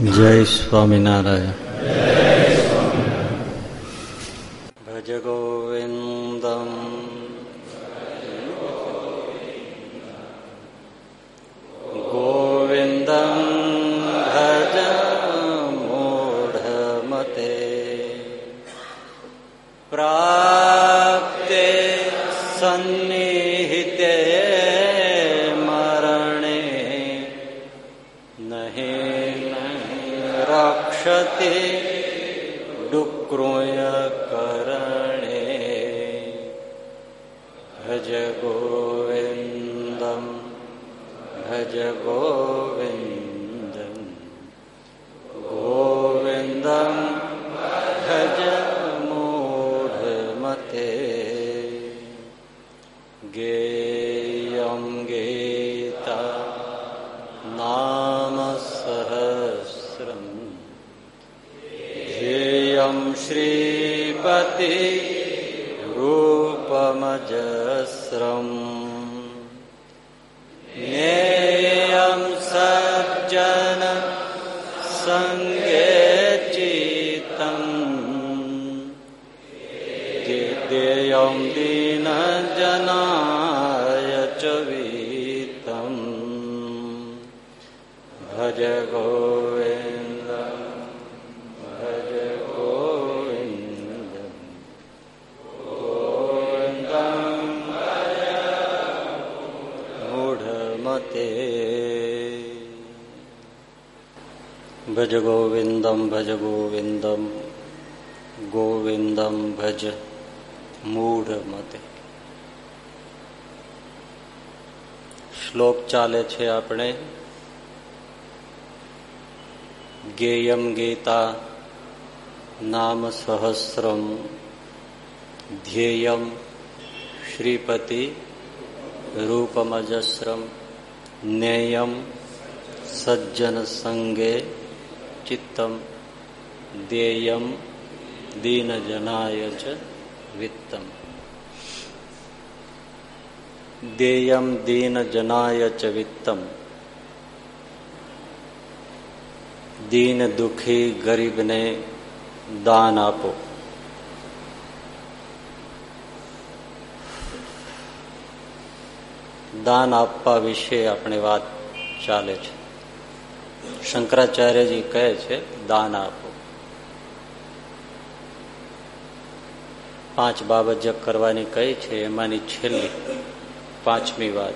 જય સ્વામિનારાયણ. ભજ ગોવિંદમ रूपमजस्रम् भज गोविन्दं भज गोविन्दं ગોવિંદમ ભજ મૂઢ મતે શ્લોક ચાલે છે આપણે ગેયમ ગીતા નામ સહસ્રમ ધ્યેયમ શ્રીપતિ રૂપમજસ્રમ નેયમ સજ્જન સંગે ચિત્તમ દેયમ દીનજનાય ચ વિત્તમ દેયમ દીનજનાય ચ વિત્તમ દીન દુખી ગરીબને દાન આપો દાન આપવા વિશે આપણે વાત ચાલે છે શંકરાચાર્યજી કહે છે, દાન આપો. પાંચ બાબત જે કરવાની કહી છે, એમાંની છેલ્લી, પાંચમી વાત,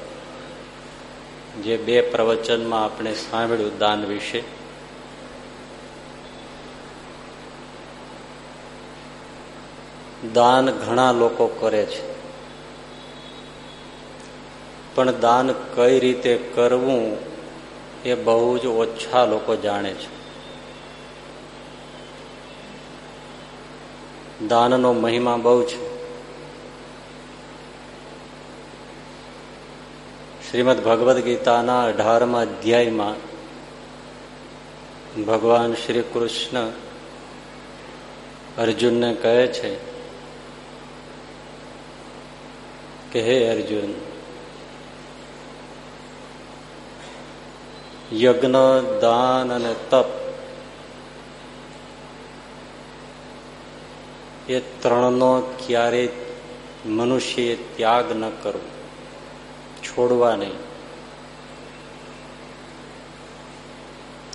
જે બે પ્રવચનમાં આપણે સાંભળ્યું દાન વિશે. દાન ઘણા લોકો કરે છે. પણ દાન કઈ રીતે કરવું એ બહુ જ ઓછા લોકો જાણે છે. દાનનો મહિમા બહુ છે. શ્રીમદ ભગવદ્ ગીતાના અઢારમા અધ્યાયમાં ભગવાન શ્રી કૃષ્ણ અર્જુનને કહે છે કે, હે અર્જુન યજ્ઞ, દાન અને તપ. એ ત્રણનો ક્યારે મનુષ્યએ ત્યાગ ન કરવો. છોડવા નહીં.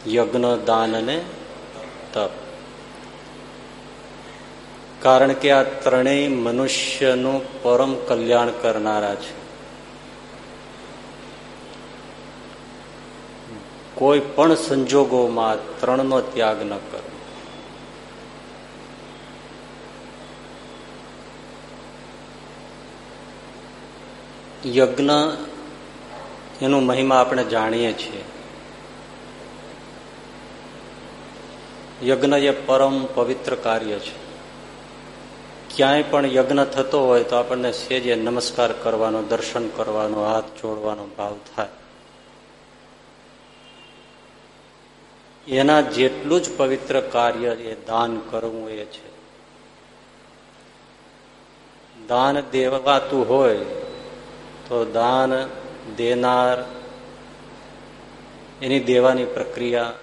યજ્ઞ, દાન અને તપ. કારણ કે આ ત્રણેય મનુષ્યનું પરમ કલ્યાણ કરનારા છે. કોઈ પણ સંજોગોમાં ત્રણનો ત્યાગ ન કરવો યજ્ઞ એનું મહિમા આપણે જાણીએ છીએ. યજ્ઞ એ પરમ પવિત્ર કાર્ય છે. ક્યાંય પણ યજ્ઞ થતો હોય તો આપણને સેજે નમસ્કાર કરવાનો, દર્શન કરવાનો, હાથ જોડવાનો ભાવ થાય. એના જેટલું જ પવિત્ર કાર્ય એ દાન કરવું એ છે. દાન દેવાતું હોય તો દાન દેનાર એની દેવાની પ્રક્રિયા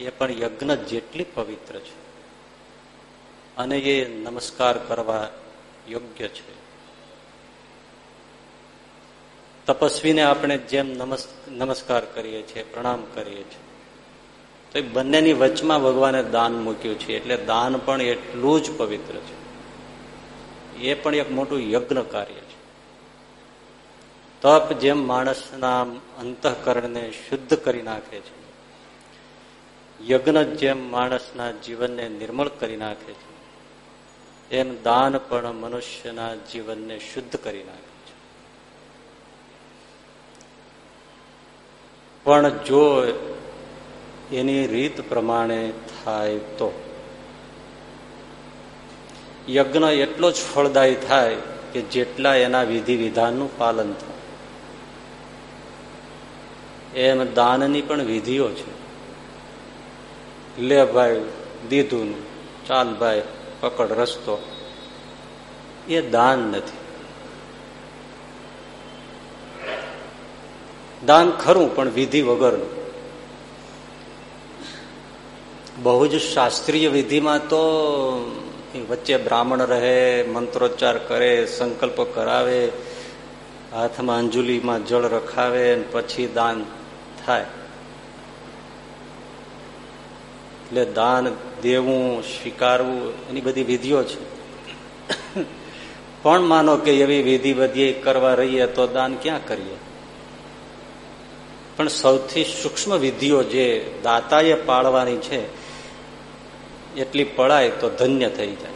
એ પણ યજ્ઞ જેટલી પવિત્ર છે. અને એ નમસ્કાર કરવા યોગ્ય છે. તપસ્વીને આપણે જેમ નમસ્કાર કરીએ છીએ, પ્રણામ કરીએ છીએ તો એ બંનેની વચમાં ભગવાને દાન મૂક્યું છે. એટલે દાન પણ એટલું જ પવિત્ર છે. એ પણ એક મોટું યજ્ઞ કાર્ય છે. તપ જેમ માણસના અંતઃકરણને શુદ્ધ કરી નાખે છે. યજ્ઞ જેમ માણસના જીવનને નિર્મળ કરી નાખે છે. એમ દાન પણ મનુષ્યના જીવનને શુદ્ધ કરી નાખે છે. પણ જો એની રીત પ્રમાણે થાય તો. યજ્ઞ એટલો જ ફળદાયી થાય કે જેટલા એના વિધિ વિધાનનું પાલન થાય. એમ દાનની પણ વિધિઓ છે. લે ભાઈ, દીધું ચાલ ભાઈ, પકડ રસ્તો. એ દાન નથી. દાન ખરું પણ વિધિ વગરનું. બહુ જ શાસ્ત્રીય વિધિમાં તો વચ્ચે બ્રાહ્મણ રહે, મંત્રોચ્ચાર કરે, સંકલ્પ કરાવે, હાથમાં અંજુલીમાં જળ રખાવે પછી દાન થાય. એટલે દાન દેવું, સ્વીકારવું, એની બધી વિધિઓ છે. પણ માનો કે એવી વિધિ બધી કરવા રહીએ તો દાન ક્યાં કરીએ? પણ સૌથી સૂક્ષ્મ વિધિઓ જે દાતાએ પાળવાની છે એટલી પડાય તો ધન્ય થઈ જાય.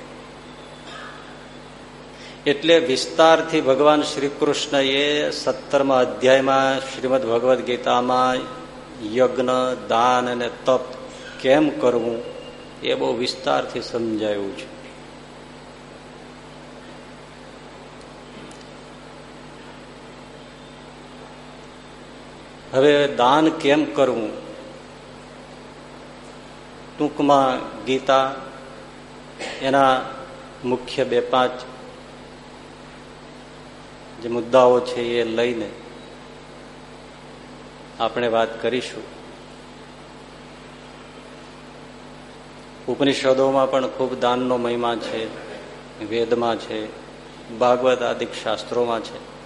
એટલે વિસ્તારથી ભગવાન શ્રી કૃષ્ણએ સત્તરમા અધ્યાયમાં શ્રીમદ ભગવદ્ ગીતામાં યજ્ઞ, દાન અને તપ કેમ કરવું એ બહુ વિસ્તારથી સમજાયું છે. હવે દાન કેમ કરવું? ટૂંકમાં ગીતા, એના મુખ્ય બે પાંચ જે મુદ્દાઓ છે એ લઈને આપણે વાત કરીશું. ઉપનિષદોમાં પણ ખૂબ દાનનો મહિમા છે, વેદમાં છે, ભાગવત આદિક શાસ્ત્રોમાં છે.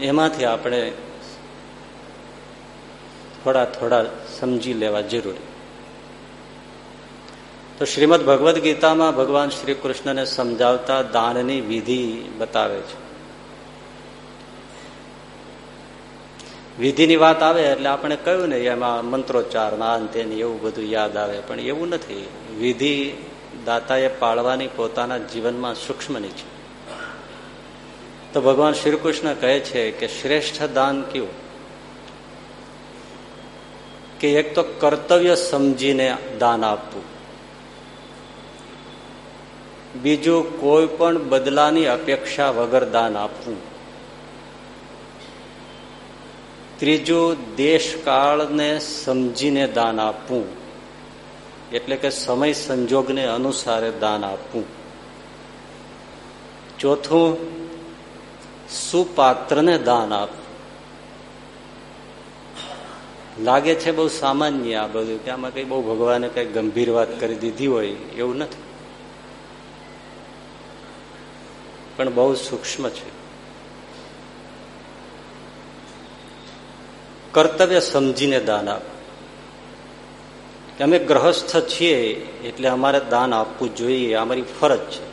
એમાંથી આપણે થોડા થોડા સમજી લેવા જરૂરી. તો શ્રીમદ ભગવદ્ ગીતામાં ભગવાન શ્રી કૃષ્ણને સમજાવતા દાનની વિધિ બતાવે છે. વિધિની વાત આવે એટલે આપણે કહ્યું ને એમાં મંત્રોચ્ચાર નાન તેની એવું બધું યાદ આવે, પણ એવું નથી. વિધિ દાતાએ પાળવાની પોતાના જીવનમાં સૂક્ષ્મની છે. તો ભગવાન શ્રી કૃષ્ણ કહે છે કે શ્રેષ્ઠ દાન કયું કે એક તો કર્તવ્ય સમજીને દાન આપવું. બીજું કોઈ પણ બદલાની અપેક્ષા વગર દાન આપવું. ત્રીજું, દેશકાળને સમજીને દાન આપવું. એટલે કે સમય સંજોગને અનુસારે દાન આપવું. ચોથું, સુપાત્રને દાન આપવું. લાગે છે બહુ સામાન્ય આ બધું કે આમાં કઈ બહુ ભગવાને કઈ ગંભીર વાત કરી દીધી હોય એવું નથી. પણ બહુ સૂક્ષ્મ છે. કર્તવ્ય સમજીને દાન આપ અમે ગ્રહસ્થ છીએ એટલે અમારે દાન આપવું જોઈએ અમારી ફરજ છે.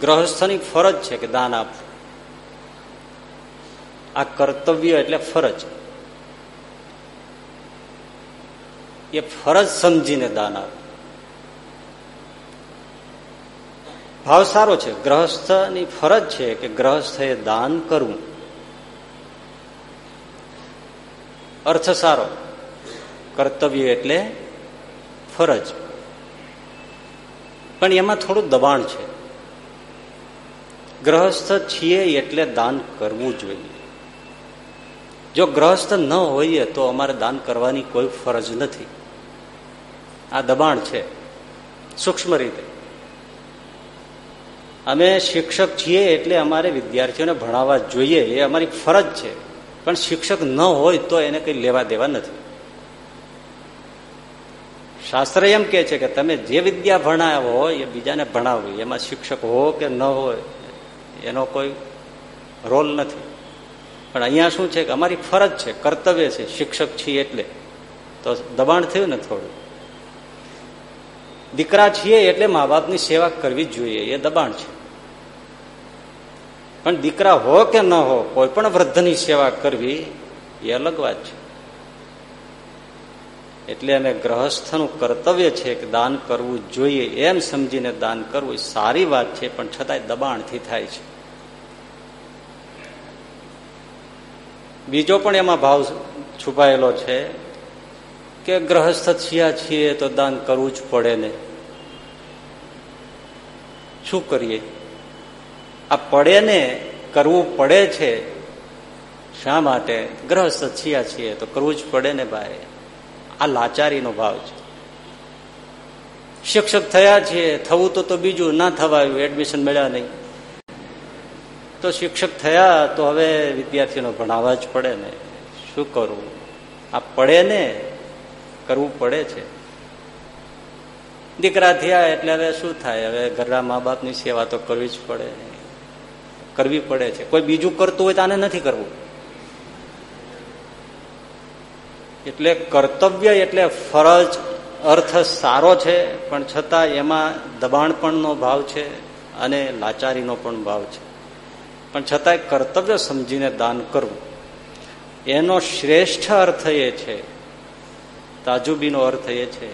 ગ્રહસ્થની ફરજ છે કે દાન આપવું. આ કર્તવ્ય એટલે ફરજ. એ ફરજ સમજીને દાન આપે. ભાવ સારો છે. ગ્રહસ્થની ફરજ છે કે ગ્રહસ્થએ દાન કરવું. અર્થ સારો. કર્તવ્ય એટલે ફરજ. પણ એમાં થોડું દબાણ છે. ગ્રહસ્થ છીએ એટલે દાન કરવું જોઈએ. જો ગ્રહસ્થ ન હોઈએ તો અમારે દાન કરવાની કોઈ ફરજ નથી. આ દબાણ છે. સૂક્ષ્મ રીતે. અમે શિક્ષક છીએ એટલે અમારે વિદ્યાર્થીઓને ભણાવવા જોઈએ, એ અમારી ફરજ છે. પણ શિક્ષક ન હોય તો એને કઈ લેવા દેવા નથી. શાસ્ત્ર એમ કે છે કે તમે જે વિદ્યા ભણાવો એ બીજાને ભણાવવી એમાં શિક્ષક હો કે ન હોય, એનો કોઈ રોલ નથી. પણ અહીંયા શું છે કે અમારી ફરજ છે, કર્તવ્ય છે, શિક્ષક છીએ એટલે. તો દબાણ થયું ને થોડું. દીકરા છીએ એટલે મા બાપની સેવા કરવી જોઈએ, એ દબાણ છે. પણ દીકરા હો કે ન હો, કોઈ પણ વૃદ્ધની સેવા કરવી, એ અલગ વાત છે. એટલે અમે ગ્રહસ્થનું કર્તવ્ય છે કે દાન કરવું જોઈએ, એમ સમજીને દાન કરવું સારી વાત છે, પણ છતાંય દબાણથી થાય છે. બીજો પણ એમાં ભાવ છુપાયેલો છે કે ગ્રહસ્થ થયા છીએ તો દાન કરવું જ પડે ને? શું કરીએ? આ પડે ને, કરવું પડે છે, શા માટે? ગ્રહસ્થ થયા છીએ તો કરવું જ પડે ને ભાઈ? આ લાચારીનો ભાવ છે. શિક્ષક થયા છીએ, થવું તો તો બીજું, ના થવાયું એડમિશન મળ્યા નહીં. તો શિક્ષક થયા તો હવે વિદ્યાર્થીઓને ભણાવવા જ પડે ને? શું કરવું આ પડે ને કરવું પડે છે. દીકરા થયા એટલે હવે શું થાય? હવે ઘરના મા બાપની સેવા તો કરવી જ પડે. કરવી પડે છે. કોઈ બીજું કરતું હોય તો આને નથી કરવું. એટલે કર્તવ્ય એટલે ફરજ, અર્થ સારો છે, પણ છતાં એમાં દબાણપણનો ભાવ છે અને લાચારીનો પણ ભાવ છે. પણ છતાંય કર્તવ્ય સમજીને દાન કરવું. એનો શ્રેષ્ઠ અર્થ એ છે તાજુબીનો અર્થ એ છે,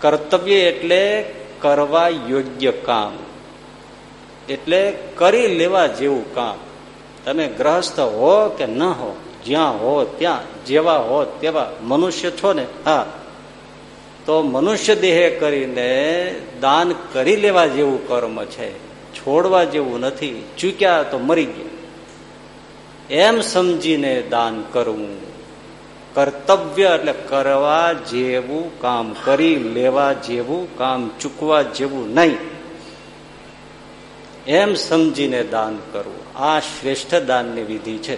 કર્તવ્ય એટલે કરવા યોગ્ય કામ. એટલે કરી લેવા જેવું કામ. તમે ગ્રહસ્થ હો કે ન હો, જ્યાં હો ત્યાં, જેવા હો તેવા મનુષ્ય છો ને, હા. તો મનુષ્ય દેહે કરીને દાન કરી લેવા જેવું કર્મ છે. છોડવા જેવું નથી. ચૂક્યા તો મરી ગયા. એમ સમજીને દાન કરવું કર્તવ્ય એટલે કરવા જેવું કામ, કરી લેવા જેવું કામ, ચૂકવા જેવું નહીં. એમ સમજીને દાન કરવું. આ શ્રેષ્ઠ દાનની વિધિ છે.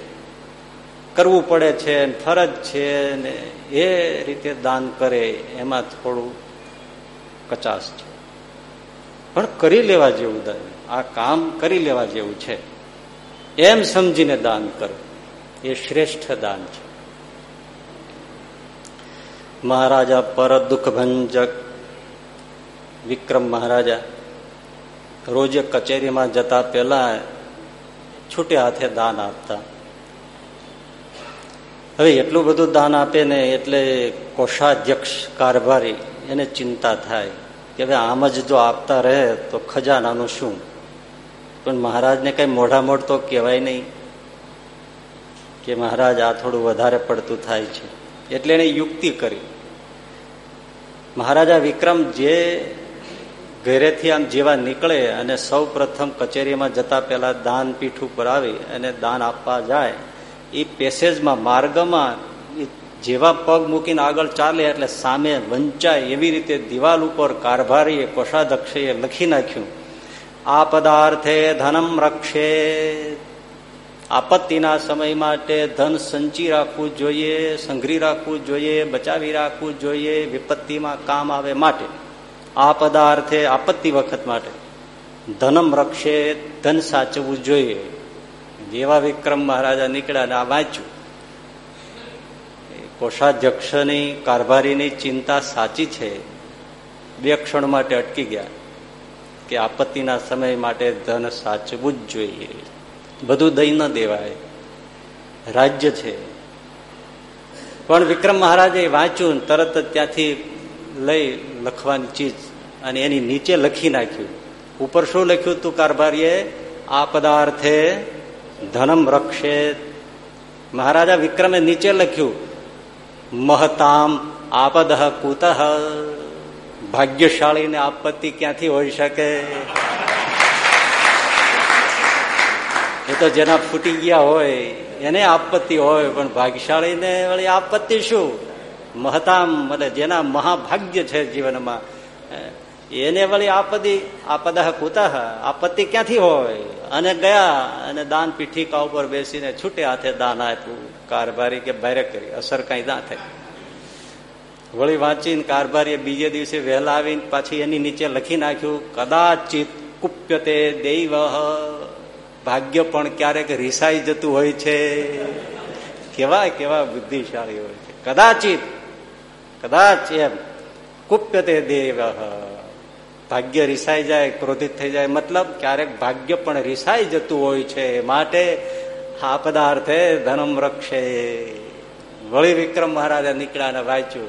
કરવું પડે છે ફરજ છે ને એ રીતે દાન કરે એમાં થોડું કચાશ છે. પણ કરી લેવા જેવું દાન, આ કામ કરી લેવા જેવું છે. એમ સમજીને દાન કરવું. એ શ્રેષ્ઠ દાન છે. મહારાજા પર દુઃખ ભંજક વિક્રમ મહારાજા રોજે કચેરીમાં જતા પહેલા છૂટે હાથે દાન આપતા હવે એટલું બધું દાન આપે ને એટલે કોષાધ્યક્ષ કારભારી એને ચિંતા થાય કે હવે આમ જ જો આપતા રહે તો ખજાનાનું શું પણ મહારાજને કઈ મોઢા મોઢ તો કહેવાય નહીં કે મહારાજ આ થોડું વધારે પડતું થાય છે એટલે એને યુક્તિ કરી મહારાજા વિક્રમ જે ઘરેથી આમ જેવા નીકળે અને સૌ પ્રથમ કચેરીમાં જતા પહેલા દાન પીઠ ઉપર આવી અને દાન આપવા જાય, એ પેસેજમાં, માર્ગમાં જેવા પગ મૂકીને આગળ ચાલે એટલે સામે વંચાય એવી રીતે દિવાલ ઉપર કારભારીએ કોષાધક્ષએ લખી નાખ્યું, આ પદાર્થે ધનમ રક્ષે આપત્તિના સમય માટે ધન સંચી રાખવું જોઈએ, સંઘરી રાખવું જોઈએ, બચાવી રાખવું જોઈએ, વિપત્તિમાં કામ આવે માટે. આ પદાર્થે આપત્તિ વખત માટે ધનમ રક્ષે, ધન સાચવવું જોઈએ. જેવા વિક્રમ મહારાજા નીકળ્યા આ વાંચ્યું. કોષાધ્યક્ષની, કારભારીની ચિંતા સાચી છે. બે ક્ષણ માટે અટકી ગયા કે આપત્તિના સમય માટે ધન સાચવું જ જોઈએ. બધું દઈ ન દેવાય. રાજ્ય છે. પણ વિક્રમ મહારાજે વાંચ્યું તરત જ ત્યાંથી લઈ લખવાની ચીજ અને એની નીચે લખી નાખ્યું. ઉપર શું લખ્યું તું કારભારીએ? આ પદાર્થે ધનમ રક્ષે મહારાજા વિક્રમે નીચે લખ્યું, મહતામ આપદ કુતઃ. ભાગ્યશાળીને આપત્તિ ક્યાંથી હોઈ શકે? એ તો જેના ફૂટી ગયા હોય, એને આપત્તિ હોય, પણ ભાગ્યશાળીને વળી આપત્તિ શું? મહતામ, એટલે જેના મહાભાગ્ય છે જીવનમાં એને વળી આપત્તિ આપદા કુતા, આપત્તિ ક્યાંથી હોય? અને ગયા, અને દાન પીઠિકા ઉપર બેસીને છૂટે હાથે દાન આપ્યું. કારભારી કે બારે કરી, અસર કઈ ના થાય. વળી વાંચીને કારભારીએ બીજે દિવસે વહેલા આવીને પાછી એની નીચે લખી નાખ્યું, કદાચિત કુપ્યતે દૈવ ભાગ્ય પણ ક્યારેક રિસાઈ જતું હોય છે. કેવા કેવા બુદ્ધિશાળી હોય છે. કદાચિત કદાચ એમ કુપ્યતે દેવ ભાગ્ય રિસાઈ જાય, ક્રોધિત થઈ જાય, મતલબ ક્યારેક ભાગ્ય પણ રિસાઈ જતું હોય છે. માટે આ પદાર્થે ધનમ રક્ષે. વળી વિક્રમ મહારાજે નીકળ્યા ને વાંચ્યું,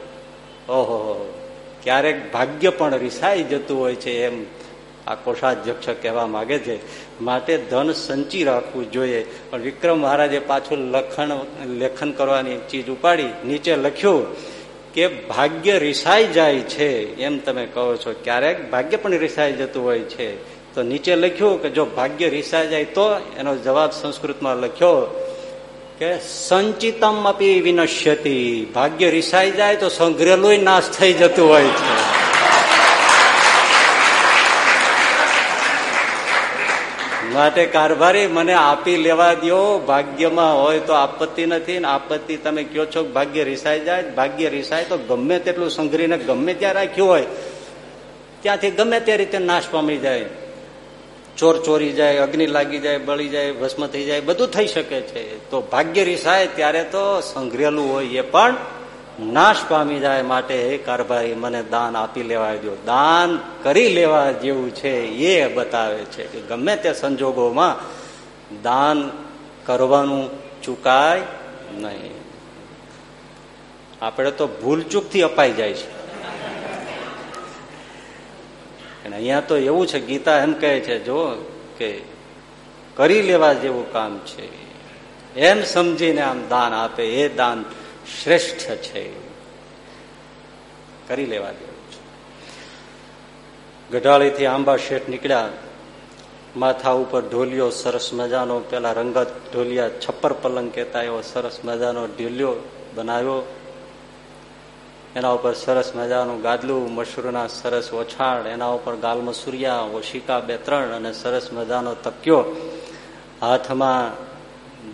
ઓહો, ક્યારેક ભાગ્ય પણ રિસાઈ જતું હોય છે. એમ આ કોષાધ્યક્ષ કહેવા માંગે છે. માટે ધન સંચી રાખવું જોઈએ. પણ વિક્રમ મહારાજે પાછું લખણ, લેખન કરવાની ચીજ ઉપાડી, નીચે લખ્યું કે ભાગ્ય રિસાઈ જાય છે. એમ તમે કહો છો. ક્યારેક ભાગ્ય પણ રિસાઈ જતું હોય છે. તો નીચે લખ્યું કે જો ભાગ્ય રિસાઈ જાય તો એનો જવાબ સંસ્કૃતમાં લખ્યો કે સંચિતમ અપી વિનશ્યતી. ભાગ્ય રિસાઈ જાય તો સંગ્રહેલું નાશ થઈ જતું હોય છે. માટે કારભારી મને આપી લેવા દો ભાગ્યમાં હોય તો આપત્તિ નથી ને આપત્તિ તમે કયો છો ભાગ્ય રિસાઈ જાય. ભાગ્ય રિસાય તો ગમે તેટલું સંઘરીને ગમે ત્યાં રાખ્યું હોય. ત્યાંથી ગમે તે રીતે નાશ પામી જાય. ચોર ચોરી જાય, અગ્નિ લાગી જાય, બળી જાય, ભસ્મ થઈ જાય, બધું થઈ શકે છે. તો ભાગ્ય રિસાય ત્યારે તો સંઘરેલું હોય એ પણ નાશ પામી જાય માટે હે મને દાન આપી લેવા દો દાન કરી લેવા જેવું છે એ બતાવે છે કે ગમે તે સંજોગોમાં દાન કરવાનું ચૂકાય નહીં. આપણે તો ભૂલચૂકથી અપાઈ જાય છે. અને અહીંયા તો એવું છે, ગીતા એમ કહે છે, જો કે કરી લેવા જેવું કામ છે. એમ સમજીને આમ દાન આપે, એ દાન શ્રેષ્ઠ છે. કરી લેવા દેવું છે. ગઢાળીથી આંબા શેઠ નીકળ્યા. માથા ઉપર ઢોલિયો, સરસ મજાનો પેલા રંગત ઢોલિયા, છપ્પર પલંગ કહેતા એવો સરસ મજાનો ઢોલિયો બનાવ્યો. એના ઉપર સરસ મજાનું ગાદલું મશરૂના સરસ ઓછાણ એના ઉપર ગાલ મસુરિયા ઓશિકા બે ત્રણ અને સરસ મજાનો તક્યો. હાથમાં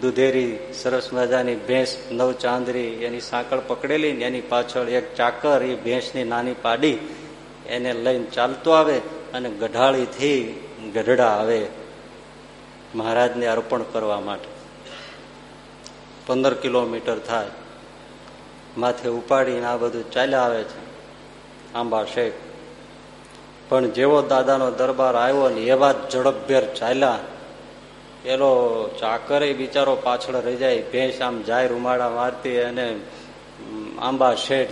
દુધેરી સરસ મજાની ભેંસ, નવ ચાંદરી, એની સાંકળ પકડેલી ને એની પાછળ એક ચાકર એ ભેંસની નાની પાડી, એને લઈને ચાલતો આવે અને ગઢાળીથી ગઢડા આવે મહારાજને અર્પણ કરવા માટે. પંદર કિલોમીટર થાય. માથે ઉપાડીને આ બધું ચાલ્યા આવે છે. આંબા શેખ પણ જેવો દાદાનો દરબાર આવ્યો ને એવા જ ઝડપભેર ચાલ્યા પેલો ચાકરે બિચારો પાછળ રહી જાય, ભેંસ આમ જાય રૂમાડા મારતી અને આંબા શેઠ,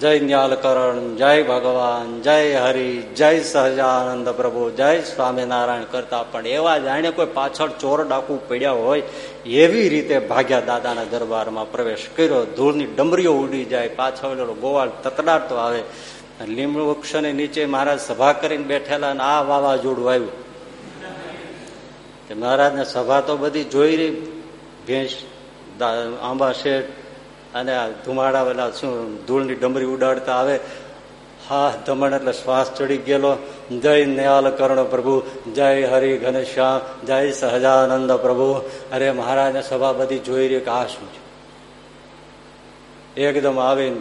જય ન્યાલકરણ, જય ભગવાન, જય હરિ, જય સહજાનંદ પ્રભુ, જય સ્વામિનારાયણ કરતા પણ એવા જાણે કોઈ પાછળ ચોર ડાકુ પડ્યા હોય, એવી રીતે ભાગ્યા દાદાના દરબારમાં પ્રવેશ કર્યો. ધૂળની ડમરીઓ ઉડી જાય, પાછળ ગોવાળ તતડાટતો આવે. લીમડું વૃક્ષને નીચે મહારાજ સભા કરીને બેઠેલા અને આ વાવાઝોડું આવ્યું. મહારાજને સભા તો બધી જોઈ રહી, ભેંસ આંબા શેઠ અને ધુમાડા પેલા શું, ધૂળની ડમરી ઉડાડતા આવે. હા ધમણ એટલે શ્વાસ ચડી ગયેલો. જય નયાલ કર્ણ પ્રભુ, જય હરિ ઘનશ્યામ, જય સહજાનંદ પ્રભુ. અરે મહારાજને સભા બધી જોઈ રહી કે આ શું છે? એકદમ આવીને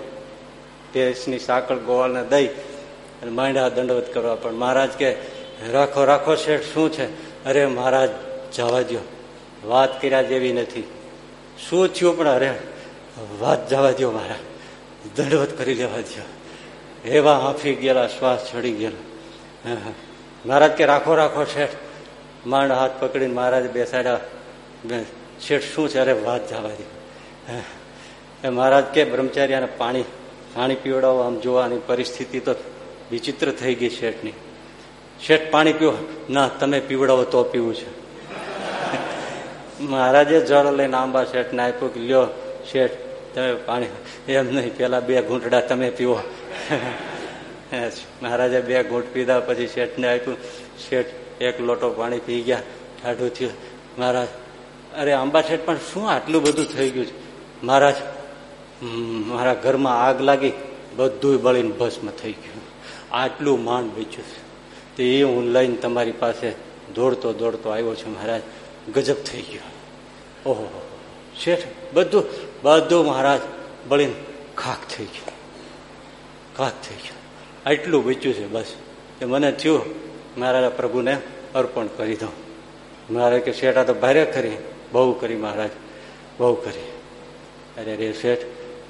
ભેંસની સાકળ ગોવાળને દઈ અને માંડ્યા દંડવત કરવા. પણ મહારાજ કે, રાખો રાખો શેઠ, શું છે? અરે મહારાજ, જવા દો વાત કર્યા જેવી નથી. શું થયું પણ અરે, વાત જવા દો મારા દંડવત કરી લેવા દો એવા હાંફી ગયેલા, શ્વાસ ચડી ગયેલો. મહારાજ કે રાખો રાખો શેઠ. માંડ હાથ પકડીને મહારાજ બેસાડ્યા. શેઠ, શું છે? અરે, વાત જવા દો મહારાજ કે બ્રહ્મચાર્યને પાણી પાણી પીવડાવો. આમ જોવાની પરિસ્થિતિ તો વિચિત્ર થઈ ગઈ શેઠની. શેઠ પાણી પીવો ના, તમે પીવડાવો તો પીવું છે. મહારાજે જળ લઈને આંબા શેઠ ને આપ્યું કે, લ્યો શેઠ, તમે પાણી એમ નહીં, પેલા બે ઘૂંટડા તમે પીવો. મહારાજે બે ઘૂંટ પીધા, પછી શેઠને આપ્યું, શેઠ, એક લોટો પાણી પી ગયા ઠાઢું થયું. મહારાજ, અરે, આંબા શેઠ, પણ શું આટલું બધું થઈ ગયું છે? મહારાજ મારા ઘરમાં આગ લાગી બધું બળીને ભસ્મ થઈ ગયું. આટલું માંડ વેચ્યું છે. તે એ હું લઈને તમારી પાસે દોડતો દોડતો આવ્યો છું મહારાજ. ગજબ થઈ ગયો. ઓહો, શેઠ, બધું બધું મહારાજ બળીને ખાક થઈ ગયું. ખાક થઈ ગયું. આટલું બચ્યું છે બસ. એ મને થયું, મારા પ્રભુને અર્પણ કરી દઉં. મારે કે શેઠ, આ તો ભારે કરી. બહુ કરી મહારાજ, બહુ કરી. અરે રે શેઠ,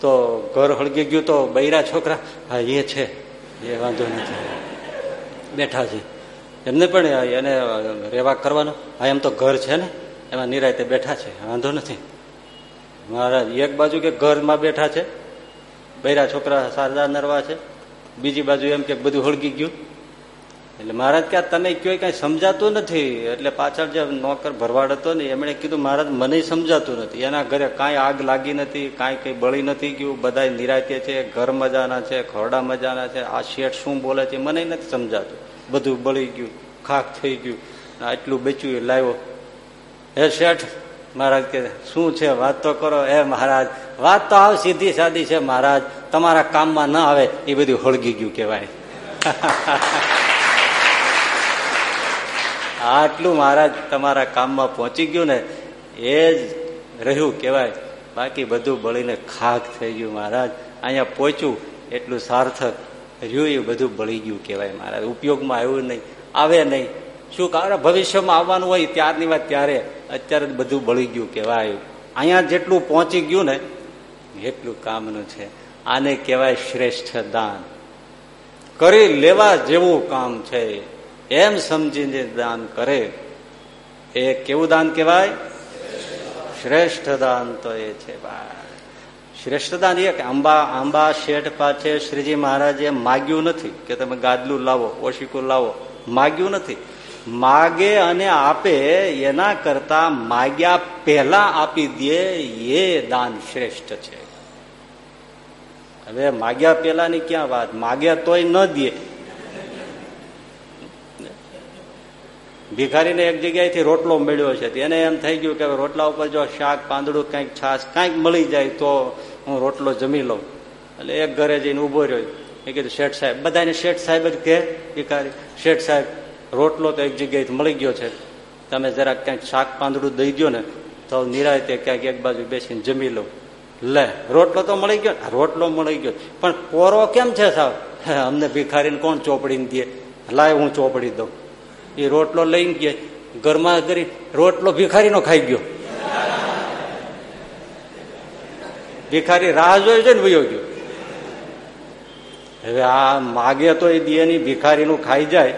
તો ઘર હળગી ગયું તો બૈરા છોકરા, હા, એ છે. એ વાંધો નથી. બેઠા છે. એમને પણ એને રેવા કરવાનો. હા એમ તો ઘર છે ને. એમાં નિરાયતે બેઠા છે. વાંધો નથી. મહારાજ, એક બાજુ કે ઘરમાં બેઠા છે. બૈરા છોકરા સારદા નરવા છે. બીજી બાજુ એમ કે બધું હળગી ગયું. એટલે મહારાજ કે તમે કયો કઈ સમજાતું નથી. એટલે પાછળ જે નોકર ભરવાડ હતો ને, એમણે કીધું, મહારાજ, મને સમજાતું નથી. એના ઘરે કાંઈ આગ લાગી નથી, કાંઈ કઈ બળી નથી ગયું. બધા નિરાયતે છે, ઘર મજાના છે, ખરડા મજાના છે. આ શેઠ શું બોલે છે? મને નથી સમજાતું. બધું બળી ગયું ખાક થઈ ગયું આટલું બચ્યું લાવ્યો. હે શેઠ, મહારાજ કે, શું છે, વાત તો કરો. હે મહારાજ, વાત તો આવ, સીધી સાદી છે, મહારાજ. તમારા કામમાં ના આવે, એ બધું હળગી ગયું કેવાય આટલું મહારાજ તમારા કામમાં પહોંચી ગયું ને, એ જ રહ્યું કેવાય બાકી બધું બળીને ખાક થઈ ગયું, મહારાજ. અહીંયા પહોંચ્યું, એટલું સાર્થક. રહ્યું બધું બળી ગયું કહેવાય મારા ઉપયોગમાં આવ્યું નહીં, આવે નહીં. શું કારણ? ભવિષ્યમાં આવવાનું હોય ત્યારની વાત ત્યારે અત્યારે બધું બળી ગયું કહેવાય. અહીંયા જેટલું પહોંચી ગયું ને, એટલું કામનું છે. આને કહેવાય શ્રેષ્ઠ દાન. કરી લેવા જેવું કામ છે. એમ સમજીને દાન કરે. એ કેવું દાન કહેવાય? શ્રેષ્ઠ દાન તો એ છે શ્રેષ્ઠ દાન એ કે આંબા આંબા શેઠ પાસે શ્રીજી મહારાજે માગ્યું નથી કે તમે ગાદલું લાવો, ઓશિકું લાવો, માગ્યું નથી. માગે અને આપે, એના કરતા માગ્યા પહેલા આપી દે, એ દાન શ્રેષ્ઠ છે. હવે માગ્યા પેલાની ક્યાં વાત? માગ્યા તોય ન દે. ભિખારીને એક જગ્યાએથી રોટલો મળ્યો છે એને એમ થઈ ગયું કે રોટલા ઉપર જો શાક, પાંદડું કંઈક છાશ, કંઈક મળી જાય તો હું રોટલો જમી લઉં. એટલે એક ઘરે જઈને ઊભો રહ્યો. એ કીધું, શેઠ સાહેબ. બધાને શેઠ સાહેબ જ કે, ભિખારી. શેઠ સાહેબ, રોટલો તો એક જગ્યાએ મળી ગયો છે. તમે જરાક ક્યાંક શાક પાંદડું દઈ દો ને, તો નિરાયતે ક્યાંક એક બાજુ બેસીને જમી લઉં. લે, રોટલો તો મળી ગયો રોટલો મળી ગયો. પણ કોરો કેમ છે સાહેબ અમને ભિખારીને કોણ ચોપડીને દે? લાય હું ચોપડી દઉં. એ રોટલો લઈને ગયા. ઘરમાં કરી રોટલો ભિખારીનો ખાઈ ગયો. ભિખારી રાહ જોઈ છે ને વયો ગયો. હવે આ માગે તો એ દિયની ભિખારીનું ખાઈ જાય.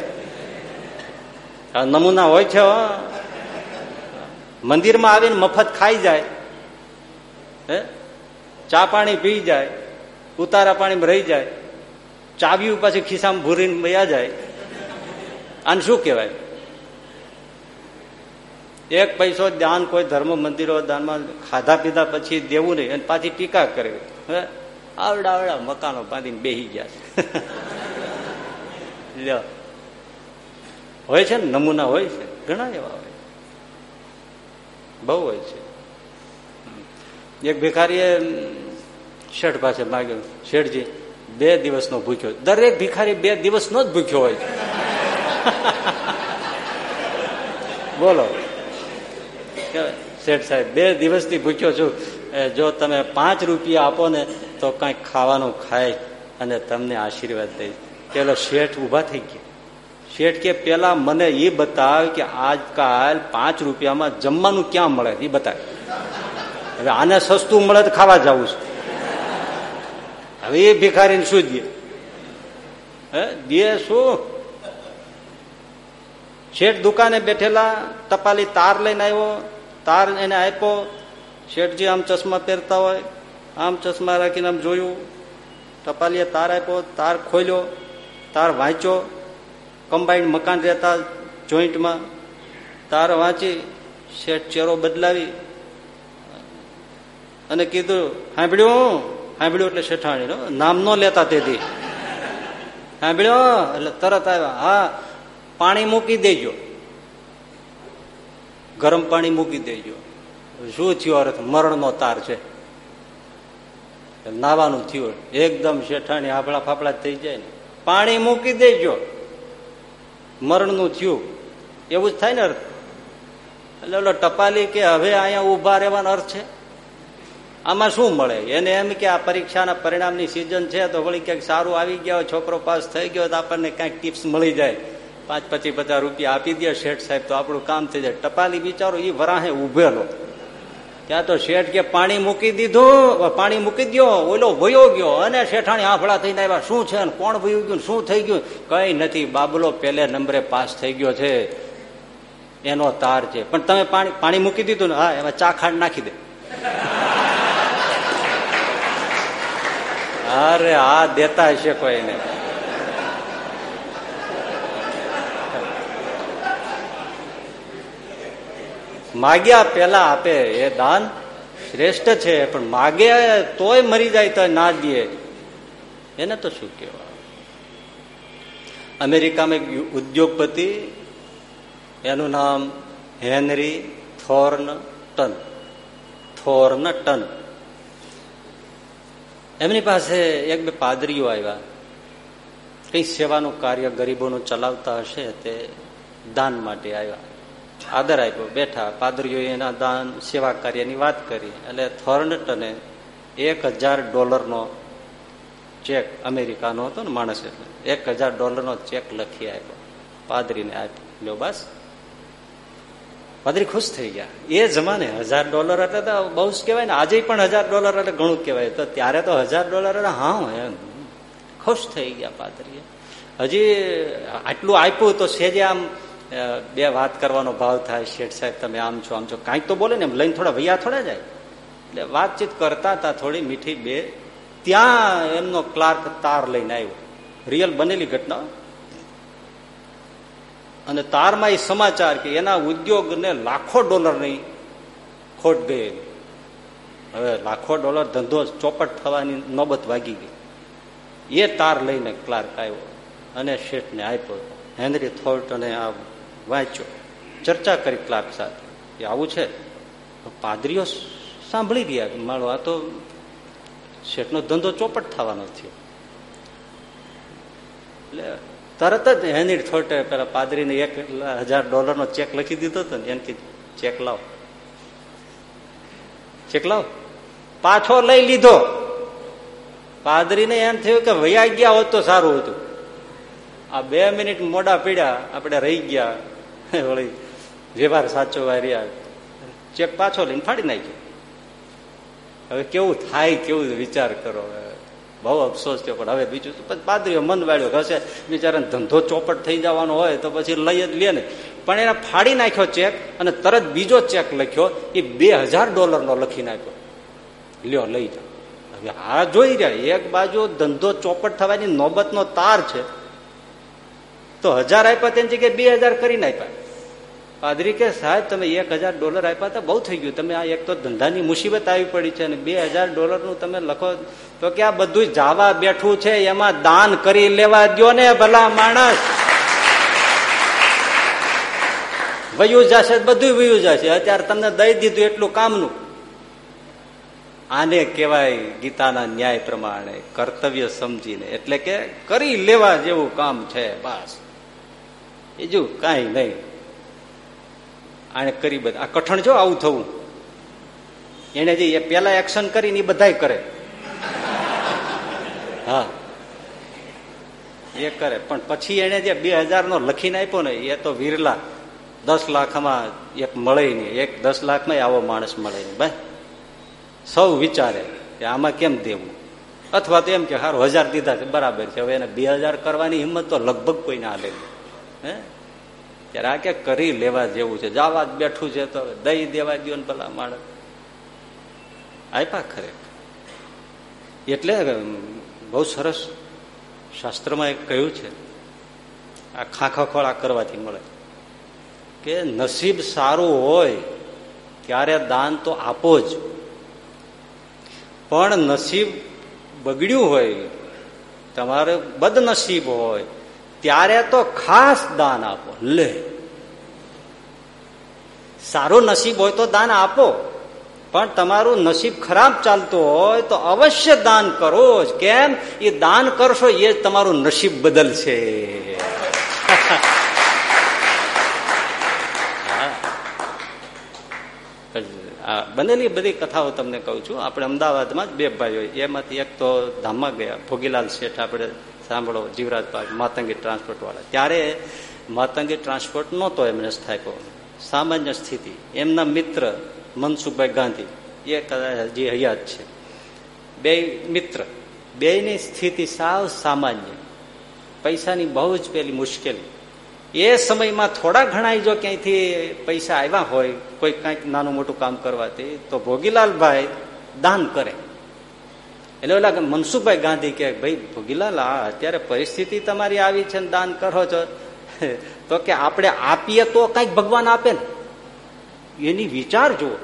આ નમૂના હોય છે મંદિરમાં આવીને મફત ખાઈ જાય. હે? ચા પાણી પી જાય. ઉતારા પાણીમાં રહી જાય. ચાવ્યું પાછી ખિસ્સામાં ભૂરીને વયા જાય. આને શું કહેવાય? એક પૈસો દાન કોઈ ધર્મ મંદિરો દાનમાં ખાધા પીધા પછી દેવું નહીં, અને પાછી ટીકા કરવી હે? આવડા આવડા મકાનો બાંધીને બેસી ગયા છે. હોય છે ને? નમૂના હોય છે. ઘણા એવા હોય. બહુ હોય છે. એક ભિખારીએ શેઠ પાસે માગ્યો, શેઠજી, બે દિવસનો ભૂખ્યો. દરેક ભિખારી બે દિવસનો જ ભૂખ્યો હોય છે. બોલો. શેઠ સાહેબ, બે દિવસથી ભૂખ્યો છું. જો તમે પાંચ રૂપિયા આપો ને, તો કાંઈ ખાવાનું ખાય અને તમને આશીર્વાદ દઈશ પેલો શેઠ ઊભા થઈ ગયા. શેઠ કે, પેલા મને એ બતાવ કે આજકાલ પાંચ રૂપિયામાં જમવાનું ક્યાં મળે? એ બતાવે. હવે આને સસ્તું મળે તો ખાવા જવું છે. હવે એ ભિખારીને શું દે? દે શું? શેઠ દુકાને બેઠેલા, ટપાલી તાર લઈને આવ્યો. તાર એને આપ્યો. શેઠજી આમ ચશ્મા પહેરતા હોય, આમ ચશ્મા રાખીને આમ જોયું. ટપાલીએ તાર આપ્યો, તાર ખોલ્યો, તાર વાંચ્યો. કમ્બાઈન્ડ મકાન રહેતા જોઈન્ટમાં તાર વાંચી, શેઠ ચેરો બદલાવી અને કીધું સાંભળ્યું સાંભળ્યું એટલે શેઠાણી નામ ન લેતા તેથી. સાંભળ્યો એટલે તરત આવ્યા, હા, પાણી મૂકી દેજો. ગરમ પાણી મૂકી દેજો. શું થયું અર્થ? મરણનો તાર છે. નાવાનું થયું. એકદમ શેઠાણી આપડા ફાફડા થઈ જાય ને. પાણી મૂકી દેજો. મરણનું થયું. એવું જ થાય ને અર્થ? એટલે ઓલો ટપાલી કે હવે અહીંયા ઊભા રહેવાનો અર્થ છે? આમાં શું મળે? એને એમ કે આ પરીક્ષાના પરિણામની સિઝન છે, તો વળી ક્યાંક સારું આવી ગયા છોકરો પાસ થઈ ગયો તો આપણને કાંઈક ટિપ્સ મળી જાય. પાંચ પચીસ પચાસ રૂપિયા આપી દે શેઠ સાહેબ તો આપણું કામ થઈ જાય. ટપાલી બિચારો એ વરાહે ઉભેલો. ત્યાં તો શેઠ કે, પાણી મૂકી દીધું, પાણી મૂકી દો ઓલો ભયો ગયો અને શેઠાણી આફળા થઈને આવ્યા. શું છે કોણ ભયું ગયું શું થઈ ગયું? કઈ નથી, બાબલો પહેલે નંબરે પાસ થઈ ગયો છે. એનો તાર છે. પણ તમે પાણી પાણી મૂકી દીધું ને? હા, એમાં ચા ખાંડ નાખી દે. અરે, આ દેતા હશે કોઈને. માગ્યા પેલા આપે, એ દાન શ્રેષ્ઠ છે, પણ માગે તોય મરી જાય તો ના દે એને તો શું કહેવાય અમેરિકામાં એક ઉદ્યોગપતિ, એનું નામ Henry Thornton Thornton. એમની પાસે એક બે પાદરીઓ આવ્યા. કઈ સેવાનું કાર્ય ગરીબોનું ચલાવતા હશે તે દાન માટે આવ્યા. આદર આપ્યો. બેઠા પાદરીઓ એના દાન, સેવા કાર્યની વાત કરી. એટલે થોર્નટને એક હજાર ડોલરનો ચેક અમેરિકાનો હતો ને માણસ એટલે. એક હજાર ડોલરનો ચેક લખી આપ્યો. પાદરીને આપ્યો બસ. પાદરી ખુશ થઈ ગયા. એ જમાને હજાર ડોલર એટલે તો બહુ જ કહેવાય ને. આજે પણ હજાર ડોલર એટલે ઘણું કહેવાય. તો ત્યારે તો હજાર ડોલર એટલે હા? એમ ખુશ થઈ ગયા પાદરીએ. હજી આટલું આપ્યું તો સેજે આમ બે વાત કરવાનો ભાવ થાય, શેઠ સાહેબ, તમે આમ છો આમ છો. કાંઈક તો બોલે ને, એમ લઈને થોડા વૈયા થોડા જાય. એટલે વાતચીત કરતા હતા થોડી મીઠી બે. ત્યાં એમનો ક્લાર્ક તાર લઈને આવ્યો. રિયલ બનેલી ઘટના. અને તારમાં એ સમાચાર કે એના ઉદ્યોગને લાખો ડોલરની ખોટ ગયેલી હવે લાખો ડોલર ધંધો ચોપટ થવાની નોબત વાગી ગઈ. એ તાર લઈને ક્લાર્ક આવ્યો અને શેઠને આપ્યો. હેનરી થોર્ટને આ વાંચ્યો. ચર્ચા કરી ક્લાર્ક સાથે. કે આવું છે? પાદરીઓ સાંભળી ગયા મારો આ તો શેઠનો ધંધો ચોપટ થવાનો થયો. એટલે તરત જ હેનરી થોટે પેલા પાદરીને એક હજાર ડોલરનો ચેક લખી દીધો હતો ને એને ચેક લાવ. ચેક લાવ? પાછો લઈ લીધો. પાદરીને એમ થયું કે, વૈયા ગયા હોત તો સારું હતું. આ બે મિનિટ મોડા પીડ્યા, આપણે રહી ગયા. વળી વ્યવહાર સાચો રહ્યા ચેક પાછો લઈને ફાડી નાખ્યો. હવે કેવું થાય કેવું વિચાર કરો બહુ અફસોસ થયો, પણ હવે બીજું પાદરીઓ મન વાળ્યો, ઘસે બિચારાને ધંધો ચોપટ થઈ જવાનો હોય તો પછી લઈ જ લે ને. પણ એને ફાડી નાખ્યો ચેક અને તરત બીજો ચેક લખ્યો, એ બે હજાર ડોલરનો લખી નાખ્યો. લ્યો, લઈ જાઓ. હવે આ જોઈ રહ્યા, એક બાજુ ધંધો ચોપટ થવાની નોબતનો તાર છે તો હજાર આપ્યા તેની જગ્યાએ બે હજાર કરીને આપ્યા. પાદરી કે, સાહેબ, તમે એક હજાર ડોલર આપ્યા હતા બહુ થઈ ગયું. તમે આ એક તો ધંધાની મુસીબત આવી પડી છે અને બે હજાર ડોલરનું તમે લખો તો કે આ બધું જાવા બેઠું છે, એમાં દાન કરી લેવા દો ને ભલા માણસ. વયું જશે બધું વયું જશે. અત્યારે તમને દઈ દીધું એટલું કામનું. આને કહેવાય ગીતાના ન્યાય પ્રમાણે કર્તવ્ય સમજીને. એટલે કે કરી લેવા જેવું કામ છે, બસ. બીજું કાંઈ નહીં. આને કરી બધા આ કઠણ જો આવું થવું. એને જે પેલા એક્શન કરીને એ બધા કરે. હા. એ કરે. પણ પછી એને જે બે નો લખીને આપ્યો ને, એ તો વિરલા. દસ લાખમાં એક મળે નહીં. એક દસ લાખમાં આવો માણસ મળે નહીં. ભાઈ સૌ વિચારે કે આમાં કેમ દેવું? અથવા તો એમ કે હારું, હજાર દીધા છે. બરાબર છે. હવે એને બે હજાર કરવાની હિંમત તો લગભગ કોઈ ના લે હે? ત્યારે આ કે કરી લેવા જેવું છે. જાવા બેઠું છે તો દઈ દેવા દો ને ભલા માણસ. આપ્યા ખરેખર એટલે બહુ સરસ શાસ્ત્રમાં એક કહ્યું છે, આ ખાખા ખોળા કરવાથી મળે. કે નસીબ સારું હોય ત્યારે દાન તો આપો જ. પણ નસીબ બગડ્યું હોય, તમારે બદનસીબ હોય ત્યારે તો ખાસ દાન આપો. લે. સારું નસીબ હોય તો દાન આપો. પણ તમારું નસીબ ખરાબ ચાલતું હોય તો અવશ્ય દાન કરો જ. કેમ? એ દાન કરશો એ તમારું નસીબ બદલશે. બનેલી બધી કથાઓ તમને કહું છું. આપણે અમદાવાદમાં જ બે ભાઈઓ. એમાંથી એક તો ધામમાં ગયા, ભોગીલાલ શેઠ, આપણે સાંભળો, જીવરાજ પાર્ક માતંગી ટ્રાન્સપોર્ટ વાળા. ત્યારે માતંગી ટ્રાન્સપોર્ટ નહોતો એમને સ્થાપ્યો. સામાન્ય સ્થિતિ. એમના મિત્ર મનસુખભાઈ ગાંધી. એ કદાચ હજી હયાત છે. બે મિત્ર. બેની સ્થિતિ સાવ સામાન્ય. પૈસાની બહુ જ પેલી મુશ્કેલી. એ સમયમાં થોડા ઘણા જો ક્યાંયથી પૈસા આવ્યા હોય, કોઈ કંઈક નાનું મોટું કામ કરવાથી, તો ભોગીલાલભાઈ દાન કરે. એટલે ઓલા મનસુખભાઈ ગાંધી કે ભાઈ ભોગીલાલ, આ અત્યારે પરિસ્થિતિ તમારી આવી છે ને દાન કરો છો. તો કે, આપણે આપીએ તો કંઈક ભગવાન આપે ને. એની વિચાર જુઓ.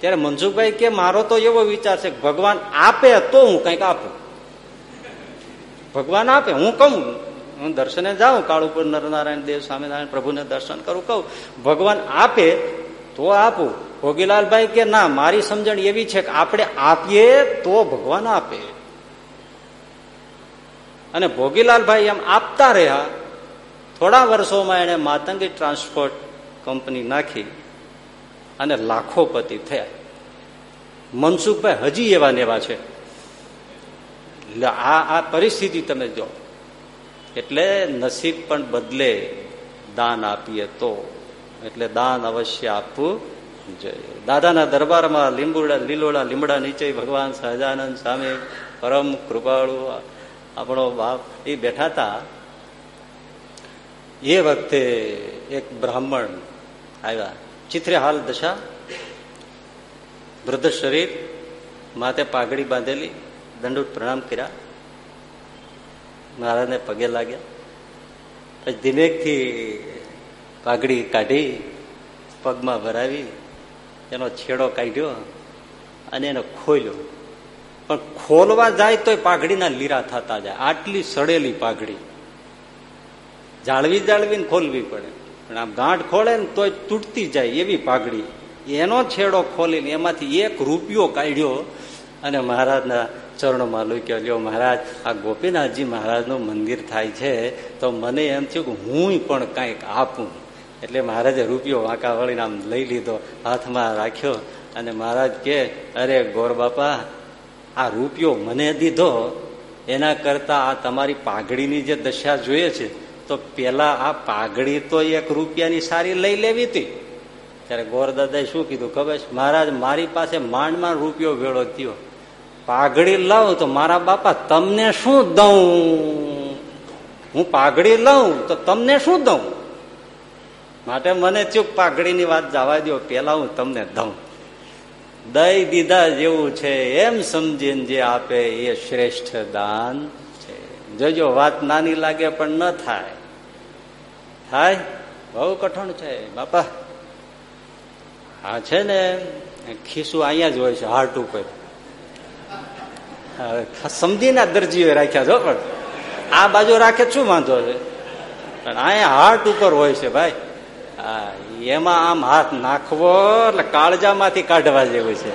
ત્યારે મનસુખભાઈ કે, મારો તો એવો વિચાર છે ભગવાન આપે તો હું કંઈક આપું. ભગવાન આપે, હું કહું. હું દર્શને જાઉં, કાળુપુર નરનારાયણ દેવ સ્વામિનારાયણ પ્રભુને દર્શન કરું, કહું, ભગવાન આપે તો આપું. ભોગીલાલભાઈ કે, ના, મારી સમજણ એવી છે કે આપણે આપીએ તો ભગવાન આપે. અને ભોગીલાલભાઈ એમ આપતા રહ્યા. થોડા વર્ષોમાં એને માતંગી ટ્રાન્સપોર્ટ કંપની નાખી અને લાખોપતિ થયા. મનસુખભાઈ હજી એવા ને એવા છે. આ આ પરિસ્થિતિ તમે જો. એટલે નસીબ પણ બદલે દાન આપીએ તો. એટલે દાન અવશ્ય આપવું જોઈએ. દાદાના દરબારમાં લીંબુડા, લીલોડા, લીમડા નીચે ભગવાન સહજાનંદ સામે પરમ કૃપાળુ આપણો બાપ, એ બેઠા હતા એ વખતે એક બ્રાહ્મણ આવ્યા. ચિત્રે હાલ દશા. વૃદ્ધ શરીર, માથે પાઘડી બાંધેલી દંડુટ પ્રણામ કર્યા. મહારાજને પગે લાગ્યા. પછી ધીમેકથી પાઘડી કાઢી, પગમાં ભરાવી, એનો છેડો કાઢ્યો અને એને ખોલ્યો. પણ ખોલવા જાય તો પાઘડીના લીરા થતા જાય. આટલી સડેલી પાઘડી. જાળવી જાળવીને ખોલવી પડે. પણ આમ ગાંઠ ખોલે ને તોય તૂટતી જાય એવી પાઘડી. એનો છેડો ખોલીને એમાંથી એક રૂપિયો કાઢ્યો અને મહારાજના ચરણોમાં લુક્યો લ્યો મહારાજ. આ ગોપીનાથજી મહારાજનું મંદિર થાય છે તો મને એમ થયું કે હું પણ કાંઈક આપું. એટલે મહારાજે રૂપિયો વાંકા વળીને આમ લઈ લીધો, હાથમાં રાખ્યો અને મહારાજ કે, અરે ગોર બાપા, આ રૂપિયો મને દીધો. એના કરતા આ તમારી પાઘડીની જે દશા જોઈએ છે, તો પેલા આ પાઘડી તો એક રૂપિયાની સારી લઈ લેવી હતી. ત્યારે ગોરદાદાએ શું કીધું? ખબર છે, મહારાજ, મારી પાસે માંડ માંડ રૂપિયો વેળો થયો. પાઘડી લઉં તો મારા બાપા તમને શું દઉં? હું પાઘડી લઉં તો તમને શું દઉં? માટે મને ચૂક પાઘડીની વાત જવા દો પેલા હું તમને દઉં. દઈ દીધા જેવું છે, એમ સમજીને જે આપે એ શ્રેષ્ઠ દાન છે. જોજો, વાત નાની લાગે પણ ન થાય. થાય? બહુ કઠણ છે, બાપા. હા, છે ને? ખીસું અહીંયા જ હોય છે, હાર્ટ ઉપર. સમજીને દરજીઓ રાખ્યા છો, પણ આ બાજુ રાખે શું વાંધો છે? પણ અહીંયા હાર્ટ ઉપર હોય છે ભાઈ. એમાં આમ હાથ નાખવો એટલે કાળજામાંથી કાઢવા જેવું છે.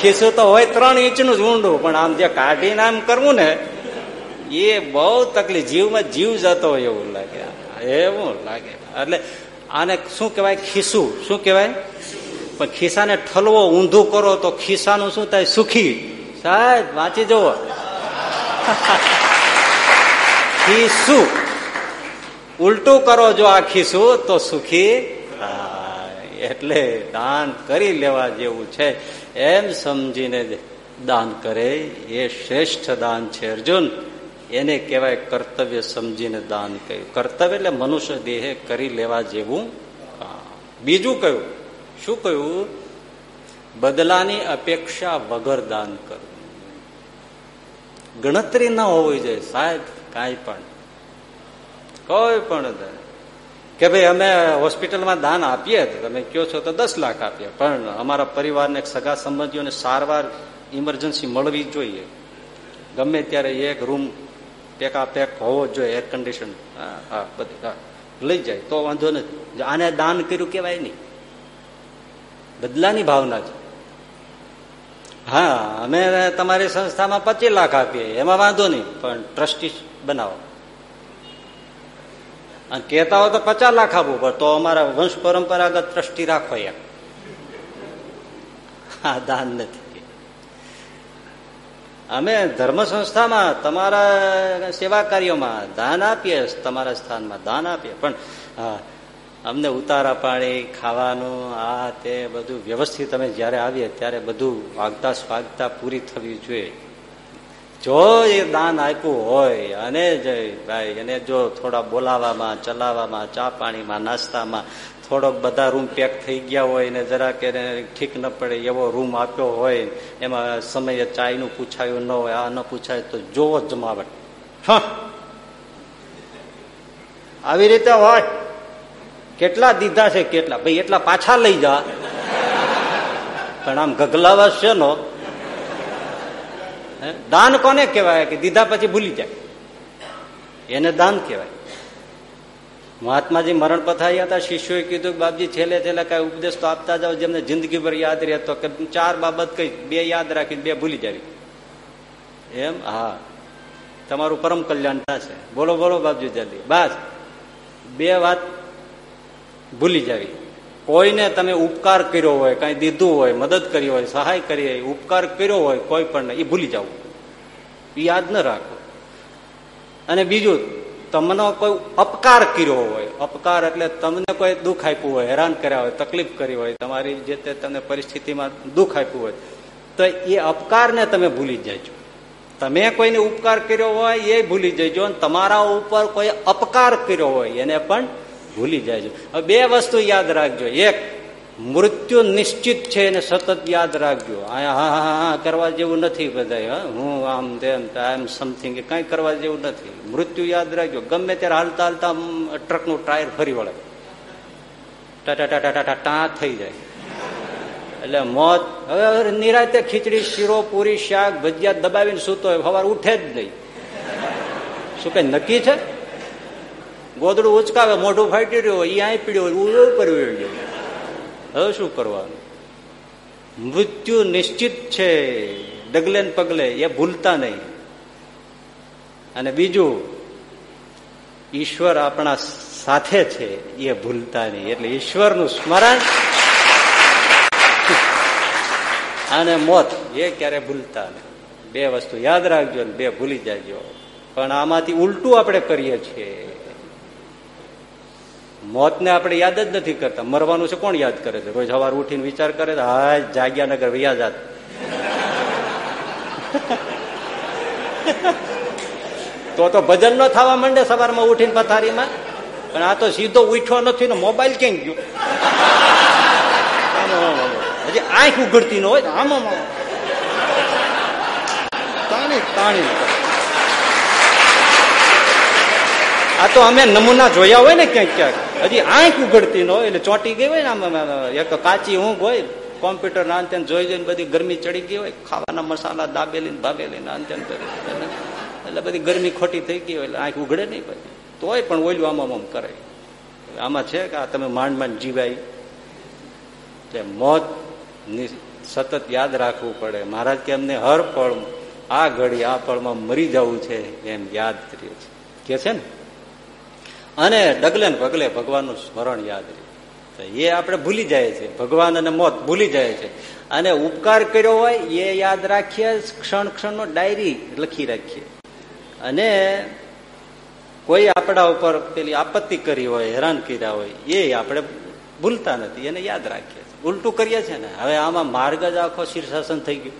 ખીસું તો હોય ત્રણ ઇંચનું જ ઊંડું, પણ આમ જે કાઢીને આમ કરવું ને, એ બહુ તકલીફ, જીવમાં જીવ જતો હોય એવું લાગે. એવું લાગે. એટલે આને શું કહેવાય? ખીસું શું કહેવાય? પણ ખિસ્સાને ઠલવો, ઊંધું કરો તો ખિસ્સાનું શું થાય? સુખી. સાહેબ, વાંચી જવો ખીસું ઉલટું કરો જો આ ખીસું તો સુખી એટલે દાન કરી લેવા જેવું છે. એમ સમજીને દાન કરે. એ શ્રેષ્ઠ દાન છે અર્જુન. એને કહેવાય કર્તવ્ય સમજીને દાન કર્યું કર્તવ્ય એટલે મનુષ્ય દેહે કરી લેવા જેવું બીજું કયું શું કહ્યું? બદલાની અપેક્ષા વગર દાન કરવું. ગણતરી ન હોવી જોઈએ, સાહેબ, કાંઈ પણ. કોઈ પણ કે ભાઈ, અમે હોસ્પિટલમાં દાન આપીએ તમે કયો છો તો દસ લાખ આપીએ. પણ અમારા પરિવારને, સગા સંબંધીઓને સારવાર ઇમરજન્સી મળવી જોઈએ. ગમે ત્યારે એક રૂમ પેકા પેક હોવો જોઈએ એર કન્ડિશન હા હા હા. લઈ જાય, તો વાંધો નથી. આને દાન કર્યું કેવાય નહીં. બદલાની ભાવના છે. હા, અમે તમારી સંસ્થામાં પચીસ લાખ આપીએ, એમાં વાંધો નહીં, પણ ટ્રસ્ટી બનાવો. અને કહેતા હોય તો પચાસ લાખ આપવું પડે, તો અમારા વંશ પરંપરાગત ટ્રસ્ટી રાખો એમ હા, દાન નથી. અમે ધર્મ સંસ્થામાં તમારા સેવા કાર્યોમાં દાન આપીએ, તમારા સ્થાનમાં દાન આપીએ. પણ અમને ઉતારા પાણી, ખાવાનું, આ તે બધું વ્યવસ્થિત અમે જયારે આવીએ ત્યારે બધું વાગતા સ્વાગતા પૂરી થવી જોઈએ. જો એ દાન આપ્યું હોય, અને ભાઈ, એને જો થોડા બોલાવામાં, ચલાવવામાં, ચા પાણીમાં, નાસ્તામાં થોડોક બધા રૂમ પેક થઈ ગયા હોય ને જરાક એને ઠીક ન પડે એવો રૂમ આપ્યો હોય એમાં સમયે ચાયનું પૂછાયું ન હોય, આ ન પૂછાય તો જોવો જમાવટ. આવી રીતે હોય. કેટલા દીધા છે, કેટલા? ભાઈ, એટલા પાછા લઈ જા. પણ આમ ગગલાવા છે નો. દાન કોને કહેવાય? કે દીધા પછી ભૂલી જાય. એને દાન કહેવાય. મહાત્માજી મરણ પથાયા હતા, શિષ્યોએ કીધું કે બાપજી છેલ્લે છેલ્લે કઈ ઉપદેશ તો આપતા જાઓ, જેમને જિંદગી ભર યાદ રહેતો કે ચાર બાબત કઈ બે યાદ રાખી બે ભૂલી જાવી. એમ? હા. તમારું પરમ કલ્યાણ થશે. બોલો બોલો બાપજી જલ્દી. બસ. બે વાત ભૂલી જાવી. કોઈને તમે ઉપકાર કર્યો હોય, કઈ દીધું હોય, મદદ કરી હોય, સહાય કરી હોય, ઉપકાર કર્યો હોય, કોઈ પણ એ ભૂલી જવું. એ યાદ ન રાખો. અને બીજું તમને કોઈ અપકાર કર્યો હોય, અપકાર એટલે તમને કોઈ દુઃખ આપ્યું હોય, હેરાન કર્યા હોય, તકલીફ કરી હોય, તમારી જે તે તમને પરિસ્થિતિમાં દુઃખ આપ્યું હોય, તો એ અપકારને તમે ભૂલી જજો. તમે કોઈને ઉપકાર કર્યો હોય, એ ભૂલી જજો અને તમારા ઉપર કોઈ અપકાર કર્યો હોય, એને પણ ભૂલી જાય હવે બે વસ્તુ યાદ રાખજો. એક મૃત્યુ નિશ્ચિત છે એને સતત યાદ રાખજો. હા હા હા કરવા જેવું નથી બધા હું. આમ તેમ આમ સમથિંગ કઈ કરવા જેવું નથી. મૃત્યુ યાદ રાખજો. ગમે ત્યારે હાલતા હાલતા ટ્રકનું ટાયર ફરી વળે. ટાટા ટાટા ટાટા ટા થઈ જાય. એટલે મોત, હવે નિરાતે ખીચડી, શીરો, પૂરી, શાક, ભજીયા દબાવીને સૂતો હોય સવાર ઉઠે જ નહીં. શું કઈ નક્કી છે? ગોદડું ઉચકાવે, મોઢું ફાટી રહ્યું હોય એ અહીં પીડ્યો હોય ઉપર ગયો હવે શું કરવાનું? મૃત્યુ નિશ્ચિત છે. ડગલે પગલે, એ ભૂલતા નહીં. અને બીજું, ઈશ્વર આપણા સાથે છે, એ ભૂલતા નહીં. એટલે ઈશ્વરનું સ્મરણ અને મોત, એ ક્યારે ભૂલતા નહીં. બે વસ્તુ યાદ રાખજો ને બે ભૂલી જાજો. પણ આમાંથી ઉલટું આપણે કરીએ છીએ. મોતને આપણે યાદ જ નથી કરતા. મરવાનું છે, કોણ યાદ કરે છે? રોજ સવાર ઉઠીને વિચાર કરે છે હા જાગ્યા નગર વૈયા જાત તો તો ભજન ન થવા માંડે સવારમાં ઉઠીને પથારીમાં. પણ આ તો સીધો ઉઠ્યો નથી ને મોબાઈલ કેમ ગયો? હજી આંખ ઉઘડતી ન હોય આમ. તાણી તાણી. આ તો અમે નમૂના જોયા હોય ને ક્યાંક ક્યાંક. હજી આંખ ઉઘડતી ન હોય એટલે ચોંટી ગઈ હોય ને આમ એક કાચી ઊંઘ હોય, કોમ્પ્યુટર ના અંતે જોઈ જોઈને બધી ગરમી ચડી ગઈ હોય, ખાવાના મસાલા દાબેલી ભાબેલી ને અંતે એટલે બધી ગરમી ખોટી થઈ ગઈ હોય એટલે આંખ ઉઘડે નહીં પછી. તોય પણ ઓયલું આમાં, આમ કરે. આમાં છે કે આ તમે માંડ માંડ જીવાય. કે મોત સતત યાદ રાખવું પડે. મહારાજ કે અમને હર પળ આ ઘડી આ પળમાં મરી જવું છે એમ યાદ કરીએ છીએ કે છે ને? અને ડગલે ને પગલે ભગવાનનું સ્મરણ યાદ રહે. એ આપણે ભૂલી જાય છે. ભગવાન અને મોત ભૂલી જાય છે. અને ઉપકાર કર્યો હોય એ યાદ રાખીએ, ક્ષણ ક્ષણનો ડાયરી લખી રાખીએ. અને કોઈ આપણા ઉપર પેલી આપત્તિ કરી હોય, હેરાન કર્યા હોય, એ આપણે ભૂલતા નથી, એને યાદ રાખીએ ઉલટું કરીએ છીએ ને, હવે આમાં માર્ગ જ આખો શીર્ષાસન થઈ ગયું.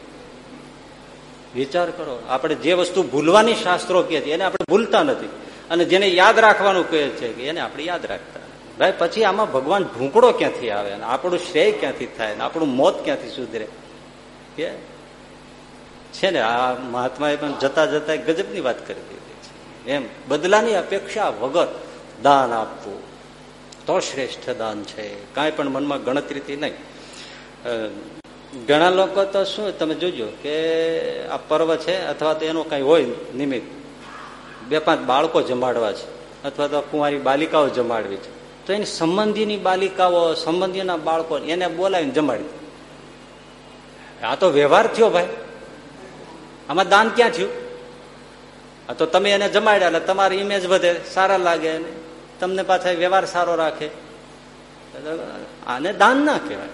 વિચાર કરો, આપણે જે વસ્તુ ભૂલવાની શાસ્ત્રો કહે છે, એને આપણે ભૂલતા નથી. અને જેને યાદ રાખવાનું કહે છે કે એને આપણે યાદ રાખતા. ભાઈ, પછી આમાં ભગવાન ઢૂંકડો ક્યાંથી આવે અને આપણું શ્રેય ક્યાંથી થાય ને આપણું મોત ક્યાંથી સુધરે? કે છે ને, આ મહાત્માએ પણ જતા જતા ગજબની વાત કરી દીધી છે. એમ, બદલાની અપેક્ષા વગર દાન આપવું તો શ્રેષ્ઠ દાન છે. કાંઈ પણ મનમાં ગણતરીથી નહીં. ઘણા લોકો તો શું, તમે જોજો કે આ પર્વ છે અથવા તો એનો કઈ હોય નિમિત્ત. બે પાંચ બાળકો જમાડવા છે. અથવા તો કુંવારી બાલિકાઓ જમાડવી છે. તો એની સંબંધીની બાલિકાઓ સંબંધીના બાળકો એને બોલાવીને જમાડી આ તો વ્યવહાર થયો ભાઈ. આમાં દાન ક્યાં થયું? આ તો તમે એને જમાડ્યા એટલે તમારી ઇમેજ વધે, સારા લાગે તમને પાછા વ્યવહાર સારો રાખે. આને દાન ના કહેવાય.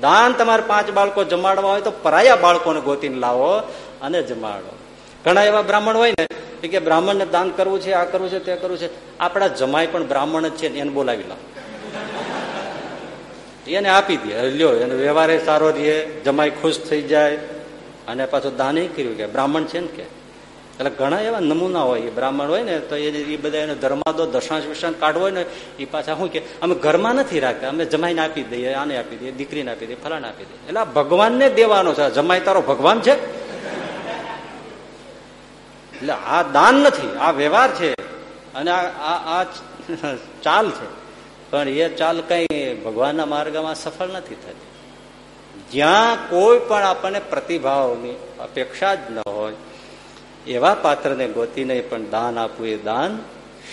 દાન તમારે પાંચ બાળકો જમાડવા હોય તો પરાયા બાળકોને ગોતીને લાવો અને જમાડો. ઘણા એવા બ્રાહ્મણ હોય ને કે બ્રાહ્મણને દાન કરવું છે, આ કરવું છે, તે કરવું છે. આપણા જમાય પણ બ્રાહ્મણ જ છે એને બોલાવી લાવો એને આપી દે. લ્યો, એનો વ્યવહાર સારો રહે, જમાઈ ખુશ થઈ જાય. અને પાછું દાન કર્યું કે બ્રાહ્મણ છે ને કે. એટલે ઘણા એવા નમૂના હોય, એ બ્રાહ્મણ હોય ને, તો એ બધા એને ધર્માદો, દશાંશ વિશાંશ કાઢવો હોય ને, એ પાછા શું કે, અમે ઘરમાં નથી રાખતા અમે જમાઈને આપી દઈએ, આને આપી દઈએ, દીકરીને આપી દઈએ, ફલાને આપી દઈએ. એટલે ભગવાનને દેવાનો છે. જમાઈ તારો ભગવાન છે? એટલે આ દાન નથી, આ વ્યવહાર છે અને આ ચાલ છે. પણ એ ચાલ કઈ ભગવાનના માર્ગમાં સફળ નથી થતી. જ્યાં કોઈ પણ આપણને પ્રતિભાવની અપેક્ષા જ ન હોય, એવા પાત્રને ગોતીને પણ દાન આપવું એ દાન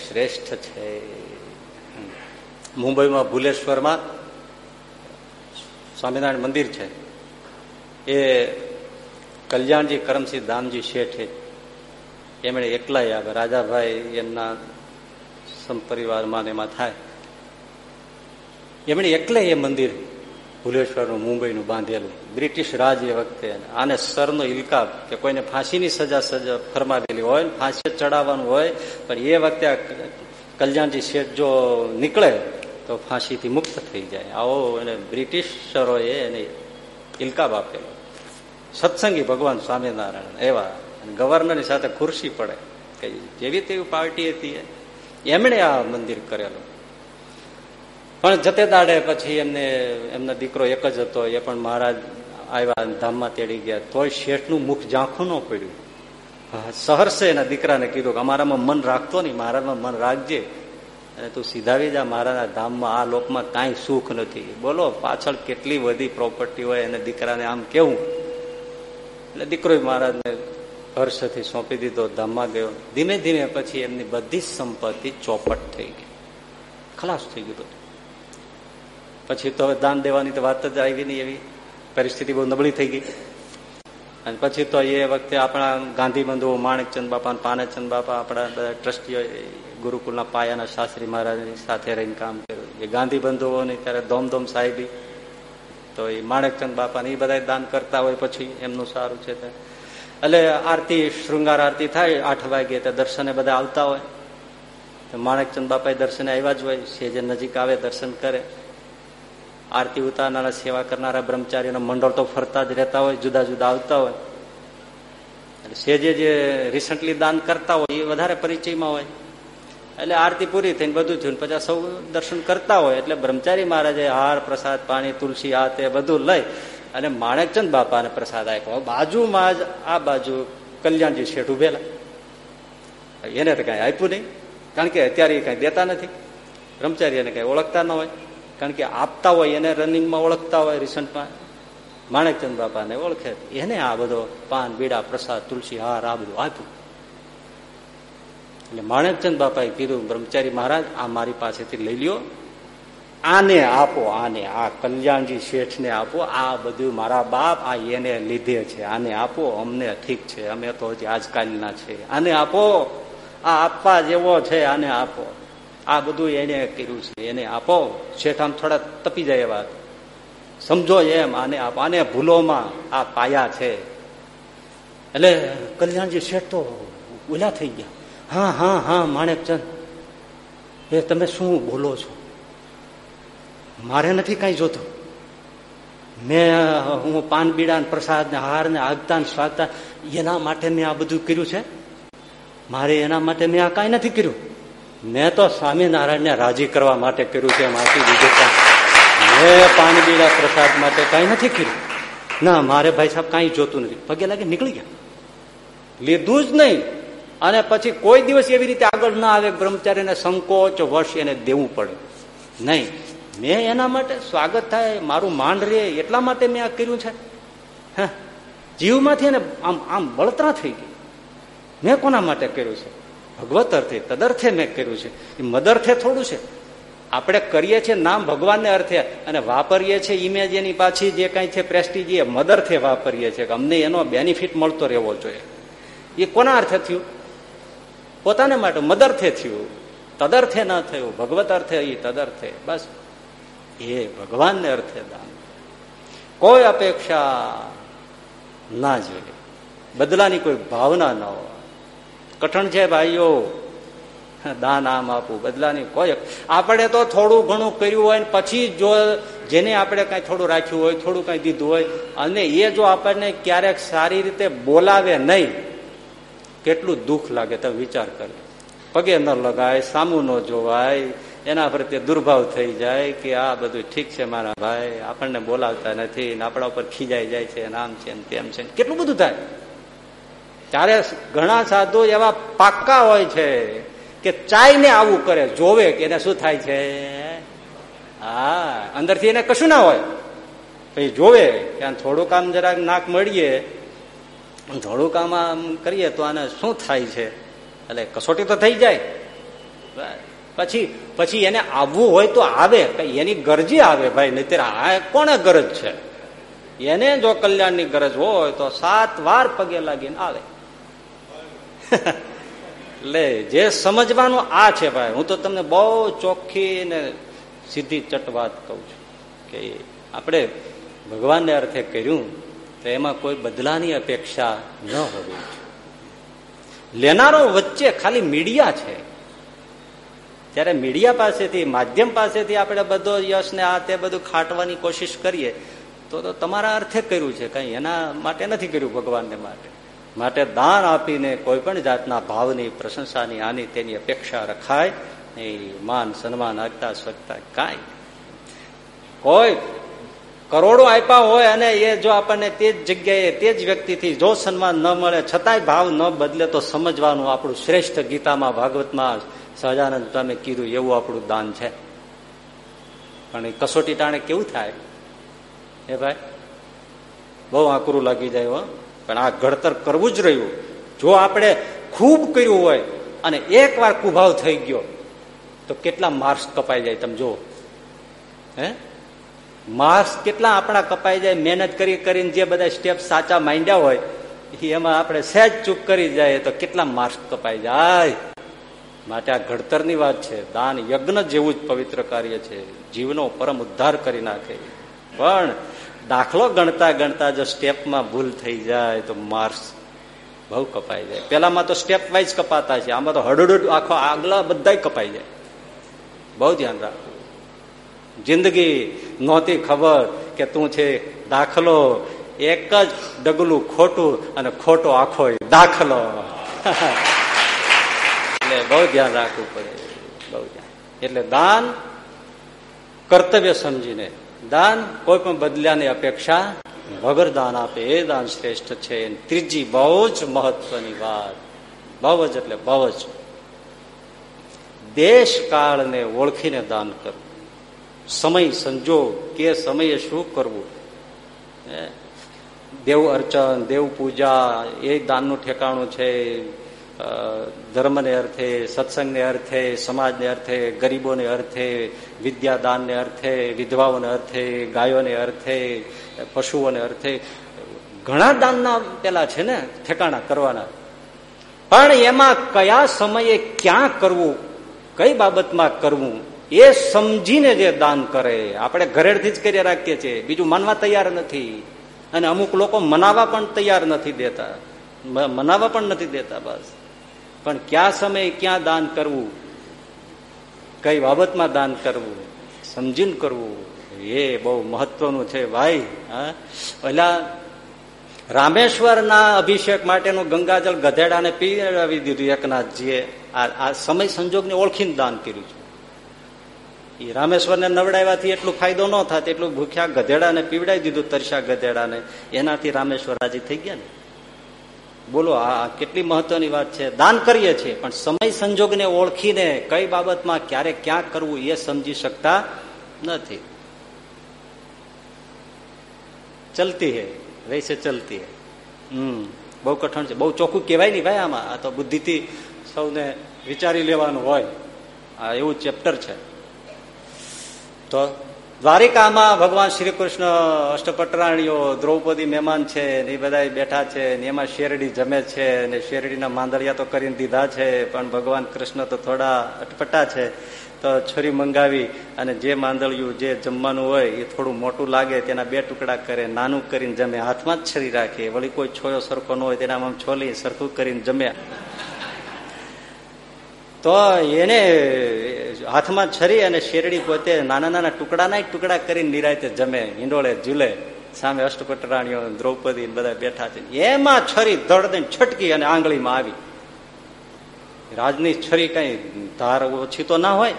શ્રેષ્ઠ છે. મુંબઈમાં ભુલેશ્વરમાં સ્વામિનારાયણ મંદિર છે. એ કલ્યાણજી કરમસિંહ દામજી શેઠે એમણે એકલાય આવે. રાજાભાઈ એમના સંપરિવારમાં એમાં થાય. એમણે એકલે એ મંદિર ભુલેશ્વરનું, મુંબઈનું બાંધેલું. બ્રિટિશ રાજ એ વખતે આને સરનો ઇલકાબ કે કોઈને ફાંસીની સજા સજા ફરમાવેલી હોય ફાંસી ચડાવવાનું હોય, પણ એ વખતે કલ્યાણજી શેઠ જો નીકળે, તો ફાંસીથી મુક્ત થઈ જાય. આવો એને બ્રિટિશરોએ એને ઇલકાબ આપેલો. સત્સંગી ભગવાન સ્વામિનારાયણ એવા ગવર્નરની સાથે ખુરશી પડે. કે જેવી તેવી પાર્ટી હતી એમણે આ મંદિર કરેલું. પણ જતે દાડે પછી એમને, એમનો દીકરો એક જ હતો, એ પણ મહારાજ આવ્યા ધામમાં તેડી ગયા. તોય શેઠનું મુખ ઝાંખું ન પડ્યું. સહર્ષે એના દીકરાને કીધું કે અમારામાં મન રાખતો નહીં, મારામાં મન રાખજે. અને તું સીધાવી જા, મારાના ધામમાં આ લોકમાં કાંઈ સુખ નથી. બોલો, પાછળ કેટલી બધી પ્રોપર્ટી હોય અને દીકરાને આમ કેવું? એટલે દીકરો મહારાજને હર્ષથી સોંપી દીધો, ધામમાં ગયો. ધીમે ધીમે પછી એમની બધી સંપત્તિ ચોપટ થઈ ગઈ. ખલાસ થઈ ગયું પછી તો દાન દેવાની તો વાત જ આવી નહીં એવી. પરિસ્થિતિ બહુ નબળી થઈ ગઈ. અને પછી તો એ વખતે આપણા ગાંધી બંધુઓ, માણેકચંદ બાપા પાનેચંદ બાપા, આપણા બધા ટ્રસ્ટીઓ ગુરુકુલના પાયાના શાસ્ત્રી મહારાજની સાથે રહીને કામ કર્યું. એ ગાંધી બંધુઓની ત્યારે ધોમધોમ સાહેબી, તો એ માણેકચંદ બાપાને એ બધા દાન કરતા હોય પછી એમનું સારું છે એટલે આરતી, શૃંગાર આરતી થાય, આઠ વાગે તો દર્શને બધા આવતા હોય. તો માણેકચંદ બાપા દર્શને આવ્યા જ હોય સેજે નજીક આવે દર્શન કરે. આરતી ઉતારનારા, સેવા કરનારા, બ્રહ્મચારીઓનો મંડળ તો ફરતા જ રહેતા હોય, જુદા જુદા આવતા હોય. એટલે સેજે જે રિસન્ટલી દાન કરતા હોય, એ વધારે પરિચયમાં હોય. એટલે આરતી પૂરી થઈને બધું થયું પછી સૌ દર્શન કરતા હોય. એટલે બ્રહ્મચારી મહારાજે હાર, પ્રસાદ, પાણી, તુલસી, આ તે બધું લઈ અને માણેકચંદ બાપાને પ્રસાદ આપ્યો. બાજુમાં જ આ બાજુ કલ્યાણજી શેઠ ઉભેલા. એને તો કઈ આપ્યું નહીં. કારણ કે અત્યારે કઈ દેતા નથી. બ્રહ્મચારી એને કઈ ઓળખતા ન હોય. કારણ કે આપતા હોય એને રનિંગમાં ઓળખતા હોય રિસન્ટમાં. માણેકચંદ બાપાને ઓળખે. એને આ બધો પાન, બીડા, પ્રસાદ, તુલસી, હાર, આ બધું આપ્યું. એટલે માણેકચંદ બાપાએ કીધું, બ્રહ્મચારી મહારાજ, આ મારી પાસેથી લઈ લ્યો. આને આપો, આને, આ કલ્યાણજી શેઠને આપો, આ બધું મારા બાપ, આ એને લીધે છે. આને આપો, અમને ઠીક છે, અમે તો આજકાલના છે. આને આપો, આ આપવા જેવો છે, આને આપો. આ બધું એને કર્યું છે, એને આપો. શેઠ આમ થોડા તપી જાય વાત સમજો એમ, આને આપો. આને ભૂલોમાં આ પાયા છે. એટલે કલ્યાણજી શેઠ તો ઓલા થઈ ગયા. હા હા હા, માણેકચંદ, એ તમે શું બોલો છો? મારે નથી કઈ જોતું. મેં હું પાન બીડા પ્રસાદ ને હાર ને આગતા ને સ્વાગતા, એના માટે મેં આ બધું કર્યું છે? મારે એના માટે મેં આ કાંઈ નથી કર્યું? મેં તો સ્વામિનારાયણને રાજી કરવા માટે કર્યું છે માથી વિજેતા. મેં પાન બીડા પ્રસાદ માટે કાંઈ નથી કર્યું. ના, મારે ભાઈ સાહેબ કાંઈ જોતું નથી. પગે લાગે નીકળી ગયા. લીધું જ નહીં. અને પછી કોઈ દિવસ એવી રીતે આગળ ના આવે બ્રહ્મચારીને સંકોચ, વશ એને દેવું પડે. નહીં. મેં એના માટે સ્વાગત થાય, મારું માંડ રે એટલા માટે મેં આ કર્યું છે? જીવમાંથી એને આમ આમ બળતરા થઈ ગઈ. મેં કોના માટે કર્યું છે? ભગવત અર્થે, તદર્થે મેં કર્યું છે. એ મદર્થે થોડું છે. આપણે કરીએ છીએ નામ ભગવાનને અર્થે અને વાપરીએ છીએ ઇમેજ એની પાછી જે કાંઈ છે પ્રેસ્ટીજ એ મદર્થે વાપરીએ છીએ કે અમને એનો બેનિફિટ મળતો રહેવો જોઈએ. એ કોના અર્થે થયું? પોતાને માટે મદર્થે થયું. તદર્થે ન થયું. ભગવત અર્થે એ તદર્થે. બસ. એ ભગવાનને અર્થે દાન. કોઈ અપેક્ષા ના જોઈએ. બદલાની કોઈ ભાવના ન હોય. કઠણ છે ભાઈઓ, દાન આમ આપવું, બદલાની કોઈ આપણે તો થોડું ઘણું કર્યું હોય પછી જો જેને આપણે કઈ થોડું રાખ્યું હોય, થોડું કઈ દીધું હોય, અને એ જો આપણને ક્યારેક સારી રીતે બોલાવે નહીં, કેટલું દુઃખ લાગે તમે વિચાર કરો. પગે ન લગાય, સામું ન જોવાય એના પ્રત્યે દુર્ભાવ થઈ જાય કે આ બધું ઠીક છે મારા ભાઈ, આપણને બોલાવતા નથી આપણા ઉપર ખીજાઈ જાય છે આમ છે તેમ છે કેટલું બધું થાય. ત્યારે ઘણા સાધુ એવા પાક્કા હોય છે કે ચાઈને આવું કરે, જોવે કે એને શું થાય છે. હા, અંદરથી એને કશું ના હોય. પછી જોવે કે થોડું કામ જરાક નાક મળીએ થોડું કામ આમ કરીએ તો આને શું થાય છે? એટલે કસોટી તો થઈ જાય. પછી પછી એને આવવું હોય તો આવે એની ગરજી આવે ભાઈ નહીં આ કોને ગરજ છે? એને જો કલ્યાણની ગરજ હોય તો સાત વાર પગે લાગીને આવે. એટલે જે સમજવાનું આ છે ભાઈ, હું તો તમને બહુ ચોખ્ખી ને સીધી ચટ વાત કહું છું કે આપણે ભગવાનને અર્થે કર્યું તો એમાં કોઈ બદલાની અપેક્ષા ન હોવી લેનારો વચ્ચે ખાલી મીડિયા છે. ત્યારે મીડિયા પાસેથી, માધ્યમ પાસેથી આપણે બધો યશ ને આ તે બધું ખાટવાની કોશિશ કરીએ, તો તમારા અર્થે કર્યું છે. કઈ એના માટે નથી કર્યું ભગવાનને માટે. માટે દાન આપીને કોઈ પણ જાતના ભાવની, પ્રશંસાની, આની તેની અપેક્ષા રખાય, એ માન, સન્માન આગતા સ્વગતા કાંઈ. કોઈ કરોડો આપ્યા હોય અને એ જો આપણને તે જ જગ્યાએ, તે જ વ્યક્તિથી જો સન્માન ન મળે, છતાંય ભાવ ન બદલે, તો સમજવાનું આપણું શ્રેષ્ઠ ગીતામાં, ભાગવતમાં સહજાનંદ સ્વામી કીધું, એવું આપણું દાન છે. પણ એ કસોટી ટાણે કેવું થાય? એ ભાઈ, બહુ આકરું લાગી જાય હો. પણ આ ઘડતર કરવું જ રહ્યું. જો આપણે ખૂબ કર્યું હોય અને એક વાર કુભાવ થઈ ગયો, તો કેટલા માર્ક્સ કપાઈ જાય તમે જુઓ. હે? માર્ક્સ કેટલા આપણા કપાઈ જાય, મહેનત કરી કરીને જે બધા સ્ટેપ સાચા માંડ્યા હોય, એમાં આપણે સહેજ ચૂક કરી જાય તો કેટલા માર્ક્સ કપાઈ જાય? માટે આ ઘડતરની વાત છે. દાન યજ્ઞ જેવું જ પવિત્ર કાર્ય છે. જીવનો પરમ ઉદ્ધાર કરી નાખે. પણ દાખલો ગણતા ગણતા જો સ્ટેપમાં ભૂલ થઈ જાય તો માર્ક્સ બહુ કપાઈ જાય. પેલામાં તો સ્ટેપ વાઇઝ કપાતા છે. આમાં તો હડુડ આખો આગલા બધા કપાઈ જાય. બહુ ધ્યાન રાખવું જિંદગી નહોતી ખબર કે તું છે દાખલો. એક જ ડગલું ખોટું અને ખોટો આખો દાખલો. એટલે બહુ ધ્યાન રાખવું પડે. બહુ ધ્યાન. એટલે દાન કર્તવ્ય સમજીને, દાન કોઈ પણ બદલ્યાની અપેક્ષા વગર દાન આપે, એ દાન શ્રેષ્ઠ છે. ત્રીજી બહુ જ મહત્વની વાત. બહુ જ એટલે બહુ જ. દેશ કાળને ઓળખીને દાન કરવું. સમય સંજોગ કે સમયે શું કરવું? દેવ અર્ચન, દેવ પૂજા, એ દાનનું ઠેકાણું છે. ધર્મને અર્થે, સત્સંગને અર્થે, સમાજને અર્થે, ગરીબોને અર્થે, વિદ્યાદાનને અર્થે, વિધવાઓને અર્થે, ગાયોને અર્થે, પશુઓને અર્થે, ઘણા દાનના પેલા છે ને, ઠેકાણા કરવાના. પણ એમાં કયા સમયે ક્યાં કરવું, કઈ બાબતમાં કરવું, એ સમજીને જે દાન કરે, આપણે ઘરેથી જ કરી રાખીએ છીએ. બીજું માનવા તૈયાર નથી. અને અમુક લોકો મનાવા પણ તૈયાર નથી દેતા. મનાવા પણ નથી દેતા બસ. પણ ક્યાં સમયે ક્યાં દાન કરવું? કઈ બાબતમાં દાન કરવું? સમજીને કરવું? એ બહુ મહત્વનું છે ભાઈ, હા? પેલા રામેશ્વરના અભિષેક માટેનું ગંગાજળ ગધેડાને પીવડાવી દીધું એકનાથજીએ. આ સમય સંજોગને ઓળખીને દાન કર્યું છે. એ રામેશ્વરને નવડાવ્યાથી એટલું ફાયદો ન થાય એટલું ભૂખ્યા ગધેડાને પીવડાવી દીધું તરસ્યા ગધેડાને. એનાથી રામેશ્વર રાજી થઈ ગયા ને? બોલો, આ કેટલી મહત્વની વાત છે. દાન કરીએ છીએ, પણ સમય સંજોગને ઓળખીને કઈ બાબતમાં ક્યારે ક્યાં કરવું એ સમજી શકતા નથી. ચલતી હે વૈસે ચલતી હે. હમ, બહુ કઠણ છે. બહુ ચોખ્ખું કહેવાય નહીં ભાઈ આમાં. આ તો બુદ્ધિથી સૌને વિચારી લેવાનું હોય. આ એવું ચેપ્ટર છે. તો દ્વારિકામાં ભગવાન શ્રી કૃષ્ણ અષ્ટપટરાણીઓ દ્રૌપદી મહેમાન છે એ બધા બેઠા છે, ને એમાં શેરડી જમે છે, ને શેરડીના માંદળિયા તો કરીને દીધા છે, પણ ભગવાન કૃષ્ણ તો થોડા અટપટા છે. તો છરી મંગાવી અને જે માંદળિયું જે જમવાનું હોય એ થોડું મોટું લાગે, તેના બે ટુકડા કરે, નાનું કરીને જમે. હાથમાં જ છરી રાખે. વળી કોઈ છોયો સરખો ન હોય તેનામાં છોલી સરખું કરીને જમ્યા. તો એને હાથમાં છરી અને શેરડી પોતે નાના નાના ટુકડાના ટુકડા કરીને નિરાયતે જમે. હિંડોળે, ઝૂલે. સામે અષ્ટપટરાણીઓ, દ્રૌપદી બધા બેઠા છે. એમાં છરી ધડ છટકી અને આંગળીમાં આવી. રાજની છરી કઈ ધાર ઓછી તો ના હોય.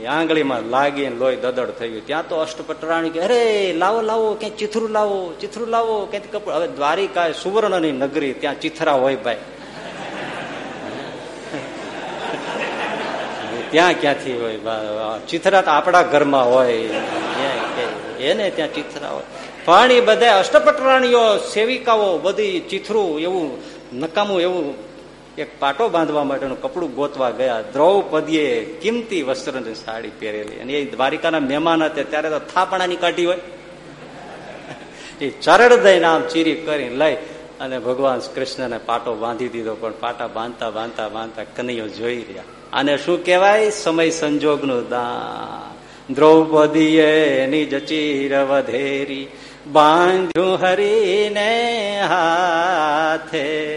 એ આંગળીમાં લાગી લોહી દદડ થયું ત્યાં તો અષ્ટપટરાણી કે, અરે, લાવો લાવો, ક્યાંય ચિથરું લાવો ચિથરું લાવો. ક્યાંક કપડ હવે દ્વારિકા સુવર્ણની નગરી, ત્યાં ચિથરા હોય ભાઈ. ત્યાં ક્યાંથી હોય? ચિથરા તો આપણા ઘરમાં હોય. એને ત્યાં ચિથરા હોય. પણ એ બધા અષ્ટપટરાણીઓ, સેવિકાઓ બધી ચિથરું એવું, નકામું એવું એક પાટો બાંધવા માટેનું કપડું ગોતવા ગયા. દ્રૌપદીએ કિંમતી વસ્ત્રની સાડી પહેરેલી. અને એ દ્વારિકાના મહેમાન હતા, ત્યારે તો થાપણાની કાઢી હોય. એ ચરણ દઈને આમ ચીરી કરી લઈ અને ભગવાન કૃષ્ણને પાટો બાંધી દીધો. પણ પાટા બાંધતા બાંધતા બાંધતા કનૈયો જોઈ રહ્યા. આને શું કહેવાય? સમય સંજોગનું દાન. દ્રૌપદીએ નિજ ચીર વધેરી, બાંધ્યું હરીને હાથે.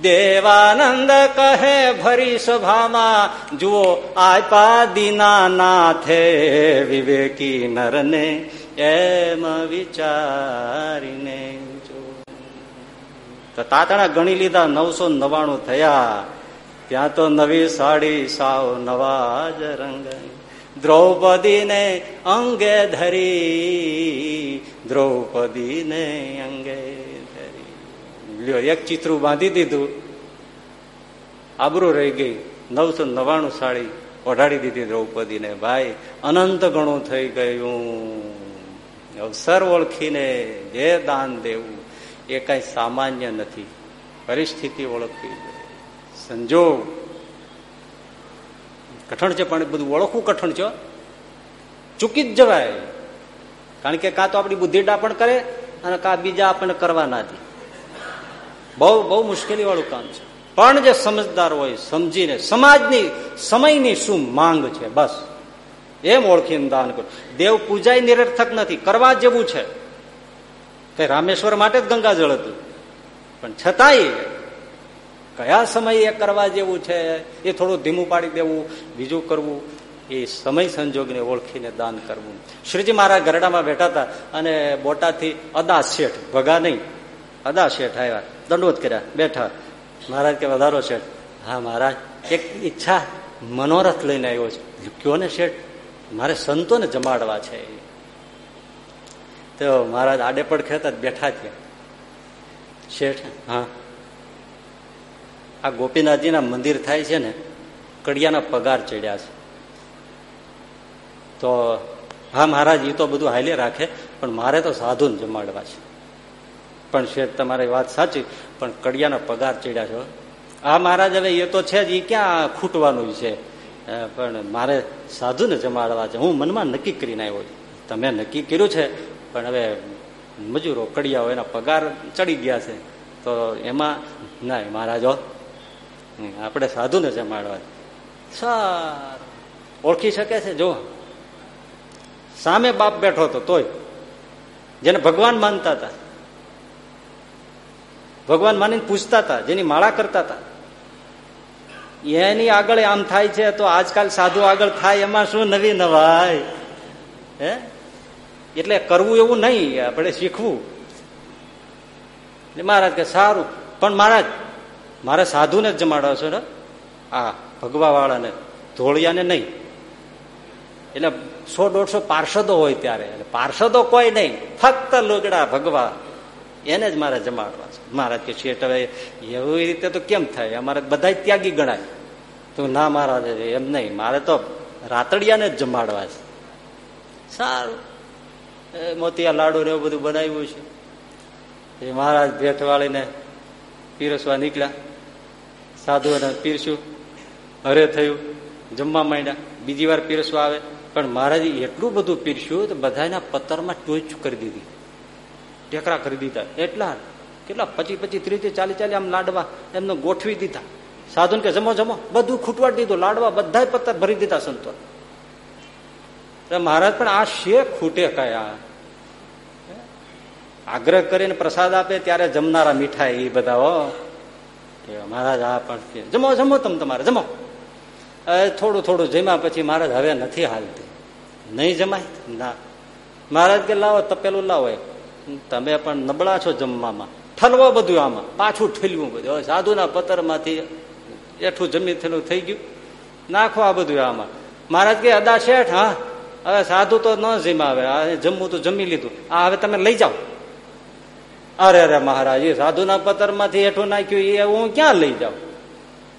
દેવાનંદ કહે, ભરી સભામાં જુઓ આપા દીના નાથે વિવેકી નરને એમ વિચારીને. તો તાતણા ગણી લીધા, નવસો નવાણું થયા. ત્યાં તો નવી સાડી, સાવ નવા જ રંગ. દ્રૌપદીને અંગે ધરી, દ્રૌપદીને અંગે લ્યો, એક ચિત્રું બાંધી દીધું. આબરું રહી ગઈ. નવસો નવાણું સાડી ઓઢાડી દીધી દ્રૌપદીને. ભાઈ, અનંત ગણું થઈ ગયું. અવસર ઓળખીને જે દાન દેવું, એ કઈ સામાન્ય નથી. પરિસ્થિતિ ઓળખવી સંજોગ. કઠણ છે, પણ બધું ઓળખવું કઠણ છે. ચૂકી જ જવાય. કારણ કે કાં તો આપણી બુદ્ધિ ડાપણ કરે અને કાં બીજા આપણને કરવા ના દે. બહુ બહુ મુશ્કેલી વાળું કામ છે. પણ જે સમજદાર હોય, સમજીને, સમાજની, સમયની શું માંગ છે, બસ. એમ ઓળખીને દાન કરું. દેવ પૂજા નિરર્થક નથી, કરવા જેવું છે. કઈ રામેશ્વર માટે જ ગંગાજળ હતું. પણ છતાંય કયા સમયે એ કરવા જેવું છે એ થોડું ધીમું પાડી દેવું, બીજું કરવું, એ સમય સંજોગને ઓળખીને દાન કરવું. શ્રીજી મહારાજ ગરડામાં બેઠા હતા અને બોટાથી અદા શેઠ, ભગા નહીં, અદા શેઠ આવ્યા, દંડવત કર્યા, બેઠા. મહારાજ કે, વધારો શેઠ. હા, મહારાજ, એક ઈચ્છા મનોરથ લઈને આવ્યો છે. કયો ને શેઠ? મારે સંતોને જમાડવા છે તો મહારાજ આડે પડખે હતા બેઠા થયા. શેઠ, હા આ ગોપીનાથજીના મંદિર થાય છે ને, કડિયાના પગાર ચડ્યા છે. તો, હા મહારાજ એ તો બધું હાલે રાખે, પણ મારે તો સાધુને જમાડવા છે. પણ શેઠ, તમારી વાત સાચી, પણ કડિયાના પગાર ચડ્યા છો. હા મહારાજ, હવે એ તો છે જ એ ક્યાં ખૂટવાનું છે? પણ મારે સાધુને જમાડવા છે. હું મનમાં નક્કી કરીને આવ્યો તમે નક્કી કર્યું છે, પણ હવે મજૂરો કડિયાઓ એના પગાર ચડી ગયા છે. તો એમાં, ના મહારાજો આપણે સાધુને જમાડવા સારું. ઓળખી શકે છે જો સામે બાપ બેઠો હતો, તોય. જેને ભગવાન માનતા હતા. ભગવાન માનીને પૂછતા હતા, જેની માળા કરતા હતા. એની આગળ આમ થાય છે, તો આજકાલ સાધુ આગળ થાય, એમાં શું નવી નવાય હે? એટલે કરવું એવું નહીં, આપણે શીખવું. મહારાજ કે સારું, પણ મહારાજ મારે સાધુને જ જમાડો છો ને આ ભગવા વાળાને ધોળિયાને નહીં. એટલે સો દોઢસો પાર્ષદો હોય ત્યારે. પાર્ષદો કોઈ નહીં. ફક્ત લુગડા ભગવા. એને જ મારે જમાડવા છે. મહારાજ કે શેઠ, હવે એવી રીતે તો કેમ થાય? અમારે બધા ત્યાગી ગણાય. તો ના મહારાજ એમ નહીં. મારે તો રાતડિયાને જ જમાડવા છે. સારું. મોતિયા લાડુ ને એવું બધું બનાવ્યું છે. એ મહારાજ ભેટવાળીને પીરસવા નીકળ્યા. સાધુઓને પીરસ્યું. હરે થયું. જમવા માંડ્યા. બીજી વાર પીરસવા આવે. પણ મહારાજે એટલું બધું પીરસ્યું તો બધાના પથ્થરમાં ટોચ કરી દીધી. ટેકરા કરી દીધા. એટલા કેટલા પચી પચી ત્રીસ ચાલી ચાલી આમ લાડવા એમને ગોઠવી દીધા. સાધુ કે જમો જમો. બધું ખૂટવાડી દીધું. લાડવા બધા પત્તર ભરી દીધા સંતો. મહારાજ પણ આ શે ખૂટે કયા? આગ્રહ કરીને પ્રસાદ આપે ત્યારે જમનારા મીઠાઈ એ બધા, હો. કે મહારાજ, આ પણ જમો જમો તમે તમારે, જમો. થોડું થોડું જમ્યા પછી મહારાજ હવે નથી હાલતી. નહીં જમાય? ના. મહારાજ કે, લાવો તપેલું લાવો તમે પણ નબળા છો જમવામાં. ઠલવો બધું આમાં. પાછું ઠેલવું બધું. સાધુના પતરમાંથી એઠું જમી થયેલું થઈ ગયું. નાખો આ બધું આમાં. મહારાજ કે, અદા શેઠ, હા. હવે સાધુ તો ન જમાવે. જમવું તો જમી લીધું. આ હવે તમે લઈ જાઓ. અરે અરે મહારાજ એ સાધુના પતરમાંથી હેઠું નાખ્યું એ હું ક્યાં લઈ જાઉં?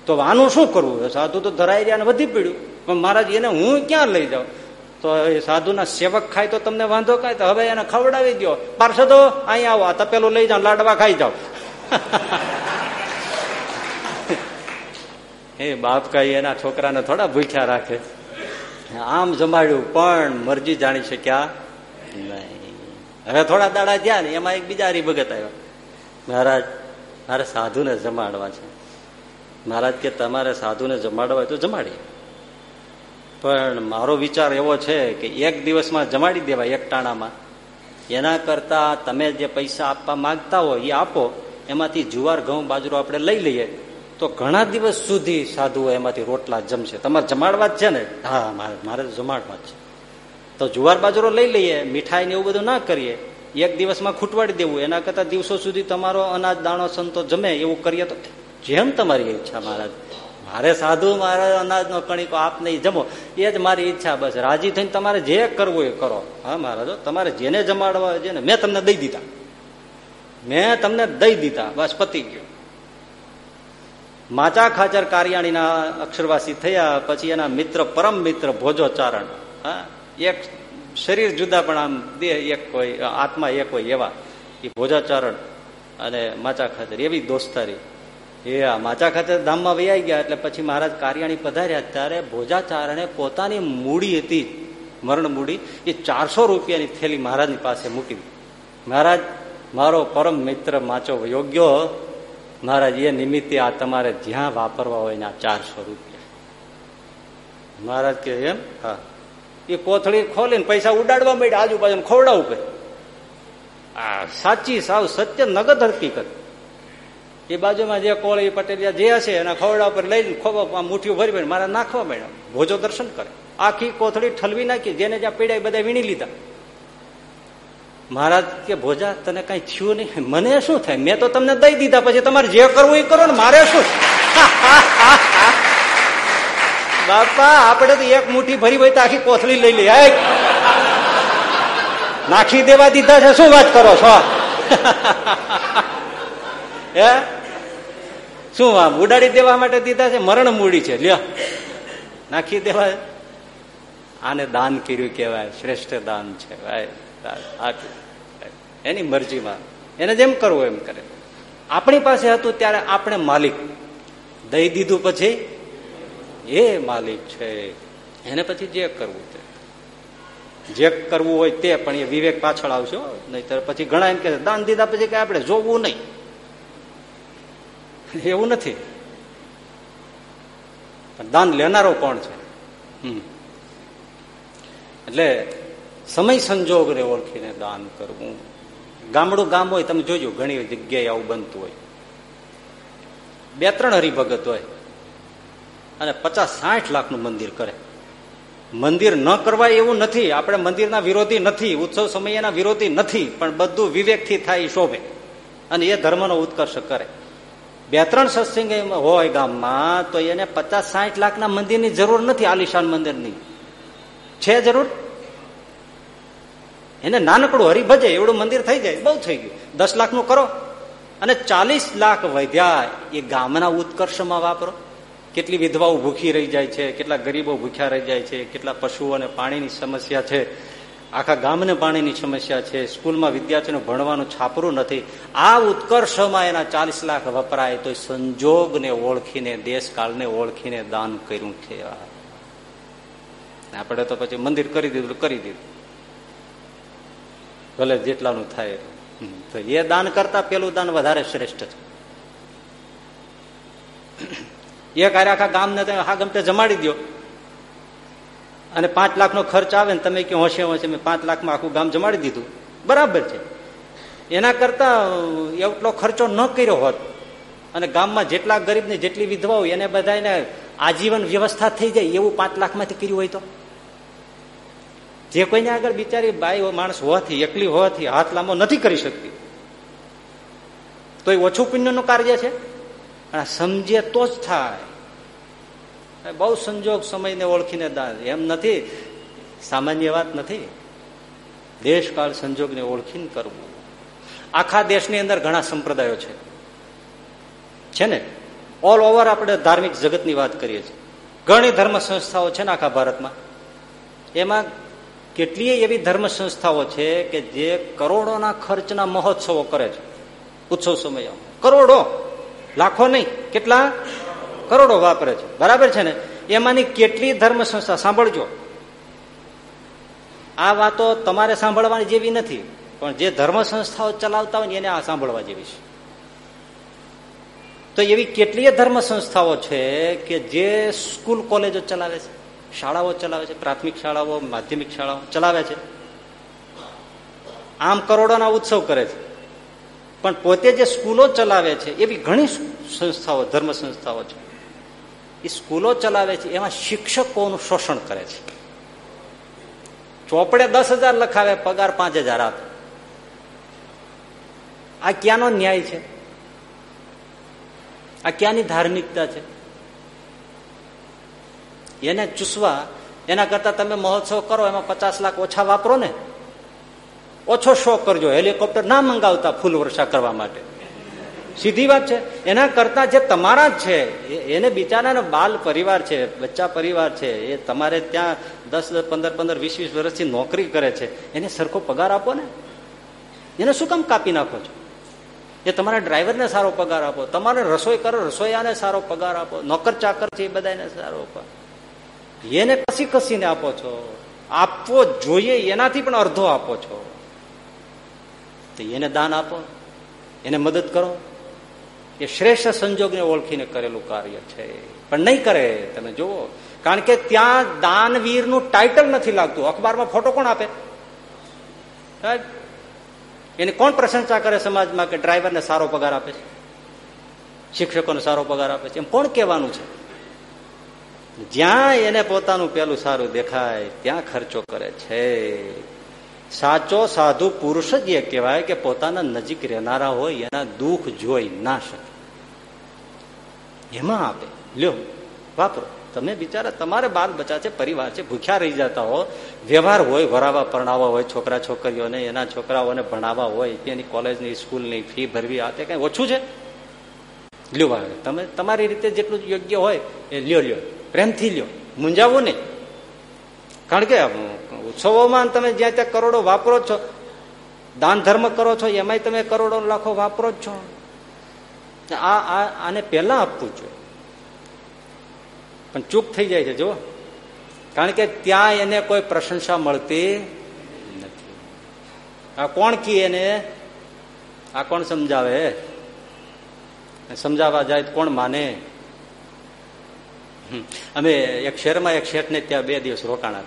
તો આનું શું કરવું? સાધુ તો ધરાઈ રહ્યા વધી પડ્યું. પણ મહારાજ, એને હું ક્યાં લઈ જાઉં? તો એ સાધુના સેવક ખાય તો તમને વાંધો કાય તો હવે એને ખવડાવી દો પાર્ષદો અહીંયા આવો, આ તપેલું લઈ જાઓ, લાડવા ખાઈ જાઓ. એ બાપ કઈ એના છોકરાને થોડા ભૂખ્યા રાખે? આમ જમાડ્યું, પણ મરજી જાણી શક્યા નહીં. હવે થોડા દાડા ગયા ને, એમાં એક બીજા હરિભગત આવ્યો. મહારાજ, મારે સાધુને જમાડવા છે. મહારાજ કે, તમારે સાધુને જમાડવા હોય તો જમાડીએ. પણ મારો વિચાર એવો છે કે એક દિવસમાં જમાડી દેવાય એક ટાણામાં. એના કરતા તમે જે પૈસા આપવા માંગતા હો, એ આપો. એમાંથી જુવાર, ઘઉં, બાજરો આપણે લઈ લઈએ. તો ઘણા દિવસ સુધી સાધુઓ એમાંથી રોટલા જમશે. તમારે જમાડવા જ છે ને? હા, મારે મારે જમાડવા જ છે. તો જુવાર બાજરો લઈ લઈએ, મીઠાઈ ને એવું બધું ના કરીએ. એક દિવસમાં ખૂટવાડી દેવું, એના કરતા દિવસો સુધી તમારો અનાજ, દાણો, સંતો જમે એવું કરીએ તો જેમ તમારી ઈચ્છા મહારાજ. મારે સાધુ મારે અનાજનો કણીકો આપ નહીં જમો. એ જ મારી ઈચ્છા બસ. રાજી થઈને તમારે જે કરવું એ કરો. હા મહારાજ, તમારે જેને જમાડવા છે ને મેં તમને દઈ દીધા. મેં તમને દઈ દીધા. બસ પતી ગયો. માચા ખાચર કારિયાણીના અક્ષરવાસી થયા, પછી એના મિત્ર પરમ મિત્ર ભોજો ચારણ હા એક શરીર જુદા પણ આમ દેહ એક હોય આત્મા એક હોય એવા. એ ભોજાચારણ અને માચા ખાતર, એવી દોસ્તારી. એ આ માચા ખાતર ધામમાં વૈયાઈ ગયા એટલે પછી મહારાજ કારિયાણી પધાર્યા ત્યારે ભોજાચારણે પોતાની મૂડી હતી, મરણ મૂડી, એ ચારસો રૂપિયાની થેલી મહારાજની પાસે મૂકી મહારાજ, મારો પરમ મિત્ર માચો યોગ્ય મહારાજ, એ નિમિત્તે આ તમારે જ્યાં વાપરવા હોય ને આ ચારસો રૂપિયા. મહારાજ કે એમ? હા. એ કોથળી ખોલીને પૈસા ઉડાડવા માંડ્યા આજુબાજુ ખોવડાવું પે આ સાચી સાવ સત્ય નગદ હકીકત. એ બાજુમાં જે કોળી પટેલિયા જે હશે, એના ખોવડા ઉપર લઈને ખોવા મુઠ્ઠીઓ ભરી ભરી મારા નાખવા માંડ્યા. ભોજો દર્શન કરે. આખી કોથળી ઠલવી નાખી, જેને જ્યાં પીડાય બધા વીણી લીધા. મહારાજ કે, ભોજા, તને કઈ થયું નહીં? મને શું થાય? મેં તો તમને દઈ દીધા, પછી તમારે જે કરવું એ કરો ને મારે શું? બાપા, આપણે તો એક મુઠ્ઠી ભરી હોય તો આખી કોથળી લઈ લે નાખી દેવા દીધા છે, શું વાત કરો છો? હે? શું આમ ઉડાડી દેવા માટે દીધા છે? મરણ મૂડી છે, લ્યો. નાખી દેવા. આને દાન કર્યું કેવાય શ્રેષ્ઠ દાન છે એની મરજીમાં. એને જેમ કરવું એમ કરે. આપણી પાસે હતું ત્યારે આપણે માલિક. દઈ દીધું પછી એ માલિક છે. એને પછી જે કરવું તે. જે કરવું હોય તે, પણ એ વિવેક પાછળ આવશે નહીતર પછી ઘણા એમ કે દાન દીધા પછી કે આપણે જોવું નહીં. એવું નથી. દાન લેનારો કોણ છે? એટલે સમય સંજોગને ઓળખીને દાન કરવું. ગામડું ગામ હોય, તમે જોજો, ઘણી જગ્યાએ આવું બનતું હોય. બે, ત્રણ હરિભગત હોય. અને પચાસ સાઠ લાખનું મંદિર કરે. મંદિર ન કરવાય એવું નથી. આપણે મંદિરના વિરોધી નથી. ઉત્સવ સમયના વિરોધી નથી. પણ બધું વિવેકથી થાય શોભે. અને એ ધર્મનો ઉત્કર્ષ કરે. બે ત્રણ સત્સંગ હોય ગામમાં, તો એને પચાસ સાઠ લાખના મંદિરની જરૂર નથી, આલિશાન મંદિરની. છે જરૂર? એને નાનકડું હરિભજે એવડું મંદિર થઈ જાય, બહુ થઈ ગયું. દસ લાખનું કરો. અને ચાલીસ લાખ વધ્યા, એ ગામના ઉત્કર્ષમાં વાપરો. કેટલી વિધવાઓ ભૂખી રહી જાય છે, કેટલા ગરીબો ભૂખ્યા રહી જાય છે, કેટલા પશુઓને પાણીની સમસ્યા છે. આખા ગામને પાણીની સમસ્યા છે. સ્કૂલમાં વિદ્યાર્થીઓને ભણવાનું છાપરું નથી. આ ઉત્કર્ષમાં એના ચાલીસ લાખ વપરાય તો સંજોગને ઓળખીને, દેશકાળને ઓળખીને દાન કર્યું છે. આપણે તો પછી મંદિર કરી દીધું કરી દીધું. ભલે જેટલાનું થાય. તો એ દાન કરતા પેલું દાન વધારે શ્રેષ્ઠ છે. એક હારે આખા ગામને તમે હા ગમતે જમાડી દો અને પાંચ લાખનો ખર્ચ આવે ને તમે કે હોશે હોશે મેં પાંચ લાખમાં આખું ગામ જમાડી દીધું. બરાબર છે. એના કરતા એટલો ખર્ચો ન કર્યો હોત. અને ગામમાં જેટલા ગરીબ ને જેટલી વિધવા હોય, એને બધાને આજીવન વ્યવસ્થા થઈ જાય એવું પાંચ લાખમાંથી કર્યું હોય તો. જે કોઈને આગળ બિચારી બાઈ માણસ હોવાથી, એકલી હોવાથી હાથ લાંબો નથી કરી શકતી. તો એ ઓછું પુણ્યનું કાર્ય છે? અને સમજે તો જ થાય. બહુ સંજોગ સમયને ઓળખીને એમ નથી. સામાન્ય વાત નથી. દેશકાળ સંજોગને ઓળખીને કરવું. આખા દેશની અંદર ઘણા સંપ્રદાયો છે. છે ને? ઓલ ઓવર આપણે ધાર્મિક જગતની વાત કરીએ છીએ. ઘણી ધર્મ સંસ્થાઓ છે ને આખા ભારતમાં. એમાં કેટલીય એવી ધર્મ સંસ્થાઓ છે કે જે કરોડોના ખર્ચના મહોત્સવો કરે છે. ઉત્સવ સમય. કરોડો. લાખો નહીં, કેટલા? કરોડો વાપરે છે. બરાબર છે ને? એમાંની કેટલી ધર્મ સંસ્થા સાંભળજો. આ વાતો તમારે સાંભળવાની જેવી નથી, પણ જે ધર્મ સંસ્થાઓ ચલાવતા હોય એને આ સાંભળવા જેવી છે. તો એવી કેટલીય ધર્મ સંસ્થાઓ છે કે જે સ્કૂલ કોલેજો ચલાવે છે, શાળાઓ ચલાવે છે, પ્રાથમિક શાળાઓ, માધ્યમિક શાળાઓ ચલાવે છે. આમ કરોડોના ઉત્સવ કરે છે. પણ પોતે જે સ્કૂલો ચલાવે છે, એવી ઘણી સંસ્થાઓ, ધર્મ સંસ્થાઓ છે. એ સ્કૂલો ચલાવે છે, એમાં શિક્ષકોનું શોષણ કરે છે. ચોપડે દસ હજાર લખાવે, પગાર પાંચ હજાર આપે. આ ક્યાંનો ન્યાય છે? આ ક્યાંની ધાર્મિકતા છે? એને ચૂસવા, એના કરતા તમે મહોત્સવ કરો, એમાં પચાસ લાખ ઓછા વાપરો ને ઓછો શોખ કરજો. હેલિકોપ્ટર ના મંગાવતા ફૂલ વર્ષા કરવા માટે. સીધી વાત છે. એના કરતા જે તમારા જ છે એને બિચારાને બાલ પરિવાર છે, બચ્ચા પરિવાર છે, એ તમારે ત્યાં દસ દસ પંદર પંદર, વીસ વીસ વર્ષથી નોકરી કરે છે, એને સરખો પગાર આપો ને. એને શું કામ કાપી નાખો છો? એ તમારા ડ્રાઈવરને સારો પગાર આપો, તમારે રસોઈ કરો, રસોઈયાને સારો પગાર આપો, નોકર ચાકર છે એ બધાને સારો એને કસી કસીને આપો છો? આપવો જોઈએ, એનાથી પણ અડધો આપો છો. તો એને દાન આપો, એને મદદ કરો. એ શ્રેષ્ઠ સંજોગને ઓળખીને કરેલું કાર્ય છે. પણ નહીં કરે, તમે જુઓ. કારણ કે ત્યાં દાનવીરનું ટાઇટલ નથી લાગતું. અખબારમાં ફોટો કોણ આપે? એની કોણ પ્રશંસા કરે સમાજમાં કે ડ્રાઈવરને સારો પગાર આપે છે? શિક્ષકોને સારો પગાર આપે છે? એમ કોણ કહેવાનું છે? જ્યાં એને પોતાનું પેલું સારું દેખાય, ત્યાં ખર્ચો કરે છે. સાચો સાધુ પુરુષ જ એ કહેવાય કે પોતાના નજીક રહેનારા હોય, એના દુઃખ જોઈ ના શકે. એમાં આપે. લ્યો, વાપરો. તમે બિચારા, તમારે બાલ બચા છે, પરિવાર છે, ભૂખ્યા રહી જતા હો. વ્યવહાર હોય ભરાવા પરણાવવા હોય, છોકરા છોકરીઓને, એના છોકરાઓને ભણાવવા હોય એની કોલેજની, સ્કૂલની ફી ભરવી, આ તે કઈ ઓછું છે? લ્યો તમે, તમારી રીતે જેટલું યોગ્ય હોય, એ લ્યો લ્યો. પ્રેમથી લ્યો. મૂંઝાવો નહીં. કારણ કે ઉત્સવોમાં તમે જ્યાં ત્યાં કરોડો વાપરો છો. દાન ધર્મ કરો છો, એમાંય તમે કરોડો લાખો વાપરો જ છો. આ આને પહેલા આપવું જોઈએ. પણ ચૂક થઈ જાય છે જો કારણ કે ત્યાં એને કોઈ પ્રશંસા મળતી નથી. આ કોણ કી એને? આ કોણ સમજાવે? સમજાવવા જાય કોણ માને? અમે એક શહેરમાં એક શેઠને ત્યાં બે દિવસ રોકાણા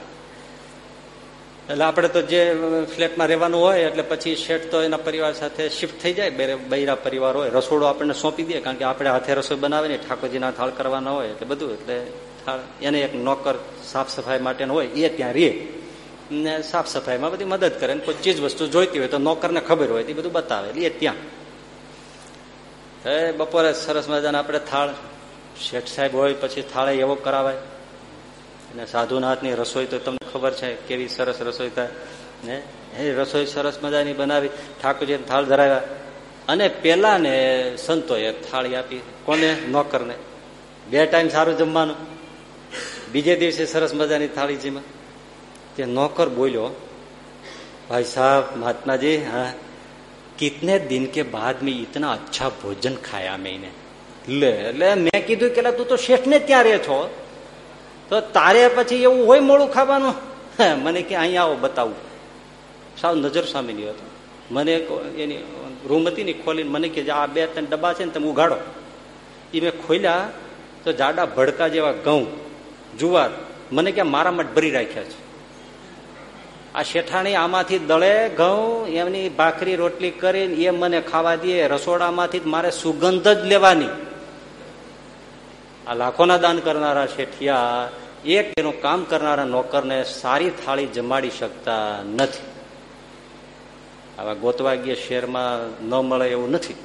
એટલે આપણે તો જે ફ્લેટમાં રહેવાનું હોય, એટલે પછી શેઠ તો એના પરિવાર સાથે શિફ્ટ થઈ જાય. બૈરા પરિવાર હોય. રસોડો આપણને સોંપી દે, કારણ કે આપણે હાથે રસોઈ બનાવે ને ઠાકોરજીના થાળ કરવાના હોય, એટલે બધું. એટલે થાળ, એને એક નોકર સાફ સફાઈ માટેનો હોય, એ ત્યાં રે ને સાફ સફાઈમાં બધી મદદ કરે ને કોઈ ચીજ વસ્તુ જોઈતી હોય તો નોકરને ખબર હોય, એ બધું બતાવે. એટલે એ ત્યાં. બપોરે સરસ મજાના આપણે થાળ, શેઠ સાહેબ હોય, પછી થાળે એવો કરાવાય. અને સાધુના હાથની રસોઈ તો તમને ખબર છે કેવી સરસ રસોઈ થાય. ને એ રસોઈ સરસ મજાની બનાવી ઠાકોરજીને થાળ ધરાવ્યા. અને પેલા ને સંતોએ થાળી આપી. કોને? નોકરને. બે ટાઈમ સારું જમવાનું. બીજે દિવસે સરસ મજાની થાળી જીમાં. તે નોકર બોલ્યો, ભાઈ સાહેબ, મહાત્માજી, હા, કિતને દિન કે બાદ મેં ઇતના અચ્છા ભોજન ખાયા મેં લે એટલે મેં કીધું કે તું તો શેઠ ને ત્યાં રે છો. તો તારે પછી એવું હોય મોડું ખાવાનું? મને કે અહીંયા આવો, બતાવું. સાવ નજર સામે નહીં હતો. મને એની રૂમ હતી ને, ખોલીને મને કે આ બે ત્રણ ડબ્બા છે ને, તમે ઉઘાડો. એ મેં ખોલ્યા, તો જાડા ભડકા જેવા ઘઉં, જુવાર, મને કે મારા માટે ભરી રાખ્યા છે. આ શેઠાણી આમાંથી દળે ઘઉં, એમની ભાખરી રોટલી કરીને એ મને ખાવા દે, રસોડામાંથી મારે સુગંધ જ લેવાની. આ લાખોના દાન કરનારા શેઠિયા, એક એનું કામ કરનારા નોકરને સારી થાળી જમાડી શકતા નથી. આવા ગોતવાગીય શેરમાં ન મળે એવું નથી.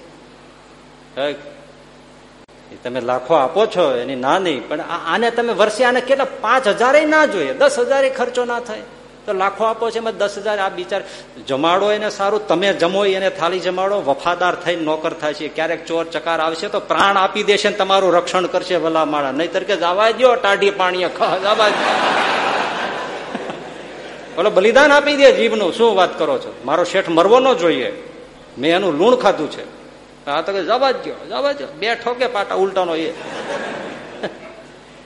તમે લાખો આપો છો, એની ના નહીં, પણ આને તમે વર્ષે આને કેટલા? પાંચ હજારે ના જોઈએ, દસ હજારે ખર્ચો ના થાય. તો લાખો આપો છે એમાં દસ હજાર આ બિચાર જમાડો એને સારું, તમે જમો એને થાળી જમાડો, વફાદાર થઈને નોકર થાય છે. ક્યારેક ચોર ચકાર આવશે તો પ્રાણ આપી દેશે તમારું રક્ષણ કરશે ભલા માળા નહીતર કે જવા દો ટાઢી પાણીએ જવા બોલો, બલિદાન આપી દે જીભનું. શું વાત કરો છો? મારો શેઠ મરવો ન જોઈએ. મેં એનું લૂણ ખાધું છે. આ તો જવા દો જવા જ બે ઠોકે પાટા ઉલટાનો એ.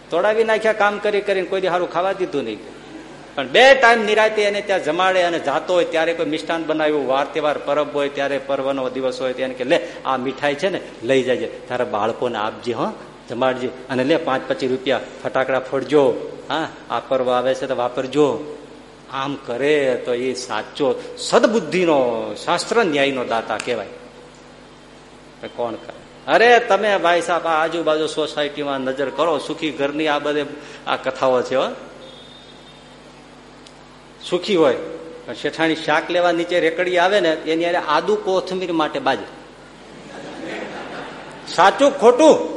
તોડાવી નાખ્યા, કામ કરી કરીને કોઈ સારું ખાવા દીધું નહીં. પણ બે ટાઈમ નિરાતે એને ત્યાં જમાડે અને જાતો હોય ત્યારે કોઈ મિષ્ટાન બનાવ્યું, વાર તહેવાર પરબ હોય ત્યારે પર્વનો દિવસ હોય ત્યારે કે લે, આ મીઠાઈ છે ને, લઈ જાય તારા બાળકોને આપજે, હા, જમાડજે. અને લે, પાંચ પચીસ રૂપિયા ફટાકડા ફોડજો. હા, આ પર્વ આવે છે તો વાપરજો. આમ કરે તો એ સાચો સદબુદ્ધિનો, શાસ્ત્ર ન્યાયનો દાતા કહેવાય. કોણ કરે? અરે, તમે ભાઈ સાહેબ આજુબાજુ સોસાયટીમાં નજર કરો, સુખી ઘરની આ બધે આ કથાઓ છે સુખી હોય. શેઠાણી શાક લેવા નીચે રેકડી આવે ને, એની અરે આદુ કોથમીર માટે બાજે સાચું ખોટું?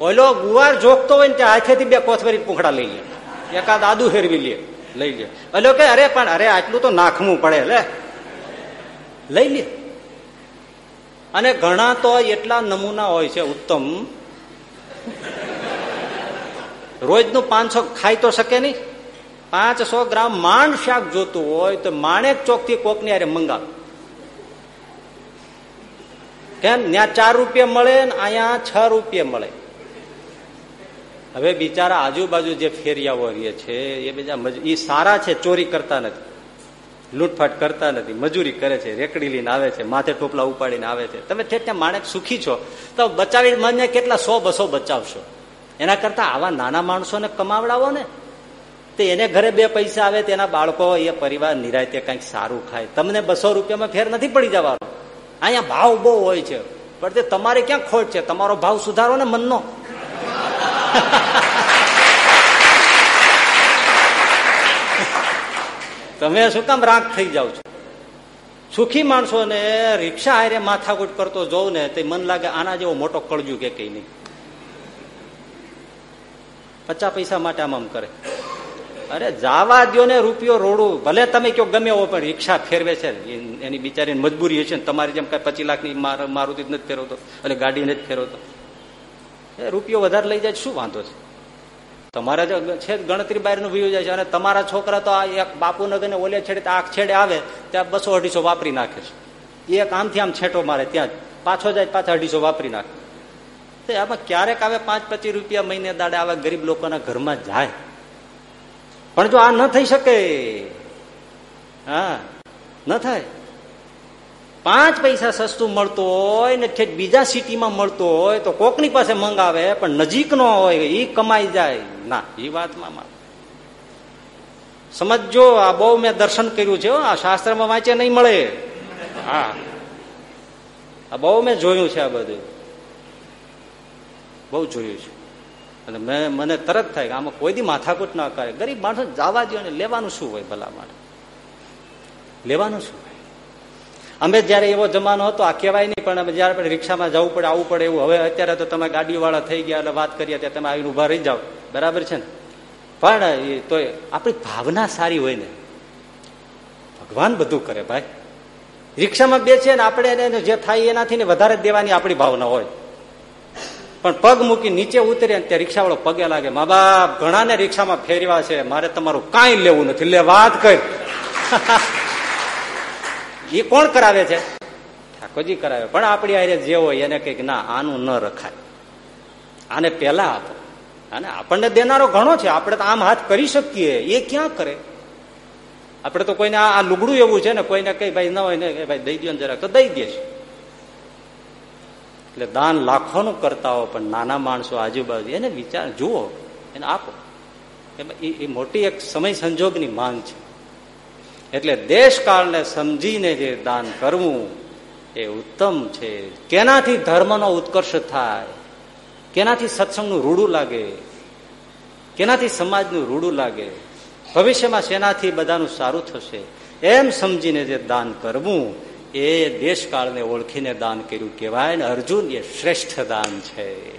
ઓલો ગુવાર જોખતો હોય ને ત્યાં હાથેથી બે કોથમીર પૂખડા લઈ લે. એકાદ આદુ ફેરવી લે, લઈ લે. એટલે કે, અરે, પણ અરે, આટલું તો નાખવું પડે, લે. લઈ લે. અને ઘણા તો એટલા નમૂના હોય છે, ઉત્તમ. રોજનું પાંચસો ખાઈ તો શકે નહીં. પાંચસો ગ્રામ માંડ શાક જોતું હોય તો માણેક ચોકથી કોકની અરે મંગાવ. કેમ? ત્યાં ચાર રૂપિયા મળે ને અહીંયા છ રૂપિયા મળે. હવે બિચારા આજુબાજુ જે ફેરિયાઓ રહે છે, એ બીજા એ સારા છે, ચોરી કરતા નથી. લૂંટફાટ કરતા નથી, મજૂરી કરે છે, રેકડી લઈને આવે છે, માથે ટોપલા ઉપાડીને આવે છે. તમે ત્યાં માણેક સુખી છો, તો બચાવી મને કેટલા સો બસો બચાવશો? એના કરતા આવા નાના માણસોને કમાવડાવો ને. તો એને ઘરે બે પૈસા આવે, તેના બાળકો એ પરિવાર નિરાયતે કંઈક સારું ખાય. તમને બસો રૂપિયામાં ફેર નથી પડી જવાનો. અહીંયા ભાવ બહુ હોય છે. પણ તે તમારે ક્યાં ખોટ છે? તમારો ભાવ સુધારો ને મનનો. તમે શું કામ રાગ થઈ જાઓ છો? સુખી માણસો ને રિક્ષા હારે માથાકૂટ કરતો જોઉં ને તે મન લાગે આના જેવો મોટો કળજુ કે કઈ નહીં. પચાસ પૈસા માટે આમ આમ કરે. અરે જાવા દો ને રૂપિયો રોડું, ભલે તમે કયો ગમે હો પણ રિક્ષા ફેરવે છે. એની બિચારી મજબૂરી હશે ને તમારી જેમ કઈ પચીસ લાખની મારુતિ જ નથી ફેરવતો એટલે ગાડી નથી ફેરવતો. એ રૂપિયો વધારે લઈ જાય શું વાંધો છે? તમારા છે ગણતરી બહારનું વ્યુ જાય છે, અને તમારા છોકરા તો એક બાપુનગર ને ઓલે છેડે આ છેડે આવે, ત્યાં બસો અઢીસો વાપરી નાખે છે. એક આમથી આમ છેટો મારે ત્યાં જ, પાછો જાય પાછા અઢીસો વાપરી નાખે. તો આમાં ક્યારેક આવે પાંચ પચીસ રૂપિયા મહિને દાડે આવે ગરીબ લોકોના ઘરમાં જાય. પણ જો આ ન થઈ શકે, હા, ન થાય. પાંચ પૈસા સસ્તું મળતું હોય ને ઠેઠ બીજા સિટીમાં મળતું હોય તો કોકની પાસે મંગાવે, પણ નજીક નો હોય એ કમાઈ જાય. ના એ વાતમાં સમજો આ બહુ મેં દર્શન કર્યું છે આ શાસ્ત્રમાં વાંચે નહીં મળે. હા. આ બહુ મેં જોયું છે આ બધું. બહુ જોયું છે. અને મેં મને તરત થાય કે આમાં કોઈ દી માથાકૂટ ના કરે. ગરીબ માણસો જવા દો ને લેવાનું શું હોય ભલા માટે? લેવાનું શું હોય? અમે જયારે એવો જમાનો હતો, આ કહેવાય નહીં, પણ અમે જયારે પણ રિક્ષામાં જવું પડે, આવવું પડે એવું, હવે અત્યારે તો તમે ગાડીવાળા થઈ ગયા એટલે વાત કરીએ, ત્યારે તમે આવીને ઊભા રહી જાઓ. બરાબર છે ને? પણ એ તો આપણી ભાવના સારી હોય ને. ભગવાન બધું કરે ભાઈ. રિક્ષામાં બેસીએ ને આપણે જે થાય એનાથી ને વધારે દેવાની આપણી ભાવના હોય. પણ પગ મૂકી નીચે ઉતરે ત્યાં રિક્ષાવાળો પગે લાગે, મા બાપ, ઘણાને રિક્ષામાં ફેરવા છે, મારે તમારું કાંઈ લેવું નથી. લે, વાત કર. એ કોણ કરાવે છે? ઠાકોરજી કરાવે. પણ આપણી આરે જે હોય એને કંઈક, ના, આનું ન રખાય. આને પેલા આપો. અને આપણને દેનારો ઘણો છે. આપણે તો આમ હાથ કરી શકીએ. એ ક્યાં કરે? આપણે તો કોઈને આ લુગડું એવું છે ને, કોઈને કઈ ભાઈ ન હોય ને ભાઈ દઈ દો જરાક. તો દઈ દે છે. એટલે દાન લાખોનું કરતા હો, પણ નાના માણસો આજુબાજુ, એને વિચાર, જુઓ, એને આપો. એ મોટી એક સમય સંજોગની માંગ છે. એટલે દેશકાળને સમજીને જે દાન કરવું, એ ઉત્તમ છે. કેનાથી ધર્મનો ઉત્કર્ષ થાય? કેનાથી સત્સંગનું રૂડું લાગે? કેનાથી સમાજનું રૂડું લાગે? ભવિષ્યમાં શેનાથી બધાનું સારું થશે? એમ સમજીને જે દાન કરવું એ દેશકાળને ઓળખીને દાન કર્યું કહેવાય ને અર્જુન એ શ્રેષ્ઠ દાન છે.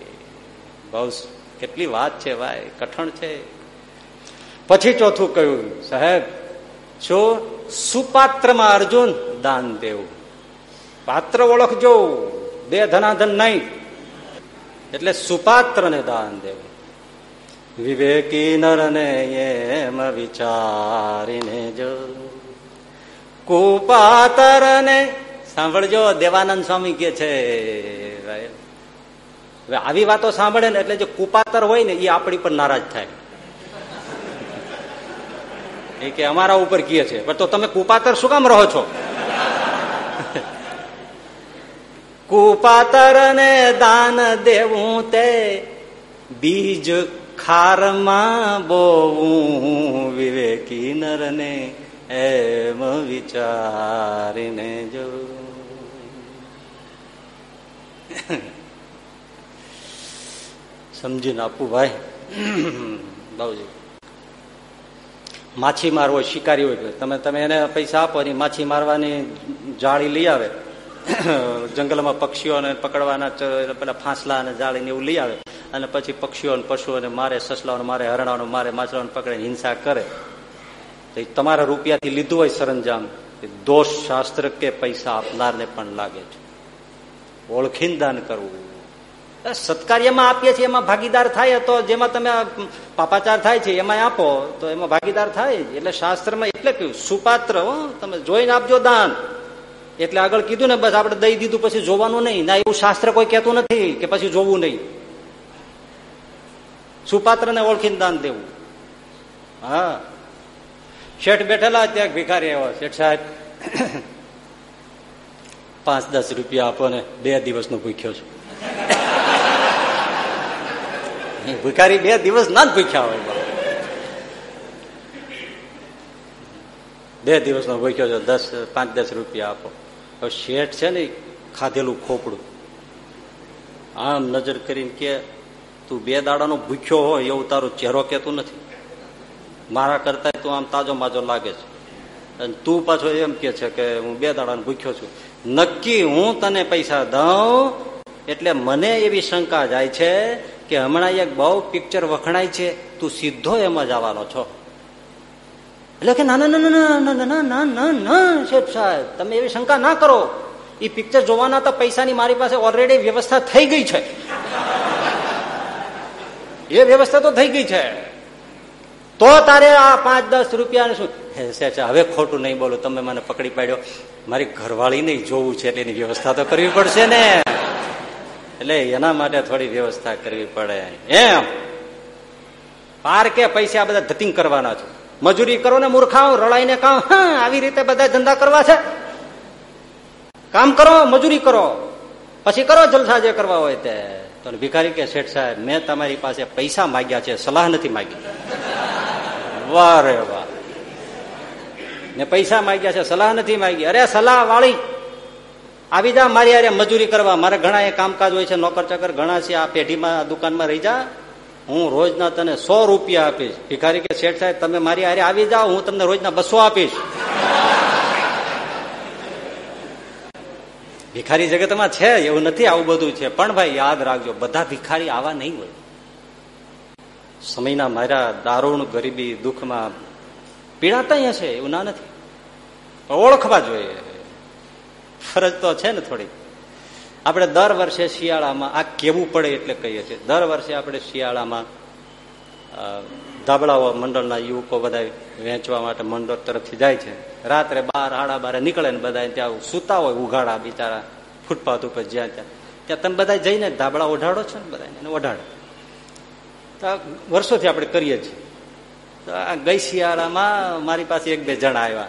બહુ કેટલી વાત છે ભાઈ, કઠણ છે. પછી ચોથું કહ્યું, સાહેબ શું સુપાત્રમાં અર્જુન દાન દેવું. પાત્ર ઓળખજો, બે ધનાધન નહીં. એટલે સુપાત્રને દાન દેવું. વિવેકી નરને એમ વિચારીને જો કુપાતર ને સાંભળજો, દેવાનંદ સ્વામી કે છે હવે આવી વાતો સાંભળે ને એટલે જે કુપાતર હોય ને, એ આપણી પર નારાજ થાય. એ કે અમારા ઉપર કીએ છે. પણ તો તમે કુપાતર શું કામ રહો છો? કુપાતર ને દાન દેવું તે, બીજ ખારમાં બોવું વિવેકી નર ને એમ વિચારીને જો. સમજીને આપું ભાઈ. બાબુજી. માછીમાર હોય શિકારી હોય તમે તમે એને પૈસા આપો ને માછી મારવાની જાળી લઈ આવે. જંગલમાં પક્ષીઓને પકડવાના પેલા ફાંસલા અને જાળીને એવું લઈ આવે. અને પછી પક્ષીઓને પશુઓને મારે સસલાઓને મારે હરણાઓને મારે માછલાઓને પકડે હિંસા કરે. તમારા રૂપિયાથી લીધું હોય સરંજામ દોષ શાસ્ત્ર કે પૈસા આપનારને પણ લાગે છે. ઓળખીને દાન કરવું. સત્કાર્યમાં આપીએ છીએ, એમાં ભાગીદાર થાય તો જેમાં તમે પાપાચાર થાય છે એમાં આપો, તો એમાં ભાગીદાર થાય એટલે શાસ્ત્રમાં એટલે કહ્યું, સુપાત્ર તમે જોઈને આપજો દાન. એટલે આગળ કીધું ને, બસ આપણે દઈ દીધું, પછી જોવાનું નહીં. ના, એવું શાસ્ત્ર કોઈ કહેતું નથી કે પછી જોવું નહીં. સુપાત્ર ને ઓળખીને દાન દેવું. હા. શેઠ બેઠેલા ત્યાં ભિખારી આવ્યો. શેઠ સાહેબ, પાંચ દસ રૂપિયા આપો ને બે દિવસ નો ભૂખ્યો છું. ભિખારી બે દિવસ ના જ ભૂખ્યા હોય. બે દિવસ નો ભૂખ્યો છો, દસ, પાંચ, દસ રૂપિયા આપો. હવે શેઠ છે ને ખાધેલું ખોપડું. આમ નજર કરીને કે તું બે દાડાનો ભૂખ્યો હોય એવું તારો ચહેરો કેતું નથી. મારા કરતા તું આમ તાજો માજો લાગે છે અને તું પાછો એમ કે છે કે હું બે દાડાનો ભૂખ્યો છું નક્કી હું તને પૈસા દઉં એટલે મને એવી શંકા જાય છે કે હમણાં એક બહુ પિક્ચર વખણાય છે તું સીધો એમાં જ આવવાનો છો એટલે કે ના ના ના ના ના ના ના ના શેઠ સાહેબ તમે એવી શંકા ના કરો એ પિક્ચર જોવાના તો પૈસાની મારી પાસે ઓલરેડી વ્યવસ્થા થઈ ગઈ છે એ વ્યવસ્થા તો થઈ ગઈ છે તો તારે આ પાંચ દસ રૂપિયા શું હવે ખોટું નહીં બોલું, તમે મને પકડી પાડ્યો. મારી ઘરવાળી નહીં જોવું છે, એટલે એની વ્યવસ્થા તો કરવી પડશે ને. એટલે એના માટે થોડી વ્યવસ્થા કરવી પડે. એમ. પાર કે પૈસા બધા ધતિંગ કરવાના છે. મજૂરી કરો ને મૂર્ખાઓ, રળાઈને કામ આવી રીતે બધા ધંધા કરવા છે. કામ કરો, મજૂરી કરો. પછી કરો જલસા જે કરવા હોય તે. તો ભિખારી કે શેઠ સાહેબ, મેં તમારી પાસે પૈસા માગ્યા છે, સલાહ નથી માગી. વાહ રે વાહ. ને પૈસા માગ્યા છે, સલાહ નથી માગી. અરે સલાહ વાળી. આવી જા, મારી અરે મજૂરી કરવા. મારે ઘણા એ કામકાજ હોય છે, નોકર ચાકર ઘણા છે, આ પેઢીમાં, દુકાનમાં રહી જા. હું રોજના તને સો રૂપિયા આપીશ. ભિખારી કે, શેઠ સાહેબ, તમે મારી હારે આવી જાઓ, હું તમને રોજના બસો આપીશ. ભિખારી જગતમાં છે, એવું નથી, આવું બધું છે. પણ ભાઈ, યાદ રાખજો, બધા ભિખારી આવા નહીં હોય. સમયના માર્યા દારૂણ ગરીબી દુઃખમાં પીડાતા હશે એવું ના નથી. ઓળખવા જોઈએ. ફરજ તો છે ને થોડી. આપણે દર વર્ષે શિયાળામાં, આ કેવું પડે એટલે કહીએ છીએ, દર વર્ષે આપણે શિયાળામાં ધાબળાઓ મંડળના યુવકો બધા વેચવા માટે મંડળ તરફથી જાય છે. રાત્રે બાર આડા બારે નીકળે ને બધા ત્યાં સુતા હોય ઉઘાડા બિચારા ફૂટપાથ ઉપર જ્યાં ત્યાં. ત્યાં તમે બધા જઈને ધાબળા ઓઢાડો છો ને બધા એને ઓઢાડો. વર્ષોથી આપણે કરીએ છીએ. તો આ ગઈ શિયાળામાં મારી પાસે એક બે જણા આવ્યા.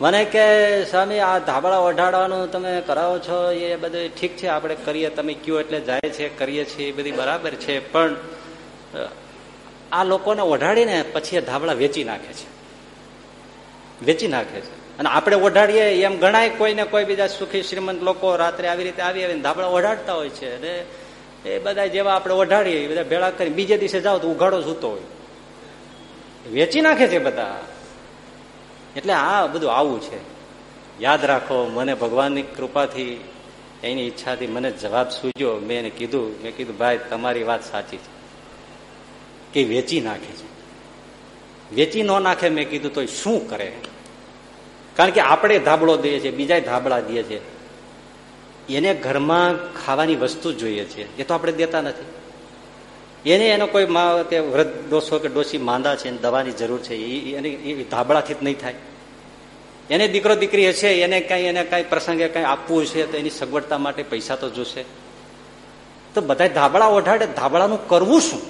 મને કે, સ્વામી, આ ધાબળા ઓઢાડવાનું તમે કરાવો છો? એ બધું ઠીક છે, આપણે કરીએ. તમે કયો એટલે જાય છે, કરીએ છીએ. એ બધી બરાબર છે. પણ આ લોકોને ઓઢાડીને પછી એ ધાબળા વેચી નાખે છે. વેચી નાખે છે. અને આપણે ઓઢાડીએ, એમ ગણાય કોઈને કોઈ બીજા સુખી, શ્રીમંત લોકો રાત્રે આવી રીતે આવી આવીને ધાબળા ઓઢાડતા હોય છે. અને એ બધા જેવા આપણે ઓઢાડીએ બધા ભેળા કરી બીજે દિવસે જાઓ તો ઉઘાડો સૂતો હોય. વેચી નાખે છે બધા. એટલે આ બધું આવું છે. યાદ રાખો, મને ભગવાનની કૃપાથી એની ઈચ્છાથી મને જવાબ સૂજ્યો. મેં એને કીધું, મેં કીધું, ભાઈ, તમારી વાત સાચી છે. કે વેચી નાખે છે. વેચી ન નાખે, મેં કીધું, તો શું કરે? કારણ કે આપણે ધાબળો દઈએ છીએ બીજા ધાબળા દઈએ છીએ. એને ઘરમાં ખાવાની વસ્તુ જોઈએ છે. એ તો આપણે દેતા નથી. એને એનો કોઈ વ્રત ડોસો કે ડોસી માંદા છે દવાની જરૂર છે એને એ ધાબળાથી જ નહીં થાય. એને દીકરો દીકરી હશે, એને કઈ એને કઈ પ્રસંગે કઈ આપવું છે તો એની સગવડતા માટે પૈસા તો જોશે. તો બધા ધાબળા ઓઢાડે, ધાબળાનું કરવું શું?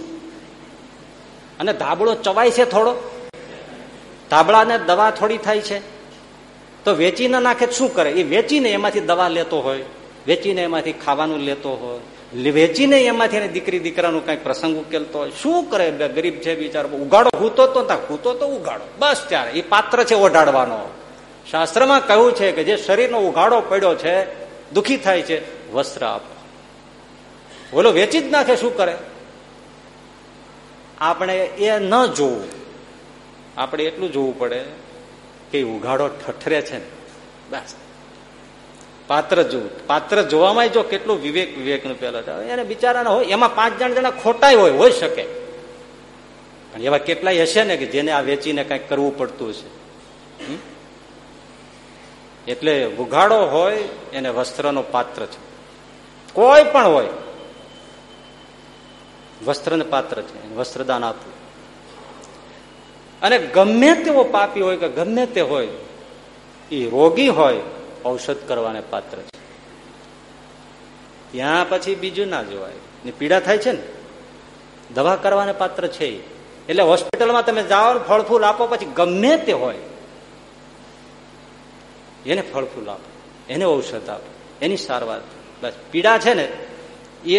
અને ધાબળો ચવાય છે થોડો? ધાબળાને દવા થોડી થાય છે. તો વેચીને નાખે શું કરે? એ વેચીને એમાંથી દવા લેતો હોય. વેચીને એમાંથી ખાવાનું લેતો હોય વેચીને એમાંથી એને દીકરી દીકરાનું કઈ પ્રસંગ ઉકેલતો હોય, શું કરે ગરીબ છે બિચારો? ઉગાડો, હૂતો તો હૂતો તો ઉગાડો. બસ ત્યારે, એ પાત્ર છે ઓઢાડવાનો. શાસ્ત્રમાં કહ્યું છે કે જે શરીરનો ઉઘાડો પડ્યો છે, દુખી થાય છે, વસ્ત્ર આપો. બોલો, વેચી જ નાખે, શું કરે? આપણે એ ન જોવું. આપણે એટલું જોવું પડે કે ઉઘાડો ઠઠરે છે ને. બસ. પાત્ર જોવું પાત્ર જોવામાં જો કેટલું વિવેક વિવેકનું પેલા એને બિચારાને હોય, એમાં પાંચ જણ જણા ખોટાય હોય હોઈ શકે. પણ એવા કેટલાય હશે ને કે જેને આ વેચીને કંઈક કરવું પડતું છે એટલે ઉઘાડો હોય, એને વસ્ત્રનો પાત્ર છે. કોઈ પણ હોય, વસ્ત્રને પાત્ર છે વસ્ત્રદાન આપવું. અને ગમે તેવો પાપી હોય કે ગમે તે હોય એ રોગી હોય ઔષધ કરવાને પાત્ર છે. ત્યાં પછી બીજું ના જોવાય. ને પીડા થાય છે ને? દવા કરવાને પાત્ર છે એટલે હોસ્પિટલમાં તમે જાઓ ફળ ફૂલ આપો, પછી ગમે તે હોય, એને ફળ ફૂલ આપો, એને ઔષધ આપો, એની સારવાર બસ, પીડા છે ને, એ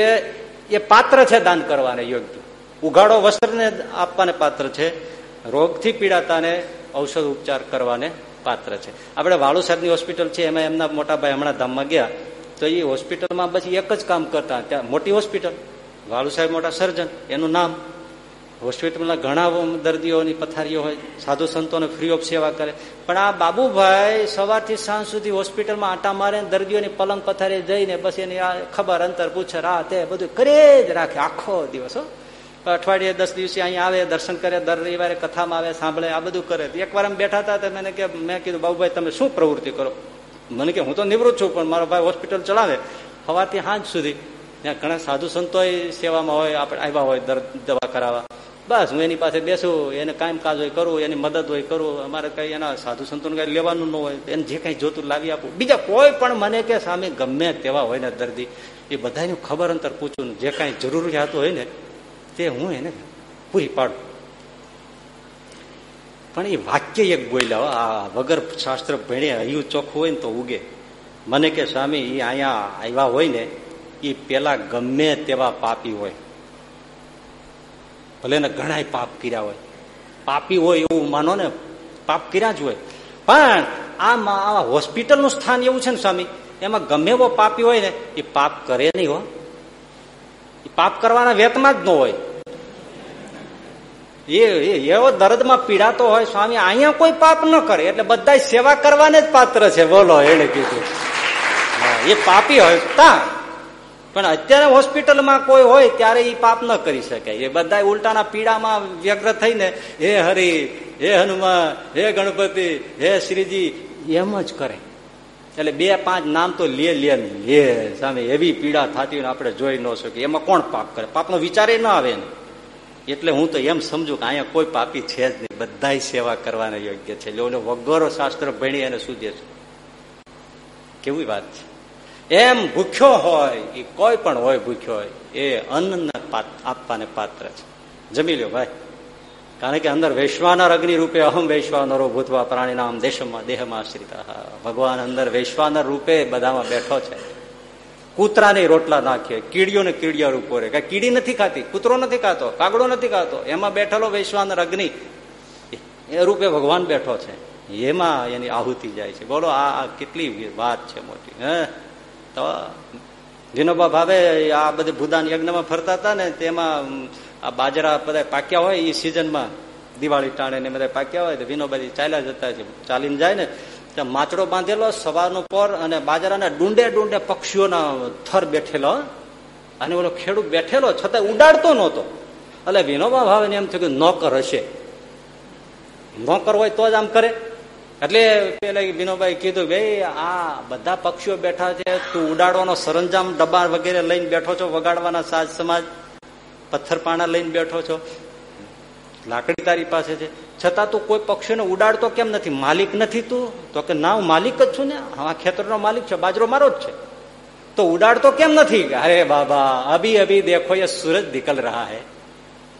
એ પાત્ર છે દાન કરવાને યોગ્ય. ઉઘાડો વસ્ત્રને આપવાને પાત્ર છે. રોગથી પીડાતાને ઔષધ ઉપચાર કરવાને પાત્ર છે. આપણે વાળુ હોસ્પિટલ છે, એમાં એમના મોટાભાઈ હમણાં ધામમાં ગયા. તો એ હોસ્પિટલમાં પછી એક જ કામ કરતા, ત્યાં મોટી હોસ્પિટલ. વાળુ સાહેબ મોટા સર્જન, એનું નામ. હોસ્પિટલમાં ઘણા દર્દીઓની પથારીઓ હોય, સાધુ સંતોને ફ્રી ઓફ સેવા કરે. પણ આ બાબુભાઈ સવારથી સાંજ સુધી હોસ્પિટલમાં આટા મારે, દર્દીઓની પલંગ પથારી જઈને બસ એની ખબર, અંતર પૂછે આ તે બધું કરે જ રાખે, આખો દિવસ અઠવાડિયે દસ દિવસે અહીંયા આવે, દર્શન કરે, દર રવિવારે કથામાં આવે, સાંભળે, આ બધું કરે. એક વાર બેઠા હતા મને કે, મેં કીધું બાબુભાઈ તમે શું પ્રવૃત્તિ કરો? મને કે, હું તો નિવૃત્ત છું, પણ મારો ભાઈ હોસ્પિટલ ચલાવે. સવારથી સાંજ સુધી ત્યાં ઘણા સાધુ સંતો સેવામાં હોય, આપણે આવ્યા હોય દવા કરાવવા. બસ, હું એની પાસે બેસું, એને કામ કાજ હોય કરું, એની મદદ હોય કરું. અમારે કઈ એના સાધુ સંતોને કઈ લેવાનું ન હોય એને જે કઈ જોતું લાવી આપું. બીજા કોઈ પણ મને કે, સામે ગમે તેવા હોય ને દર્દી. એ બધાનું ખબર અંતર પૂછું જે કાંઈ જરૂરિયાત હોય ને તે હું એને પૂરી પાડું. પણ એ વાક્ય એક બોલ્યા, આ વગર શાસ્ત્ર ભણે હૈયું ચોખ્ખું હોય ને તો ઉગે. મને કે, સ્વામી એ અહીંયા આવ્યા હોય ને એ પેલા ગમે તેવા પાપી હોય. ભલે ને ઘણા પાપ કર્યા હોય. પાપી હોય એવું માનો ને, પાપ કર્યા જ હોય. પણ આ હોસ્પિટલનું સ્થાન એવું છે ને, સ્વામી, એમાં ગમે એવો પાપી હોય ને, એ પાપ કરે નહીં હો. એ પાપ કરવાના વેતમાં જ ન હોય. એ એવો દર્દમાં પીડાતો હોય, સ્વામી, અહીંયા કોઈ પાપ ન કરે, એટલે બધા સેવા કરવાને જ પાત્ર છે. બોલો એને કીધું. એ પાપી હોય તા. પણ અત્યારે હોસ્પિટલમાં કોઈ હોય, ત્યારે એ પાપ ન કરી શકે. એ બધા ઉલટાના પીડામાં વ્યગ્ર થઈને, હે હરિ, હે હનુમાન, હે ગણપતિ, હે શ્રીજી, એમ જ કરે. એટલે બે પાંચ નામ તો લે લે લે, સામે એવી પીડા થતી હોય આપણે જોઈ ન શકીએ. એમાં કોણ પાપ કરે? પાપનો વિચાર ના આવે ને. એટલે હું તો એમ સમજુ કે અહીંયા કોઈ પાપી છે જ નહીં. બધા સેવા કરવાને યોગ્ય છે. એટલે વગોરો શાસ્ત્ર ભણી અને સૂજે છે. કેવી વાત છે. એમ ભૂખ્યો હોય એ કોઈ પણ હોય ભૂખ્યો હોય, એ અન્ન આપવાને પાત્ર છે. જમી લ્યો ભાઈ. કારણ કે અંદર વૈશ્વાનર અગ્નિ રૂપે અહમ વૈશ્વાનરો ભૂતવા પ્રાણી નામ દેશમાં, દેહમાં આશ્રિત. ભગવાન અંદર વૈશ્વાનર રૂપે બધામાં બેઠો છે. કૂતરાને રોટલા નાખીએ કીડીઓને કીડિયા રૂપો રે કઈ કીડી નથી ખાતી, કૂતરો નથી ખાતો, કાગડો નથી ખાતો. એમાં બેઠેલો વૈશ્વાનર અગ્નિ. એ રૂપે ભગવાન બેઠો છે. એમાં એની આહુતિ જાય છે. બોલો, આ કેટલી વાત છે મોટી, હે? તો વિનોબા ભાવે આ બધે ભૂદાન યજ્ઞમાં ફરતા હતા ને, તેમાં આ બાજરા બધા પાક્યા હોય એ સિઝનમાં દિવાળી ટાણે ને બધા પાક્યા હોય, તો વિનોબાજી ચાલ્યા જતા છે. ચાલીને જાય ને ત્યાં માચડો બાંધેલો, સવારનો પર અને બાજરાના ડુંડે ડુંડે પક્ષીઓના થર બેઠેલો અને ઓલો ખેડૂત બેઠેલો છતાં ઉડાડતો નહોતો. એટલે વિનોબા ભાવે એમ થયું કે નોકર હશે. નોકર હોય તો જ આમ કરે. એટલે પેલા વિનોભાઈ કીધું ભાઈ આ બધા પક્ષીઓ બેઠા છે, તું ઉડાડવાનો સરંજામ ડબ્બા વગેરે લઈને બેઠો છો, વગાડવાના સાજ સમાજ. પથ્થર પાણા લઈને બેઠો છો લાકડી તારી પાસે છે છતાં તું કોઈ પક્ષીને ઉડાડતો કેમ નથી માલિક નથી તું તો કે ના હું માલિક જ છું ને હા ખેતરનો માલિક છે બાજરો મારો જ છે તો ઉડાડતો કેમ નથી અરે બાબા અભી અભી દેખો ये सूरज निकल रहा है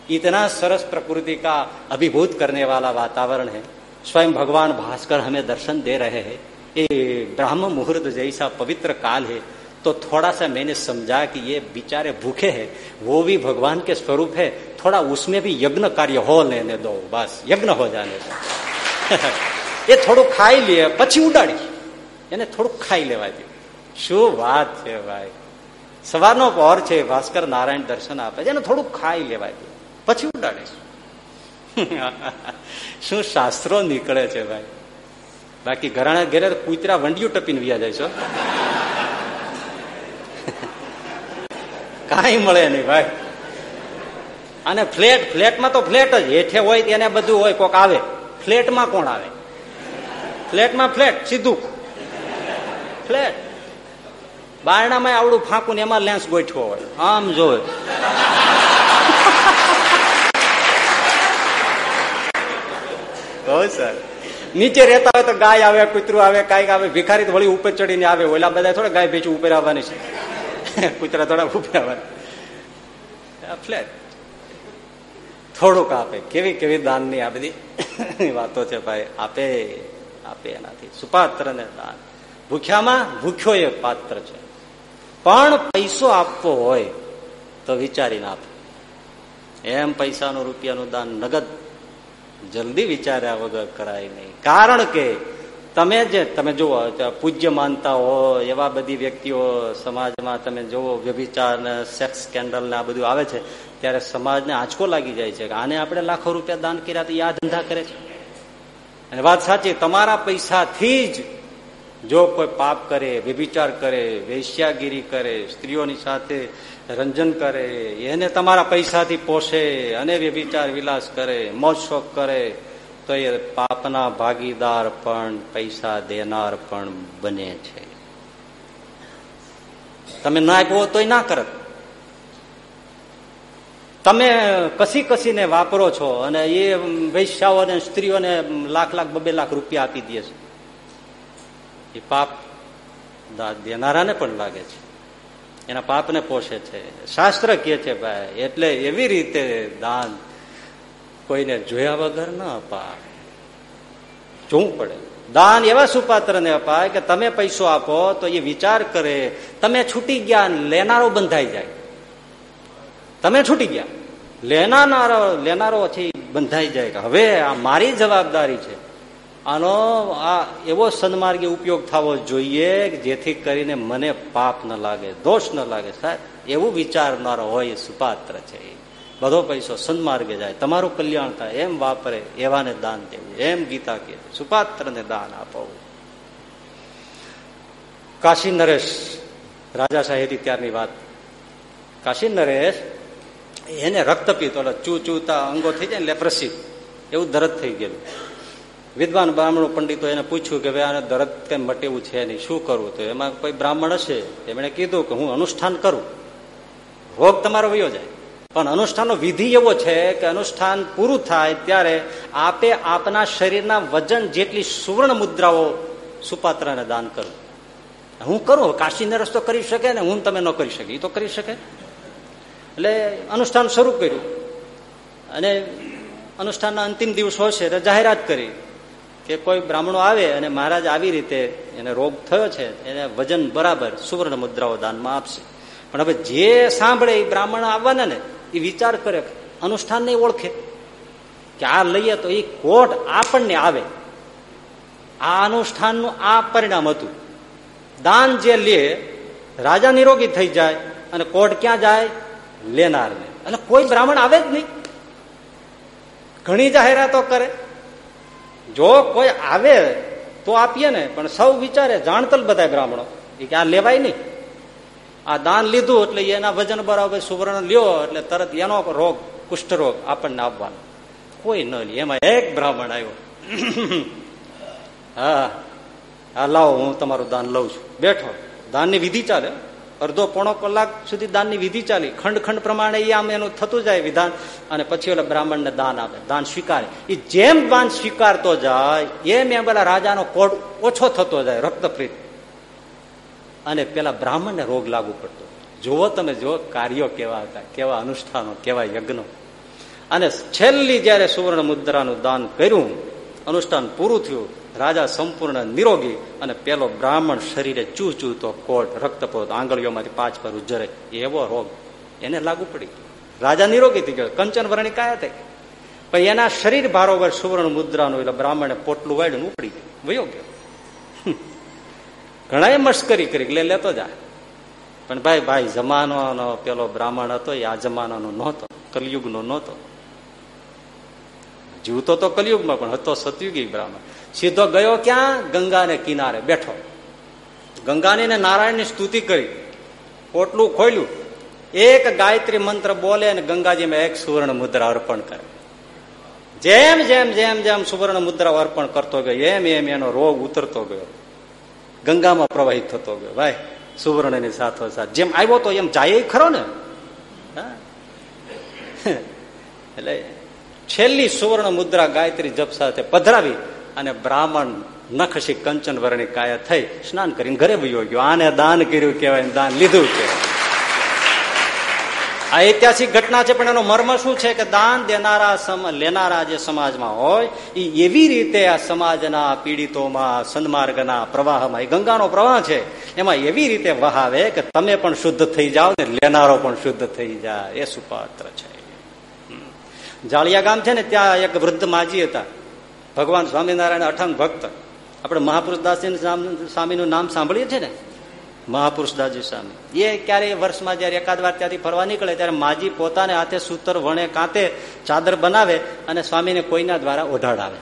इतना सरस प्रकृति का अभिभूत करने वाला वातावरण है स्वयं भगवान भास्कर हमें दर्शन दे रहे हैं ये ब्राह्म मुहूर्त जैसा पवित्र काल है तो थोड़ा सा मैंने समझा कि ये बेचारे भूखे हैं वो भी भगवान के स्वरूप है थोड़ा उसमें भी यज्ञ कार्य हो लेने दो बस यज्ञ हो जाने दो એ થોડું ખાઈ લે પછી ઉડાડી એને થોડુંક ખાઈ લેવા દે શું વાત છે ભાઈ સવારનો પહોર છે ભાસ્કર નારાયણ દર્શન આપે છે એને થોડુંક ખાઈ લેવા દે પછી ઉડાડીશ શું શાસ્ત્રો નીકળે છે ભાઈ બાકી ઘરાણા ઘેરે કૂતરા વંડિયું ટપીને વ્યા જાય છો કાંઈ મળે નહીં ભાઈ. અને ફ્લેટ ફ્લેટમાં તો ફ્લેટ જ હેઠે હોય તેને બધું હોય કોક આવે. ફ્લેટમાં કોણ આવે? ફ્લેટમાં ફ્લેટ સીધું. ફ્લેટ. બારણામાં આવડું ફાંકું ને એમાં લેન્સ ગોઠવો હોય. આમ જોવે. સર. નીચે રહેતા હોય તો ગાય આવે કૂતરું આવે કાંઈક આવે ભિખારી વળી ઉપર ચડીને આવે. ઓલા બધા થોડા ગાય ભેચું ઉપર આવવાની છે. કૂતરા થોડા ઉભ્યા ફ્લેટ. થોડુંક આપે. કેવી કેવી દાનની આ બધી વાતો છે ભાઈ. આપે આપે એનાથી. સુપાત્ર ને દાન. ભૂખ્યામાં ભૂખ્યો એ પાત્ર છે. પણ પૈસો આપવો હોય તો વિચારીને આપે. એમ પૈસાનું રૂપિયાનું દાન નગદ જલ્દી વિચાર્યા વગર કરાય નહીં. કારણ કે તમે જે તમે જુઓ પૂજ્ય માનતા હો એવા બધી વ્યક્તિઓ સમાજમાં તમે જુઓ, વ્યભિચાર ને સેક્સ સ્કેન્ડલ ને આ બધું આવે છે, ત્યારે સમાજને આંચકો લાગી જાય છે આને આપણે લાખો રૂપિયા દાન કર્યા તો આ ધંધા કરે છે. અને વાત સાચી, તમારા પૈસાથી જ જો કોઈ પાપ કરે, વ્યભિચાર કરે, વૈશ્યાગીરી કરે, સ્ત્રીઓની સાથે રંજન કરે, એને તમારા પૈસાથી પોષે, અને વ્યભિચાર વિલાસ કરે મોજ શોખ કરે તો એ પાપના ભાગીદાર પણ પૈસા દેનાર પણ બને છે. તમે ના આપ્યો તોય ના કરત. તમે કસી કસીને વાપરો છો અને એ વૈશ્યાઓને, સ્ત્રીઓને લાખ લાખ, બબે લાખ રૂપિયા આપી દે છે. એ પાપ દેનારાને પણ લાગે છે. એના પાપને પોષે છે. શાસ્ત્ર કહે છે, ભાઈ, એટલે એવી રીતે દાન કોઈને જોયા વગર ન અપાય. જોવું પડે. દાન એવા સુપાત્રને અપાય કે તમે પૈસો આપો તો એ વિચાર કરે, તમે છૂટી ગયા, લેનારો બંધાઈ જાય. તમે છૂટી ગયા. લેનારો લેનારો બંધાઈ જાય કે, હવે આ મારી જવાબદારી છે. આનો આ એવો સન્માર્ગે ઉપયોગ થવો જોઈએ જેથી કરીને મને પાપ ન લાગે, દોષ ન લાગે. સાહેબ, એવું વિચારનારો હોય સુપાત્ર છે બધો પૈસો સન્માર્ગે જાય. તમારું કલ્યાણ થાય. એમ વાપરે, એવાને દાન દેવું એમ ગીતા કહે સુપાત્રને દાન આપવું. કાશી નરેશ, રાજા સાહેબી ત્યારની વાત. કાશી નરેશ, એને રક્તપિત્ત ઓલા ચૂ ચૂતા અંગો થઈ જાય લેપ્રસી એવું દરદ થઈ ગયેલું. વિદ્વાન બ્રાહ્મણ પંડિતો એને પૂછ્યું કે, ભાઈ, આને દરદ કઈ મટેવું છે નહીં? શું કરવું? તો એમાં કોઈ બ્રાહ્મણ હશે. એમણે કીધું કે, હું અનુષ્ઠાન કરું. રોગ તમારો વયો જાય. પણ અનુષ્ઠાનનો વિધિ એવો છે કે અનુષ્ઠાન પૂરું થાય ત્યારે આપે આપના શરીરના વજન જેટલી સુવર્ણ મુદ્રાઓ સુપાત્રને દાન કરો. હું કરું કાશીને રસ્તો કરી શકે ને હું તમે ન કરી શકે એ તો કરી શકે. એટલે અનુષ્ઠાન શરૂ કર્યું. અને અનુષ્ઠાનના અંતિમ દિવસ છે જાહેરાત કરી કે કોઈ બ્રાહ્મણો આવે અને મહારાજ આવી રીતે એને રોગ થયો છે, એને વજન બરાબર સુવર્ણ મુદ્રાઓ દાનમાં આપશે. પણ હવે જે સાંભળે એ બ્રાહ્મણ આવવાના ને એ વિચાર કરે અનુષ્ઠાનને ઓળખે. કે આ લઈએ તો એ કોટ આપણને આવે. આ અનુષ્ઠાનનું આ પરિણામ હતું. દાન જે લે, રાજા નિરોગી થઈ જાય અને કોટ ક્યાં જાય? લેનારને. એટલે કોઈ બ્રાહ્મણ આવે જ નહીં. ઘણી જાહેરાતો કરે. જો કોઈ આવે તો આપીએ ને, પણ સૌ વિચારે જાણતલ બધા બ્રાહ્મણો. કે આ લેવાય નહીં. આ દાન લીધું એટલે એના વજન બરાબર સુવર્ણ લ્યો એટલે તરત એનો રોગ, કુષ્ઠરોગ આપણને આપવાનો કોઈ ન લે. એમાં એક બ્રાહ્મણ આવ્યો. હા હા, લાવો, હું તમારું દાન લઉં છું. બેઠો. દાનની વિધિ ચાલે. અડધો પોણો કલાક સુધી દાનની વિધિ ચાલી. ખંડ ખંડ પ્રમાણે એ આમ એનું થતું જાય વિધાન. અને પછી ઓલા બ્રાહ્મણને દાન આપે. દાન સ્વીકારે. એ જેમ દાન સ્વીકારતો જાય, એમ એમ પેલા રાજાનો કોડ ઓછો થતો જાય, રક્તપ્રીત. અને પેલા બ્રાહ્મણને રોગ લાગુ પડતો. જુઓ તમે, જુઓ કાર્યો કેવા હતા, કેવા અનુષ્ઠાનો, કેવા યજ્ઞો. અને છેલ્લી જયારે સુવર્ણ મુદ્રાનું દાન કર્યું, અનુષ્ઠાન પૂરું થયું, રાજા સંપૂર્ણ નિરોગી અને પેલો બ્રાહ્મણ શરીરે ચૂ ચૂતો કોટ રક્તપોત આંગળીઓમાંથી પાંચ પર ઉજ્જરે. એવો રોગ એને લાગુ પડી રાજા નિરોગી થઈ ગયો. કંચન વર્ણી કાયા થઈ. પણ એના શરીર ભારોવર સુવર્ણ મુદ્રાનું એટલે બ્રાહ્મણે પોટલું વાળ્યું ઉપડી ગયું. વયો ગયો. ઘણા મશ્કરી કરી લે, લેતો જાય પણ ભાઈ ભાઈ જમાનો પેલો બ્રાહ્મણ હતો, એ આ જમાનાનો નહોતો, કલયુગનો નહોતો. જીવતો તો કલયુગમાં, પણ હતો સતયુગી બ્રાહ્મણ. સીધો ગયો ક્યાં? ગંગાને કિનારે બેઠો. ગંગાની ને નારાયણની સ્તુતિ કરી. પોટલું ખોલ્યું. એક ગાયત્રી મંત્ર બોલે અને ગંગાજીમાં એક સુવર્ણ મુદ્રા અર્પણ કરે. જેમ જેમ જેમ જેમ સુવર્ણ મુદ્રા અર્પણ કરતો ગયો, એમ એમ એનો રોગ ઉતરતો ગયો. ગંગામાં પ્રવાહિત થતો ગયો. ભાઈ, સુવર્ણની સાથો સાથ. જેમ આવ્યો તો એમ જાય ખરો ને? એટલે છેલ્લી સુવર્ણ મુદ્રા ગાયત્રી જપ સાથે પધરાવી અને બ્રાહ્મણ નખશી કંચન વર્ણી કાયા થઈ, સ્નાન કરીને ઘરે વયો ગયો. આને દાન કર્યું કહેવાય દાન લીધું કે આ ઐતિહાસિક ઘટના છે, પણ એનો મર્મ શું છે કે દાન દેનારા લેનારા જે સમાજમાં હોય એ એવી રીતે આ સમાજના પીડિતોમાં, સન્માર્ગના પ્રવાહમાં એ ગંગાનો પ્રવાહ છે, એમાં એવી રીતે વહાવે કે તમે પણ શુદ્ધ થઈ જાઓ ને લેનારો પણ શુદ્ધ થઈ જાય. એ સુપાત્ર છે. જાળિયા ગામ છે ને, ત્યાં એક વૃદ્ધ માજી હતા. ભગવાન સ્વામિનારાયણ અઠંગ ભક્ત. આપણે મહાપુરુષ દાસ સ્વામીનું નામ સાંભળીએ છીએ ને? મહાપુરુષ દાજી સ્વામી એ ક્યારે વર્ષમાં જયારે એકાદ વાર ત્યાંથી ફરવા નીકળે, ત્યારે માજી પોતાને હાથે સૂતર, વણે, કાંતે ચાદર બનાવે અને સ્વામીને કોઈના દ્વારા ઓઢાડાવે.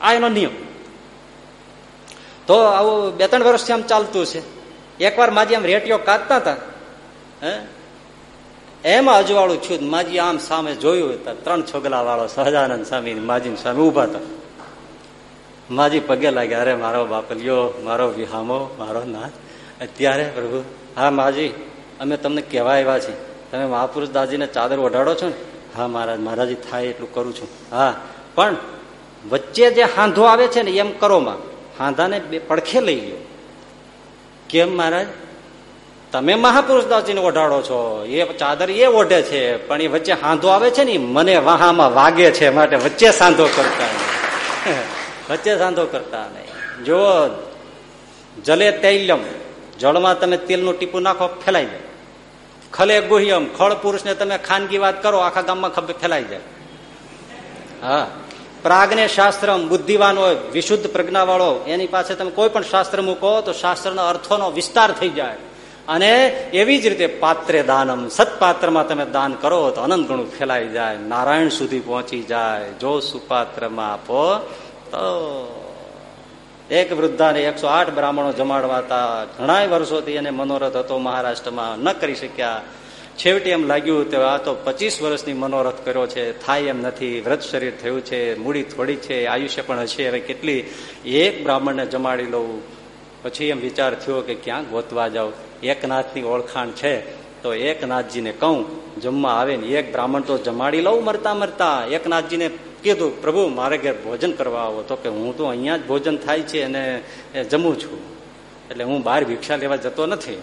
આ એનો નિયમ. તો આવું બે ત્રણ વર્ષથી આમ ચાલતું છે. એકવાર માજી આમ રેટીઓ કાઢતા હતા, હે? એમાં અજવાળું છું માજી આમ સામે જોયું ત્રણ છોગલા વાળો સહજાનંદ સ્વામી માજી સ્વામી ઊભા હતા. માજી પગે લાગ્યા, અરે, મારો બાપલિયો, મારો વિહામો, મારો નાથ. અત્યારે પ્રભુ, હા, માજી, અમે તમને કહેવા આવ્યા છીએ. તમે મહાપુરુષ દાદીને ચાદર ઓઢાડો છો ને? હા, મહારાજ, મહારાજી, થાય એટલું કરું છું. હા, પણ વચ્ચે જે હાંધો આવે છે ને, એમ કરો માં. હાંધાને પડખે લઈ ગયો કેમ, મહારાજ? તમે મહાપુરુષ દાસજીને ઓઢાડો છો. એ ચાદર એ ઓઢે છે, પણ એ વચ્ચે હાંધો આવે છે ને મને વાહામાં વાગે છે, માટે વચ્ચે સાંધો કરતા વચ્ચે સાંધો કરતા નહીં. જો જલે તૈલમ જળમાં તમે તેલનું ટીપું નાખો, ફેલાઈ જાય. ખલે ગુહ્યમ, ખળ પુરુષને તમે ખાનગી વાત કરો, આખા ગામમાં ફેલાઈ જાય. હા. પ્રાગને શાસ્ત્રમ, બુદ્ધિવાન હોય, વિશુદ્ધ પ્રજ્ઞા વાળો એની પાસે તમે કોઈ પણ શાસ્ત્ર મૂકો, તો શાસ્ત્રના અર્થોનો વિસ્તાર થઈ જાય. અને એવી જ રીતે પાત્રે દાનમ, સત્પાત્રમાં તમે દાન કરો, તો અનંત ગણું ફેલાઈ જાય, નારાયણ સુધી પહોંચી જાય. જો સુપાત્રમાં આપો એક વૃદ્ધાને એકસો આઠ બ્રાહ્મણો જમાડવા હતા ઘણા વર્ષોથી એને મનોરથ હતો, મહારાષ્ટ્રમાં ન કરી શક્યા. છેવટે એમ લાગ્યું કે આ તો પચીસ વર્ષની મનોરથ કર્યો છે, થાય એમ નથી, વ્રત શરીર થયું છે, મૂડી થોડી છે, આયુષ્ય પણ હશે, હવે કેટલી? એક બ્રાહ્મણને જમાડી લઉં. પછી એમ વિચાર થયો કે ક્યાં ગોતવા જાવ એકનાથની ઓળખાણ છે, તો એકનાથજીને કહું, જમવા આવે ને એક બ્રાહ્મણ તો જમાડી લઉં મરતા મરતા. એકનાથજીને કીધું પ્રભુ, મારે ઘેર ભોજન કરવા આવો. તો કે, હું તો અહીંયા જ ભોજન થાય છે અને જમું છું. એટલે હું બહાર ભિક્ષા લેવા જતો નથી.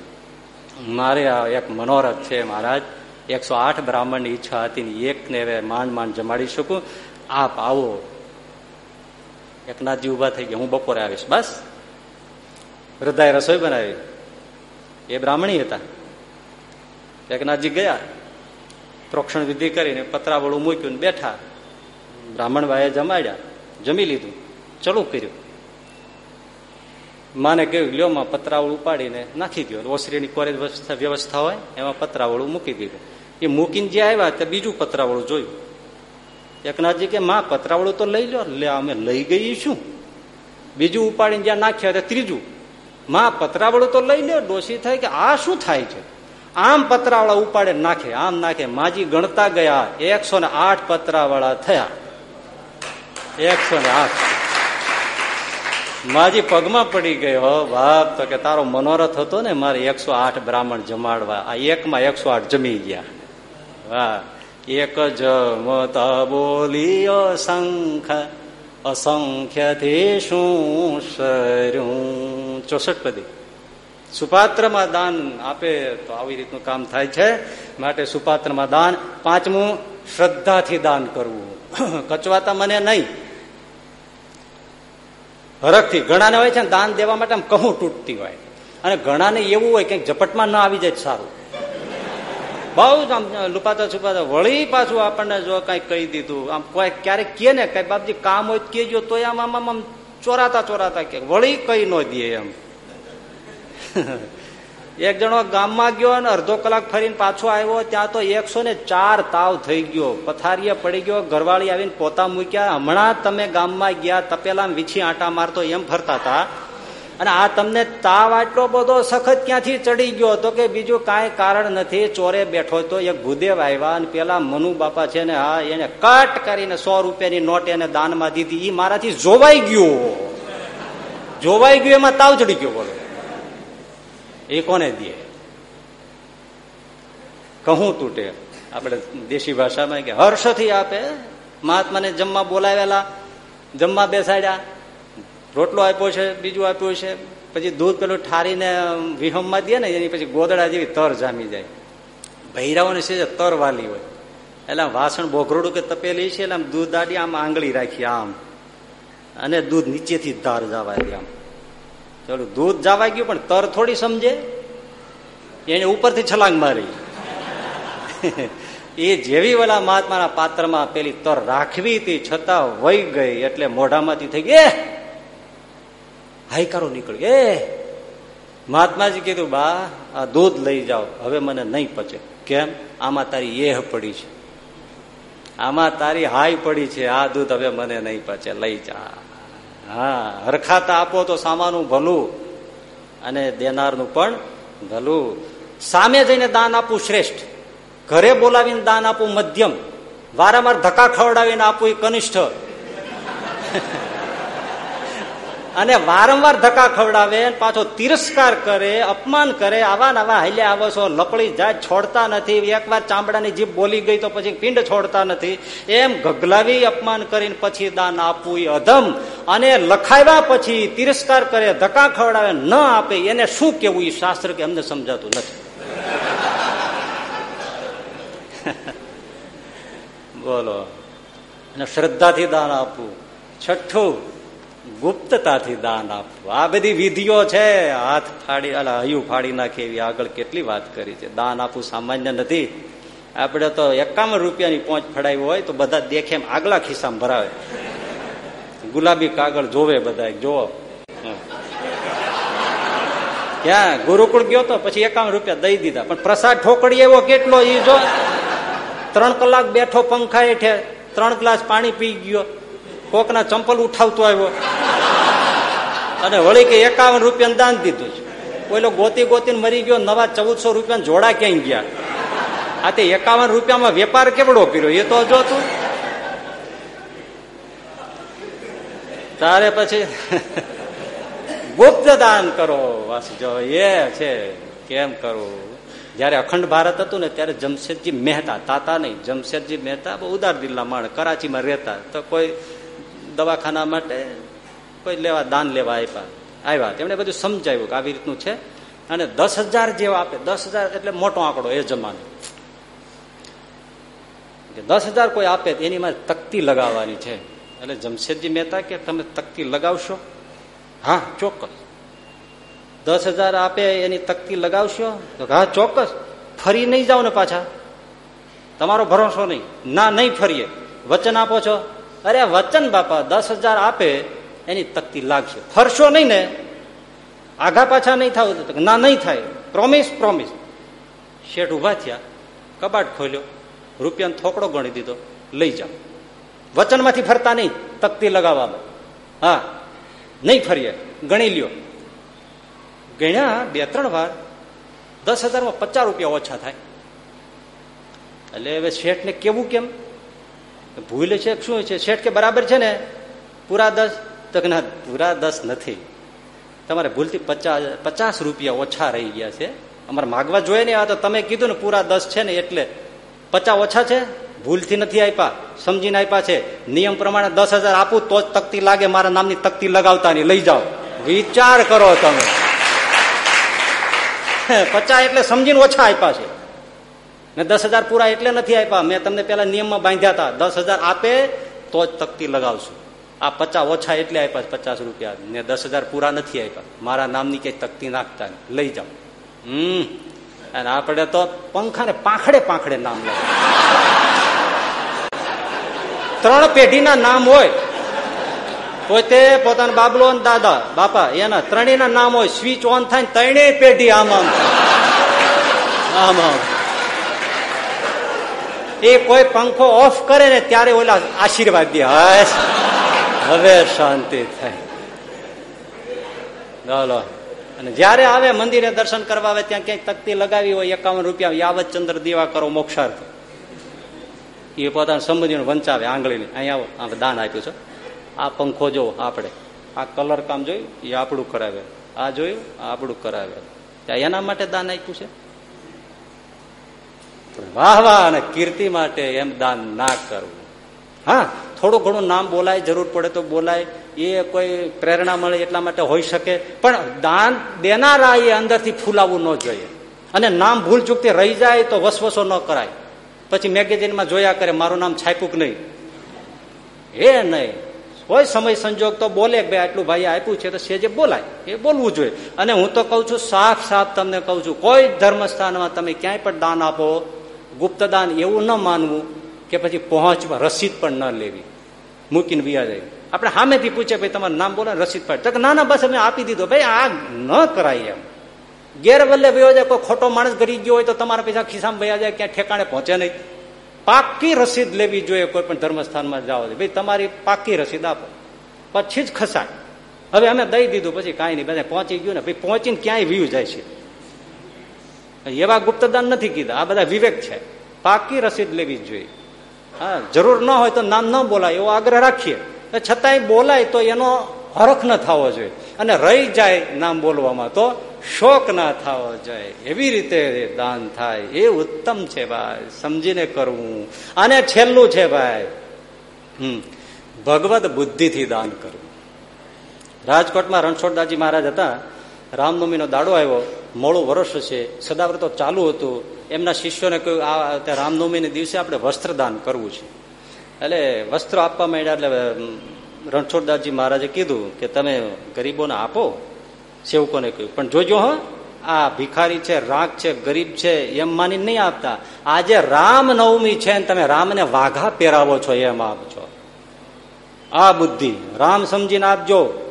મારે આ એક મનોરથ છે મહારાજ. એકસો આઠ બ્રાહ્મણની ઈચ્છા હતી ને એકને હવે માંડ માંડ જમાડી શકું. આપ આવો. એકનાથજી ઊભા થઈ ગયા. હું બપોરે આવીશ. બસ. વૃદ્ધાએ રસોઈ બનાવી. એ બ્રાહ્મણી હતા. એકનાથજી ગયા. પ્રોક્ષણ વિધિ કરીને પતરાવળું મૂક્યું બેઠા. બ્રાહ્મણ ભાઈએ જમાડ્યા, જમી લીધું ચલુ કર્યું. માને કહ્યું લ્યોમાં પતરાવળ ઉપાડીને નાખી ગયો ઓસરીની કોરેજ વ્યવસ્થા હોય, એમાં પતરાવળું મૂકી દીધું. એ મૂકીને જે આવ્યા તે બીજું પતરાવળું જોયું. એકનાથજી કે, માં, પતરાવળું તો લઈ લો લે, અમે લઈ ગઈ શું? બીજું ઉપાડીને જ્યાં નાખ્યા ત્યાં ત્રીજું. માં, પતરાવળું તો લઈ લો ડોસી થાય કે, આ શું થાય છે? આમ પતરાવાળા ઉપાડે નાખે, આમ નાખે. માજી ગણતા ગયા, એકસો ને આઠ પતરાવાળા થયા. એકસો ને આઠ માજી પગમાં પડી ગયો. બાપ તો કે તારો મનોરથ હતો ને, મારે એકસો આઠ બ્રાહ્મણ જમાડવા. આ એકમાં એકસો આઠ જમી ગયા. વાહ એક જ મત બોલી અસંખ અસંખ્યથી શું સર્યું ચોસઠ પદી. સુપાત્રમાં દાન આપે તો આવી રીતનું કામ થાય છે. માટે સુપાત્રમાં દાન પાંચમું શ્રદ્ધાથી દાન કરવું. કચવાતા મને નહીં. હરખથી. ઘણાને હોય છે ને દાન દેવા માટે આમ કહું તૂટતી હોય. અને ઘણાને એવું હોય કે ઝપટમાં ના આવી જાય સારું. બહુ જ આમ લુપાતા છુપાતા વળી પાછું આપણને જો કઈ કહી દીધું, આમ કોઈ ક્યારેક કે ને, કઈ બાપજી કામ હોય કેજો તો આમ આમ આમ ચોરાતા ચોરાતા કે વળી કઈ ન દે એમ. એક જણો ગામમાં ગયો અને અડધો કલાક ફરીને પાછો આવ્યો, ત્યાં તો એકસો ને ચાર તાવ થઈ ગયો. પથારીએ પડી ગયો, ઘરવાળી આવીને પોતા મૂક્યા. હમણાં તમે ગામમાં ગયા તપેલા વીછી આટા મારતો એમ ફરતા હતા. અને આ તમને તાવ આટલો બધો સખત ક્યાંથી ચડી ગયો? તો કે બીજું કાંઈ કારણ નથી. ચોરે બેઠો તો એક ભૂદેવ આવ્યા અને પેલા મનુ બાપા છે ને, હા, એને કટ કરીને સો રૂપિયાની નોટ એને દાનમાં દીધી. એ મારાથી જોવાઈ ગયો. જોવાઈ ગયું, એમાં તાવ ચડી ગયો બોલો. એ કોને દે? કહું તૂટે. આપણે દેશી ભાષામાં કે હર્ષથી આપે. મહાત્માને જમવા બોલાવેલા, જમવા બેસાડ્યા. રોટલો આપ્યો છે, બીજું આપ્યું છે. પછી દૂધ પેલું ઠારીને વિહમમાં દે ને, એની પછી ગોદડા જેવી તર જામી જાય. ભૈરાઓને છે તર વાલી હોય. એટલે વાસણ બોઘરોડું કે તપેલી છે એટલે આમ દૂધ દાડી આમ આંગળી રાખી આમ. અને દૂધ નીચેથી ધાર જવા દે આમ. ચાલો, દૂધ જવા ગયું, પણ તર થોડી સમજે. એને ઉપરથી છલાંગ મારી. એ જેવી વલા મહાત્માના પાત્રમાં પેલી તર રાખવી હતી, છતાં વહી ગઈ, એટલે મોઢામાંથી થઈ ગઈ હાઈકારો નીકળી એ, મહાત્માજી કીધું, બા, આ દૂધ લઈ જાઓ. હવે મને નહીં પચે. કેમ? આમાં તારી એહ પડી છે. આમાં તારી હાઈ પડી છે. આ દૂધ હવે મને નહીં પચે. લઈ જા. હા, હરખાતા આપો તો સામાનું ભલું અને દેનારનું પણ ભલું. સામે જઈને દાન આપવું શ્રેષ્ઠ. ઘરે બોલાવીને દાન આપવું મધ્યમ. વારંવાર ધક્કા ખવડાવીને આપવું એ કનિષ્ઠ. અને વારંવાર ધક્કા ખવડાવે પાછો તિરસ્કાર કરે, અપમાન કરે, આવા નવા હલ્યા આવો છો લપડી જાય, છોડતા નથી. એકવાર ચામડાની જીભ બોલી ગઈ તો પછી પિંડ છોડતા નથી. એમ ગગલાવી અપમાન કરીને પછી દાન આપવું એ અધમ. અને લખાવ્યા પછી તિરસ્કાર કરે, ધક્કા ખવડાવે, ન આપે. એને શું કેવું? એ શાસ્ત્ર કે અમને સમજાતું નથી. બોલો. અને શ્રદ્ધાથી દાન આપવું છઠ્ઠું ગુપ્તતાથી દાન આપવું. આ બધી વિધિઓ છે. હાથ ફાડી, અલા, હયું ફાડી નાખે એવી આગળ કેટલી વાત કરી છે. દાન આપવું સામાન્ય નથી. આપણે તો એકાવન રૂપિયાની પોંચ ફડાવી હોય તો બધા દેખે આગલા ખિસ્સામાં ભરાવે. ગુલાબી કાગળ જોવે બધા જોવો. ક્યાં? ગુરુકુળ ગયો તો પછી એકાવન રૂપિયા દઈ દીધા. પણ પ્રસાદ ઠોકડી એવો કેટલો એ જો. ત્રણ કલાક બેઠો પંખા હેઠે ત્રણ ગ્લાસ પાણી પી ગયો. કોકના ચંપલ ઉઠાવતો આવ્યો. અને વળી કે એકાવન રૂપિયા દાન દીધું છે. કોઈલો ગોતી ગોતીને મરી ગયો, નવા ચૌદસો રૂપિયા જોડા ક્યાંય ગયા? આ તે એકાવન રૂપિયામાં વેપાર કેવડો કર્યો? એ તો જો તું તારે પછી ગુપ્ત દાન કરો જો એ છે, કેમ કરવું જયારે અખંડ ભારત હતું ને, ત્યારે જમશેદજી મહેતા, તાતા નહીં, જમશેદજી મહેતા બહુ ઉદાર દિલના માણ, કરાચીમાં રહેતા. તો કોઈ દવાખાના માટે કોઈ લેવા દાન લેવા આપ્યા આવ્યા તેમણે બધું સમજાવ્યું કે આવી રીતનું છે. અને દસ હજાર જેવા આપે. દસ હજાર એટલે મોટો આંકડો એ જમાનો. દસ હજાર કોઈ આપે એની મારે તકતી લગાવવાની છે. એટલે જમશેદજી મહેતા કે તમે તકતી લગાવશો? હા, ચોક્કસ. દસ હજાર આપે, એની તકતી લગાવશો? તો હા, ચોક્કસ. ફરી નહીં જાઓ ને પાછા. તમારો ભરોસો નહીં. ના, નહીં ફરીએ. વચન આપો છો? અરે વચન બાપા, દસ હજાર આપે એની તકતી લાગશે. ફરશો નહીં ને, આઘા પાછા નહીં થાવ ના, નહીં થાય. પ્રોમિસ પ્રોમિસ શેઠ ઊભા થયા, કબાટ ખોલ્યો, રૂપિયાનો થોકડો ગણી દીધો, લઈ જાઓ. વચનમાંથી ફરતા નહીં, તકતી લગાવવામાં. હા, નહીં ફરીએ, ગણી લ્યો. ગણ્યા બે, ત્રણ વાર, દસ હજારમાં પચાસ રૂપિયા ઓછા થાય. એટલે હવે શેઠને કેવું કેમ? ભૂલે છે, શું છે? શેઠ કે બરાબર છે ને? પૂરા દસ તો ના પૂરા દસ નથી. તમારે ભૂલથી પચાસ પચાસ રૂપિયા ઓછા રહી ગયા છે. અમારે માગવા જોઈએ ને આ તો તમે કીધું ને પૂરા દસ છે ને એટલે પચાસ ઓછા છે? ભૂલથી નથી આપ્યા. સમજીને આપ્યા છે. નિયમ પ્રમાણે દસ હજાર આપું તો જ તકતી લાગે, મારા નામની તકતી લગાવતા નહીં લઈ જાઓ. વિચાર કરો તમે. પચાસ એટલે સમજીને ઓછા આપ્યા છે. ને દસ પૂરા એટલે નથી આપ્યા. મેં તમને પેલા નિયમમાં બાંધ્યા હતા. દસ આપે તો જ તકતી લગાવશું. આ પચાસ ઓછા એટલે આપ્યા પચાસ રૂપિયા. ને દસ હજાર પૂરા નથી આપ્યા. મારા નામની કઈ તકતી નાખતા લઈ જાઓ. હમ. અને આપણે તો પંખા ને પાંખડે પાંખડે નામ લે ત્રણ પેઢીના નામ હોય. પોતે પોતાના બાબલો દાદા, બાપા, એના ત્રણેયના નામ હોય. સ્વિચ ઓન થાય ત્રણેય પેઢી આમ આમ. આમ આમ. એ કોઈ પંખો ઓફ કરે ને ત્યારે ઓલા આશીર્વાદ દે. હશ. હવે શાંતિ થાય. ચાલો અને જયારે આવે મંદિરે દર્શન કરવા આવે ત્યાં ક્યાંક તકતી લગાવી હોય એકાવન રૂપિયા યાવત ચંદ્ર દીવા કરો મોક્ષાર્થ. એ પોતાના સંબંધીને વંચાવે આંગળીને. અહીંયા આવો. દાન આપ્યું છે. આ પંખો જોવો, આપણે. આ કલર કામ જોયું? એ આપણું કરાવે. આ જોયું? આપણું કરાવે. એના માટે દાન આપ્યું છે? વાહ વાહ, અને કીર્તિ માટે એમ દાન ના કરવું. હા, થોડું ઘણું નામ બોલાય, જરૂર પડે તો બોલાય. એ કોઈ પ્રેરણા મળે એટલા માટે હોઈ શકે. પણ દાન દેનારા એ અંદરથી ફૂલાવવું ન જોઈએ. અને નામ ભૂલ ચૂકતી રહી જાય તો વસવસો ન કરાય. પછી મેગેઝિનમાં જોયા કરે, મારું નામ છાપ્યું નહીં? એ નહીં. કોઈ સમય સંજોગ તો બોલે ભાઈ, આટલું ભાઈ આપ્યું છે તો સેજે બોલાય. એ બોલવું જોઈએ. અને હું તો કઉ છું સાફ સાફ તમને કઉ છું, કોઈ ધર્મસ્થાનમાં તમે ક્યાંય પણ દાન આપો ગુપ્તદાન એવું ન માનવું. કે પછી પહોંચવા, રસીદ પણ ન લેવી. મૂકીને વિયા જાય. આપણે સામેથી પૂછે, ભાઈ, તમારું નામ બોલો રસીદ પાડ. તો ના ના, બસ, અમે આપી દીધો. ભાઈ, આ ન કરાય એમ. ગેરવલ્લે વયો જાય, કોઈ ખોટો માણસ ગરી ગયો હોય તો તમારા પૈસા ખિસ્સામાં વયા જાય ક્યાં ઠેકાણે પહોંચે નહીં. પાકી રસીદ લેવી જોઈએ, કોઈ પણ ધર્મસ્થાનમાં જાઓ ભાઈ, તમારી પાકી રસીદ આપો. પછી જ ખસાય હવે અમે દઈ દીધું, પછી કાંઈ નહીં. બધા પહોંચી ગયું ને, ભાઈ, પહોંચીને ક્યાંય વ્યૂ જાય છે. એવા ગુપ્તદાન નથી કીધા. આ બધા વિવેક છે. પાકી રસીદ લેવી જ જોઈએ. હા, જરૂર ન હોય તો નામ ન બોલાય, એવો આગ્રહ રાખીએ. છતાંય બોલાય તો એનો હરખ ન થવો જોઈએ. અને રહી જાય નામ બોલવામાં તો શોક ના થવો જોઈએ. એવી રીતે દાન થાય. એ ઉત્તમ છે ભાઈ. સમજીને કરવું. અને છેલ્લું છે ભાઈ. હમ. ભગવત બુદ્ધિથી દાન કરવું. રાજકોટમાં રણછોડદાસજી મહારાજ હતા. રામનવમીનો દાડો આવ્યો. મોડું વર્ષ છે. સદાવ્રતો ચાલુ હતું. એમના શિષ્યોને કહ્યું, આ રામનવમીને દિવસે આપણે વસ્ત્રદાન કરવું છે. એટલે વસ્ત્ર આપવા માંડ્યા એટલે રણછોડદાસજી મહારાજે કીધું કે, તમે ગરીબોને આપો. સેવકોને કહ્યું, પણ જોજો હ, આ ભિખારી છે રાખ છે, ગરીબ છે, એમ માની નહીં આપતા. આજે રામનવમી છે તમે રામને વાઘા પહેરાવો છો, એમ આપજો. આ બુદ્ધિ. રામ સમજીને આપજો.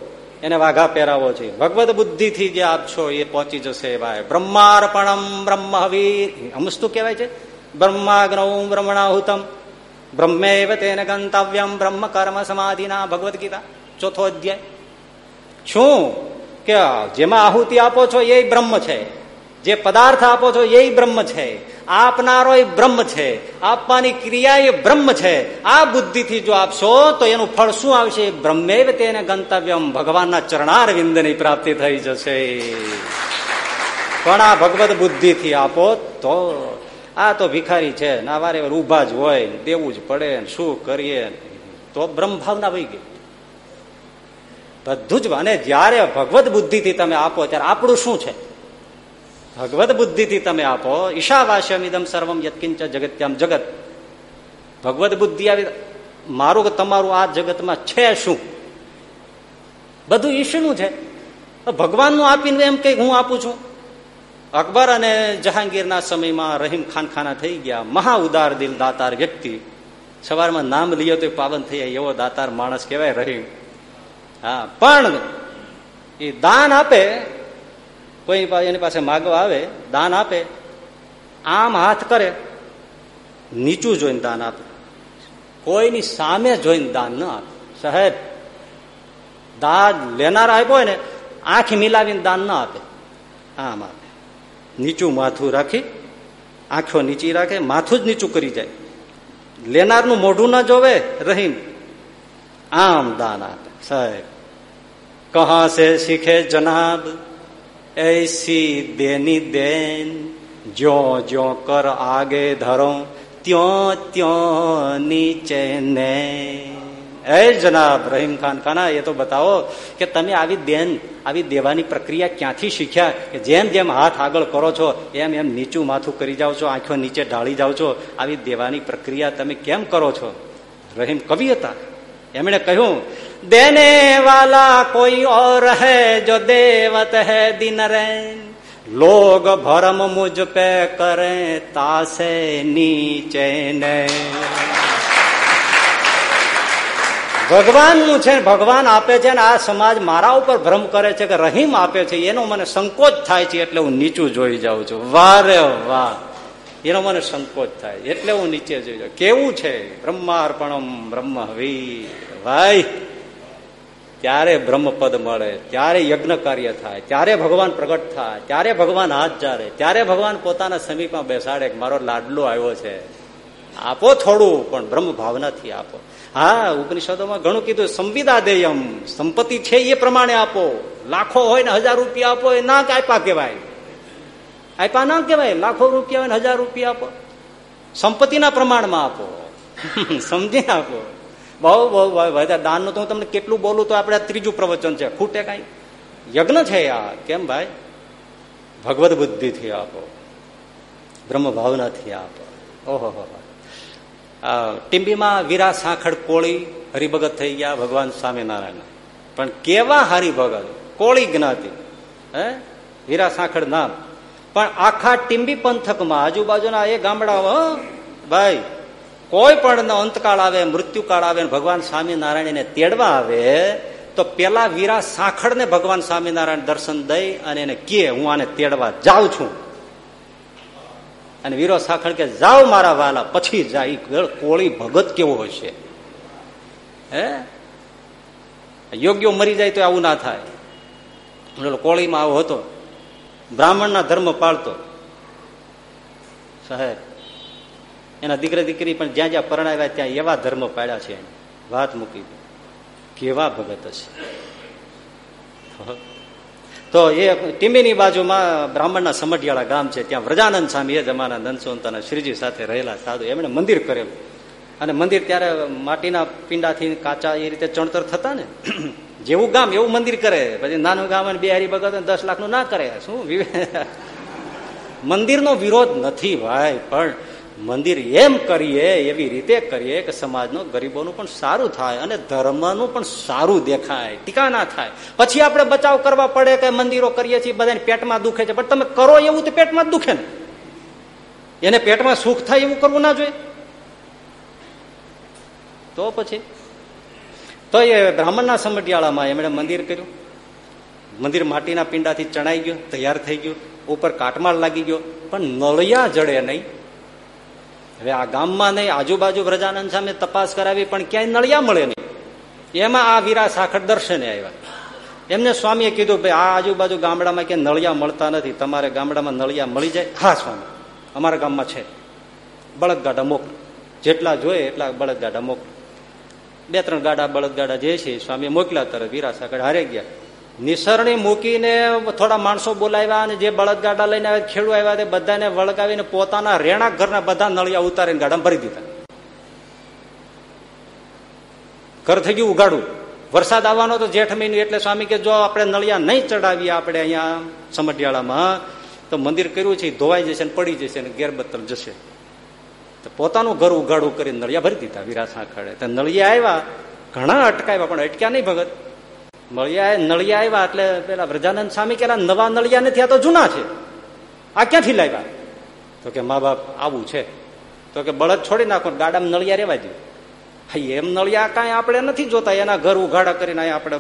એને વાઘા પહેરાવો છે. ભગવત બુદ્ધિથી જે આપશો એ પહોંચી જશે ભાઈ. બ્રહ્માર્પણમ બ્રહ્મ હવી અમસ્તુ કહેવાય છે? બ્રહ્માગ્નૌ બ્રહ્મણાહુતમ. બ્રહ્મેવ તેને ગંતવ્યમ બ્રહ્મ કર્મ સમાધિના ભગવદ્ ગીતા, ચોથો અધ્યાય. શું? કે જેમાં આહુતિ આપો છો એ બ્રહ્મ છે. જે પદાર્થ આપો છો એ બ્રહ્મ છે. આપનારો એ બ્રહ્મ છે. આપવાની ક્રિયા એ બ્રહ્મ છે. આ બુદ્ધિથી જો આપશો તો એનું ફળ શું આવશે? બ્રહ્મેવ તેને ગંતવ્યમ. ભગવાનના ચરણારવિંદની પ્રાપ્તિ થઈ જશે. પણ આ ભગવત બુદ્ધિથી આપો તો આ તો ભિખારી છે. ના વારે ઊભા જ હોય દેવું જ પડે શું કરીએ તો બ્રહ્મ ભાવના વહી ગઈ. બધું જ અને જયારે ભગવત બુદ્ધિથી તમે આપો, ત્યારે આપણું શું છે? ભગવત બુદ્ધિથી તમે આપો ઈશાવાસ્યમ ઇદમ સર્વમ યત્કિંચ જગત્યામ જગત ભગવત બુદ્ધિ આવી મારું કે તમારું આ જગતમાં છે શું બધું ઈશ્વરનું છે ભગવાનનું આપીને એમ કઈ હું આપું છું અકબર અને જહાંગીરના સમયમાં રહીમ ખાનખાના થઈ ગયા મહા ઉદાર દિલ દાતાર વ્યક્તિ સવારમાં નામ લઈએ તો પાવન થઈ જાય એવો દાતાર માણસ કહેવાય રહીમ હા પણ એ દાન આપે કોઈ એની પાસે માગવા આવે, દાન આપે, આમ હાથ કરે, નીચું જોઈને દાન આપે. કોઈની સામે જોઈને દાન ન આપે. સાહેબ, દાન લેનાર આપ્યો હોય ને, આંખ મિલાવીને દાન ન આપે. આમ આપે. નીચું માથું રાખી, આંખો નીચી રાખે, માથું જ નીચું કરી જાય. લેનારનું મોઢું ના જોવે, રહીમ. આમ દાન આપે. સાહેબ, કહા સે શીખે જનાબ એસી દેની દેન જો જો કર આગે ધરો, ત્યો ત્યો નીચે ને. એ જનાબ રહીમ ખાન ખાના, એ તો બતાવો કે તમે આવી દેન આવી દેવાની પ્રક્રિયા ક્યાંથી શીખ્યા કે જેમ જેમ હાથ આગળ કરો છો, એમ એમ નીચું માથું કરી જાઓ છો, આંખો નીચે ઢાળી જાઓ છો, આવી દેવાની પ્રક્રિયા તમે કેમ કરો છો? રહીમ કવિ હતા. એમણે કહ્યું દેને વાલા કોઈ ઓર હે જો દેવત હૈ દિન રેન લોગ ભરમ મુझ पे કરે તાસે નીચે ને ભગવાનનું છે ભગવાન આપે છે ને આ સમાજ મારા ઉપર ભ્રમ કરે છે કે રહીમ આપે છે એનો મને સંકોચ થાય છે એટલે હું નીચું જોઈ જાઉં છું વારે વાહ એનો મને સંકોચ થાય એટલે હું નીચે જોઈ જાઉં કેવું છે બ્રહ્માર્પણમ બ્રહ્મ હવી ભાઈ ત્યારે બ્રહ્મપદ મળે, ત્યારે યજ્ઞ કાર્ય થાય, ત્યારે ભગવાન પ્રગટ થાય, ત્યારે ભગવાન હાથ ચારે ત્યારે ભગવાન પોતાના સમીપમાં બેસાડે મારો લાડલો આવ્યો છે. આપો થોડું, પણ બ્રહ્મ ભાવનાથી આપો. હા, ઉપનિષદોમાં ઘણું કીધું સંવિદા દેયમ સંપત્તિ છે એ પ્રમાણે આપો. લાખો હોય ને હજાર રૂપિયા આપો, એ ના આપ્યા કહેવાય. આપ્યા ના કહેવાય, લાખો રૂપિયા હોય ને હજાર રૂપિયા આપો. સંપત્તિના પ્રમાણમાં આપો. સમજી આપો. બહુ બહુ દાનનું તો હું તમને કેટલું બોલું તો આપણે ત્રીજું પ્રવચન છે. ખૂટે કઈ? યજ્ઞ છે આ. કેમ ભાઈ? ભગવત બુદ્ધિથી આપો. બ્રહ્મ ભાવનાથી આપો. ઓહો ટીમ્બીમાં વીરા સાંખડ કોળી હરિભગત થઈ ગયા ભગવાન સ્વામિનારાયણ. પણ કેવા હરિભગત? કોળી જ્ઞાતિ. હે? વીરા સાંખડ નામ. પણ આખા ટીમ્બી પંથકમાં આજુબાજુના એ ગામડાઓ ભાઈ કોઈ પણ અંતકાળ આવે, મૃત્યુકાળ આવે, ભગવાન સ્વામિનારાયણને તેડવા આવે, તો પેલા વીરા સાંખડ ને ભગવાન સ્વામિનારાયણ દર્શન દઈ અને એને કે હું આને તેડવા જાઉં છું. અને વીરો સાખડ કે, જાઓ મારા વાલા, પછી જાય કોળી ભગત કેવો હશે હે? યોગ્ય મરી જાય તો આવું ના થાય. કોળીમાં આવો હતો, બ્રાહ્મણના ધર્મ પાળતો. સાહેબ એના દીકરા દીકરી પણ જ્યાં જ્યાં પરણાવ્યા ત્યાં એવા ધર્મ પાડ્યા છે વાત મૂકી કેવા ભગત છે તો એ ટીમીની બાજુમાં બ્રાહ્મણના સમઢિયાળા ગામ છે, ત્યાં વ્રજાનંદ સ્વામી એ જમાના નંદસોંત અને શ્રીજી સાથે રહેલા સાધુ. એમણે મંદિર કરેલું. અને મંદિર ત્યારે માટીના પિંડાથી કાચા એ રીતે ચણતર થતા ને. જેવું ગામ એવું મંદિર કરે. પછી નાનું ગામ અને બિહારી ભગત દસ લાખનું ના કરે. શું મંદિરનો વિરોધ નથી ભાઈ, પણ મંદિર એમ કરીએ, એવી રીતે કરીએ કે સમાજનો ગરીબોનું પણ સારું થાય અને ધર્મનું પણ સારું દેખાય, ટીકા ના થાય. પછી આપણે બચાવ કરવા પડે કે મંદિરો કરીએ છીએ, બધાને પેટમાં દુખે છે. પણ તમે કરો એવું તો પેટમાં જ દુખે ને. એને પેટમાં સુખ થાય એવું કરવું ના જોઈએ. તો પછી? તો એ બ્રાહ્મણના સમટિયાળામાં એમણે મંદિર કર્યું. મંદિર માટીના પિંડાથી ચણાઈ ગયું, તૈયાર થઈ ગયું. ઉપર કાટમાળ લાગી ગયો. પણ નળિયા જડે નહીં. હવે આ ગામમાં નહીં, આજુબાજુ વ્રજાનંદ સામે તપાસ કરાવી, પણ ક્યાંય નળિયા મળે નહીં. એમાં આ વીરા સાખર દર્શને આવ્યા. એમને સ્વામીએ કીધું, ભાઈ, આ આજુબાજુ ગામડામાં ક્યાંય નળિયા મળતા નથી. તમારે ગામડામાં નળિયા મળી જાય. હા, સ્વામી. અમારા ગામમાં છે. બળદગાડા મોકલો. જેટલા જોઈએ એટલા બળદગાડા મોકલો. બે, ત્રણ ગાડા બળદગાડા જે છે સ્વામી મોકલ્યા તરત વીરા સાખર હારે ગયા. નિસરણી મૂકીને થોડા માણસો બોલાવ્યા અને જે બળદગાડા લઈને આવ્યા, ખેડૂ આવ્યા, તે બધાને વળગાવીને પોતાના રેણા ઘરના બધા નળિયા ઉતારીને ગાડામાં ભરી દીધા. ઘર થઈ ગયું ઉગાડું. વરસાદ આવવાનો તો જેઠ મહિનો એટલે સ્વામી કે જો આપણે નળિયા નહીં ચડાવીએ આપણે અહીંયા સમઢિયાળામાં, તો મંદિર કર્યું છે, ધોવાઈ જશે ને પડી જશે ને ગેરબત્તર જશે. તો પોતાનું ઘર ઉગાડું કરીને નળિયા ભરી દીધા, વિરાસના ખાડે. તો નળિયા આવ્યા, ઘણા અટકાવ્યા, પણ અટક્યા નહીં ભગત. નળિયા નળિયા આવ્યા એટલે પેલા વ્રજાનંદ સ્વામી કે નવા નળિયા નથી, આ તો જૂના છે. આ ક્યાંથી લાવ્યા? તો કે મા બાપ આવું છે. તો કે બળદ છોડી નાખો ગાડામાં નળિયા રેવા દો. એમ નળિયા કાંઈ આપણે નથી જોતા, એના ઘર ઉઘાડા કરીને આપણે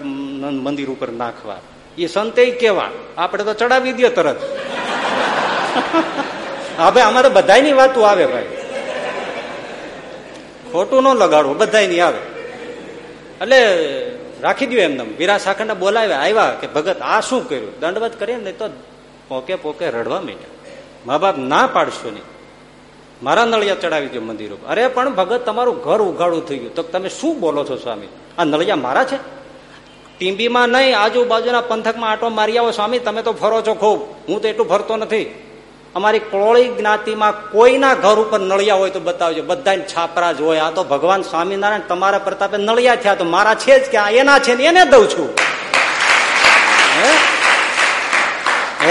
મંદિર ઉપર નાખવા. એ સંતે કેવા? આપણે તો ચડાવી દે તરત. હા, ભાઈ અમારે બધાની વાતો આવે, ભાઈ. ખોટું ન લગાડવું બધાની આવે. એટલે રાખી દો એમને વીરા સાખંડ બોલાવ્યા, આવ્યા કે ભગત, આ શું કર્યું? દંડવત કરીએ ને તો પોકે પોકે રડવા માંડ્યા. મા બાપ ના પાડશો નહીં. મારા નળિયા ચડાવી દો મંદિર અરે પણ ભગત, તમારું ઘર ઉઘાડું થઈ ગયું. તો તમે શું બોલો છો સ્વામી? આ નળિયા મારા છે? ટીંબીમાં નહીં, આજુબાજુના પંથકમાં આટો મારી આવો સ્વામી. તમે તો ફરો છો ખૂબ. હું તો એટલું ફરતો નથી. અમારી કોળી જ્ઞાતિમાં કોઈના ઘર ઉપર નળિયા હોય તો બતાવજો. બધા છાપરા જ હોય આ તો ભગવાન સ્વામિનારાયણ તમારા પ્રતાપે નળિયા થયા તો મારા છે જ કે એના છે ને એને દઉં છું.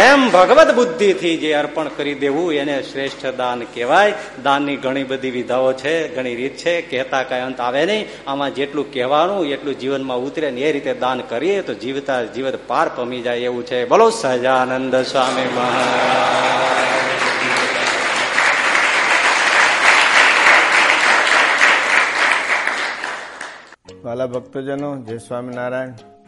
એમ ભગવત બુદ્ધિથી જે અર્પણ કરી દેવું, એને શ્રેષ્ઠ દાન કહેવાય. દાનની ઘણી બધી વિધાઓ છે, ઘણી રીત છે, કહેતા કઈ અંત આવે નહીં. આમાં જેટલું કહેવાનું, એટલું જીવનમાં ઉતરે ને એ રીતે દાન કરીએ તો જીવતા જીવત પાર પમી જાય એવું છે. બોલો, સહજાનંદ સ્વામી મહારાજ. વાલા ભક્તજનો, જય સ્વામિનારાયણ.